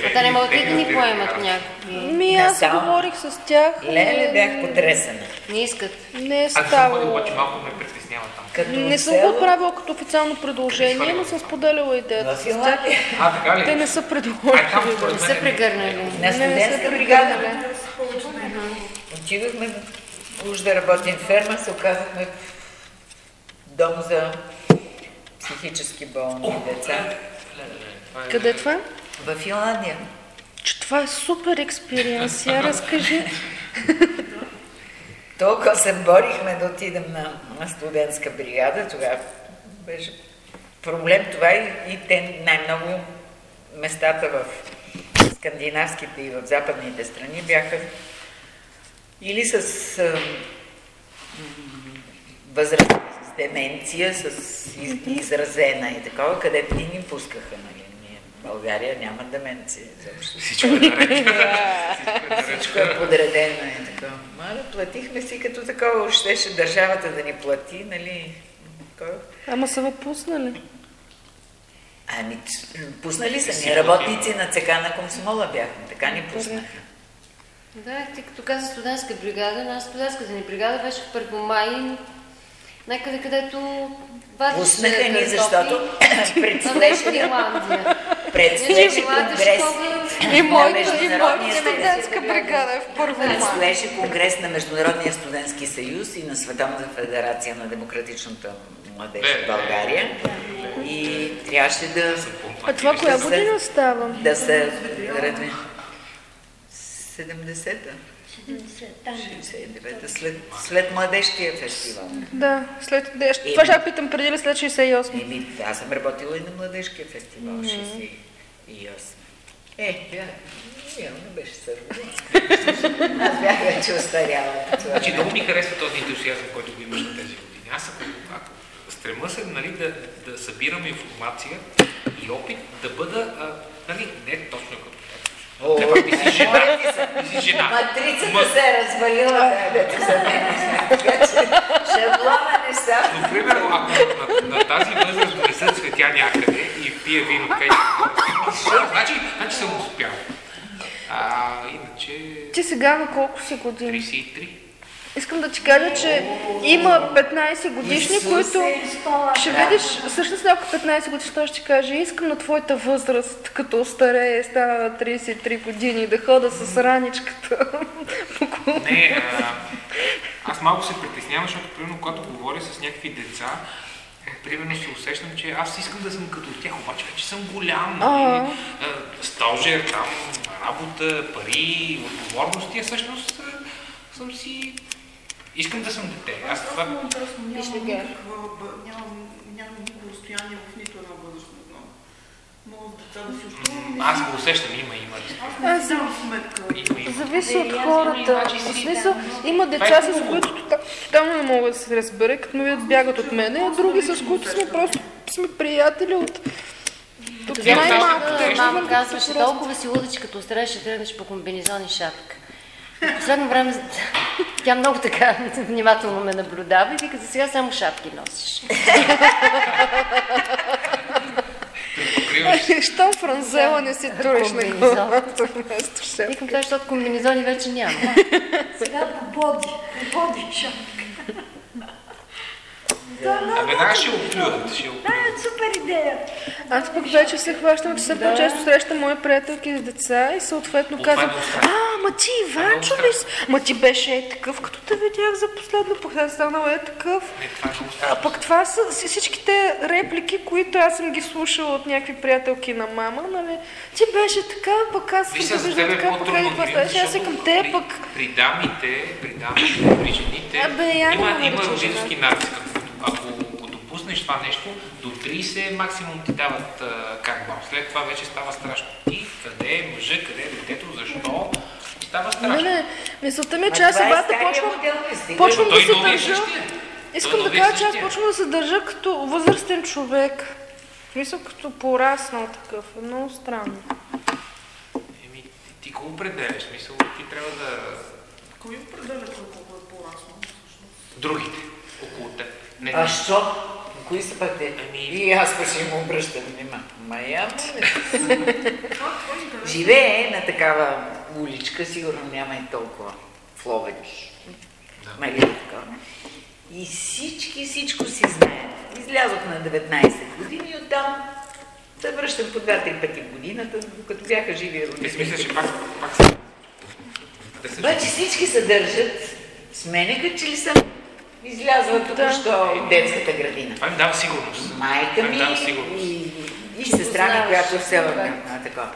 А те не могат ли да ни поемат някакви? Ми аз говорих с тях. Леле, бях потресена. Не искат. Не е ставало. обаче малко ме притеснява там. Като Не съм го отправила като официално предложение, но съм споделяла идеята с тях. А, така ли? Те не са предложили. според Не са е- прегърнали. На Не, не са прегърнали. Отидохме уж да работим ферма, се оказахме в дом за психически болни деца Къде това? в Финландия. Че това е супер експириенс. Я разкажи. Толкова се борихме да отидем на, на студентска бригада, тогава беше проблем това и, и те най-много местата в скандинавските и в западните страни бяха или с а, възрастни с деменция с из, изразена и такова, където ни ни пускаха, нали? Ние в България няма деменция. Изобщо. Всичко е наред. Всичко е подредено и такова. Мало, платихме си като такова, щеше държавата да ни плати, нали? Такова. Ама са пуснали. Ами, пуснали са ни. Работници на ЦК на комсомола бяхме. Така ни пуснаха. Да, ти като каза студентска бригада, нас студентската ни бригада беше в Първомай, някъде където Пуснаха ни, защото предстоеше Финландия. предстоеше конгрес И на Международния студентски студентска бригада е в първо. Предстоеше конгрес на Международния студентски съюз и на Световната федерация на демократичната младеж в България. И трябваше да, А това коя Да се- година става? да се редви. 70-та, 70, там. 69-та, след, след младежкия фестивал. Да, след... да, ще- Това ще питам преди или след 68? Еми, аз съм работила и на младежкия фестивал, 68. Е, бях, явно беше сърво. Аз бях вече остаряла. Значи много ми харесва този ентусиазъм, който го имаш на тези години. Аз ако, ако стрема се нали, да, да събирам информация и опит, да бъда, а, нали, не точно като О, пак ти си жена. моля ти си жена. Матрицата Ма- се е развалила. Така че шаблона не са. Но, примерно, ако на, на, на тази възраст внесат светя някъде и пие вино, и значи, значи съм успял. А, иначе... Ти сега на колко си години? 33. Искам да ти кажа, че има 15 годишни, които ще видиш, всъщност ако 15 годишни, той ще ти каже, искам на твоята възраст, като остарее, стана на 33 години, да хода с раничката. Не, а, аз малко се притеснявам, защото, примерно, когато говоря с някакви деца, е, примерно се усещам, че аз искам да съм като тях, обаче вече съм голям. Нали? А, Стожер, там, работа, пари, отговорности, а всъщност съм си... Искам да съм дете. Аз това... Много интересно, нямам никаква, нямам, нямам никакво разстояние в нито една възраст. Аз го усещам, има, има. Аз не сметка. Зависи от хората. В смисъл, има деца, с които тотално не мога да се разбера, като ме видят бягат от мене, а други, с които сме просто сме приятели от... От нашата мама казваше, толкова си луда, че като остареш ще тръгнеш по комбинезон и шапка. В последно време тя много така внимателно ме наблюдава и вика, за сега само шапки носиш. Покриваш Щом франзела не си туриш на главата вместо шапка. Викам това, защото комбинезони вече няма. Сега по боди, по боди шапка. А веднага ще оплюят, ще оплюят. Супер идея. Аз пък вече се хващам, че все по-често срещам мои приятелки с деца и съответно това е казвам, а, ма ти Иванчо ли си? Ма ти беше е такъв, като те видях за последно път, станал е такъв. Това е А пък това са си- всичките реплики, които аз съм ги слушала от някакви приятелки на мама, нали? Ти беше така, пък аз съм за виждам е така, пък по-трудно, еди какво Кирил, става. Аз към те, при- пък При дамите, при дамите, при жените, Абе, я не има, има родителски натиск. Ако, допуснеш това нещо, до 30 максимум ти дават как. След това вече става страшно. И къде е мъжа, къде е детето, защо? Става страшно. не, не, мисълта ми е, че аз е бата стария почвам, почвам да Той се държа. Искам да новия кажа, че аз почвам да се държа като възрастен човек. Смисъл като пораснал такъв. Е много странно. Еми, ти, ти го определяш. В Смисъл, ти трябва да... Кой определя колко е по-расно? Другите около теб. Не, А що? Кои са пък те? Ами- И аз пък ще му обръщам внимание. Мая, живее на такава уличка, сигурно няма и толкова в Ловеч. Да. Така? И всички всичко си знаят. Излязох на 19 години и оттам се връщам по 2-3 пъти в годината, докато бяха живи Ти родители. си мисля, че пак, пак Обаче всички се държат с мене, като че ли съм излязла току-що от детската градина. Това им дава сигурност. Майка ми дава сигурност. и, и сестра ми, която все човека. на такова.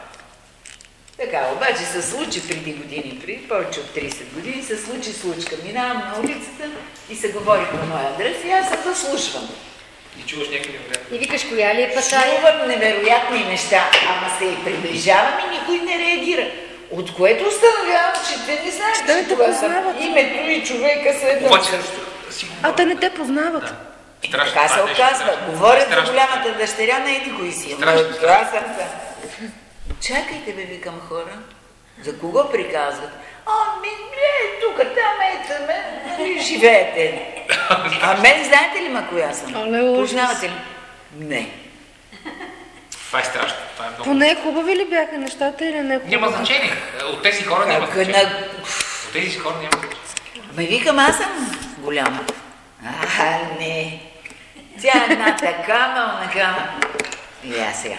Така, обаче се случи преди години, преди повече от 30 години, се случи случка. Минавам на улицата и се говори по моя адрес и аз се заслушвам. И чуваш някакви невероятни. И викаш, коя ли е патая? Чувам невероятни неща, ама се и приближавам и никой не реагира. От което установявам, че те не знаят, че това са името и човека са едно. Обаче, също. Си го А те не те познават. Да. И Страшно, така се е нещо оказва. страшно. Говорят за голямата дъщеря на еди кои си. Страшно, страшно. Чакайте, бе, викам хора. За кого приказват? Ами, не, тук, там, ето, ме, нали, живеете. А мен знаете ли ма коя съм? Познавате ли? Не. Това е страшно. Това е много. Поне хубави ли бяха нещата или не хубави? Няма значение. От тези хора няма значение. на... От тези хора няма значение. Ме викам, аз съм голяма. А, не. Тя е една такава, онакава. И аз сега.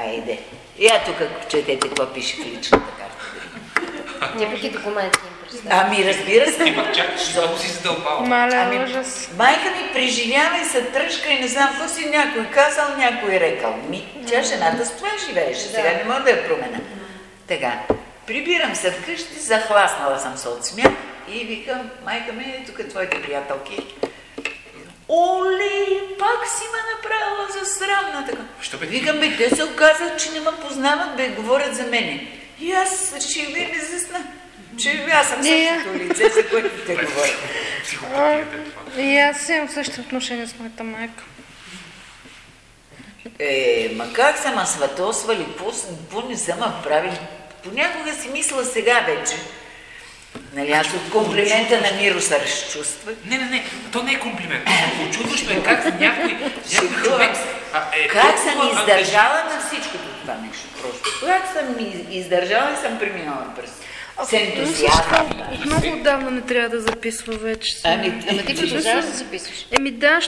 Айде. Я тук четете какво пише в личната карта. Някакви документи им представя. Ами, разбира се. Има чак, много си задълбава. Маля, Ами, ужас. майка ми преживява и се тръжка и не знам какво си някой казал, някой рекал. Ми, тя жената с това живееше, сега не мога да я променя. Така, прибирам се вкъщи, захласнала съм се от смях и викам, майка ми, е тук твоите приятелки. Оли, пак си ме направила за срамна така. Що бе? Викам, бе, те се оказат, че не ме познават, бе, говорят за мене. И аз реших да им изясна, че аз съм Не, същото лице, за което те говорят. Е това. И аз имам същото отношение с моята майка. Е, ма как са ма сватосвали, какво, с- какво не са ма правили? Понякога си мисля сега вече. Нали, аз от комплимента на Миро се разчувствах. Не, не, не, то не е комплимент. Очудващо е как някой, някой човек... а, е Как съм издържала на всичкото това нещо просто. Как съм из- издържала и съм преминала през с ентузиазъм. Много отдавна не трябва да записва вече. Ами, Ама ти продължаваш да записваш. Еми да,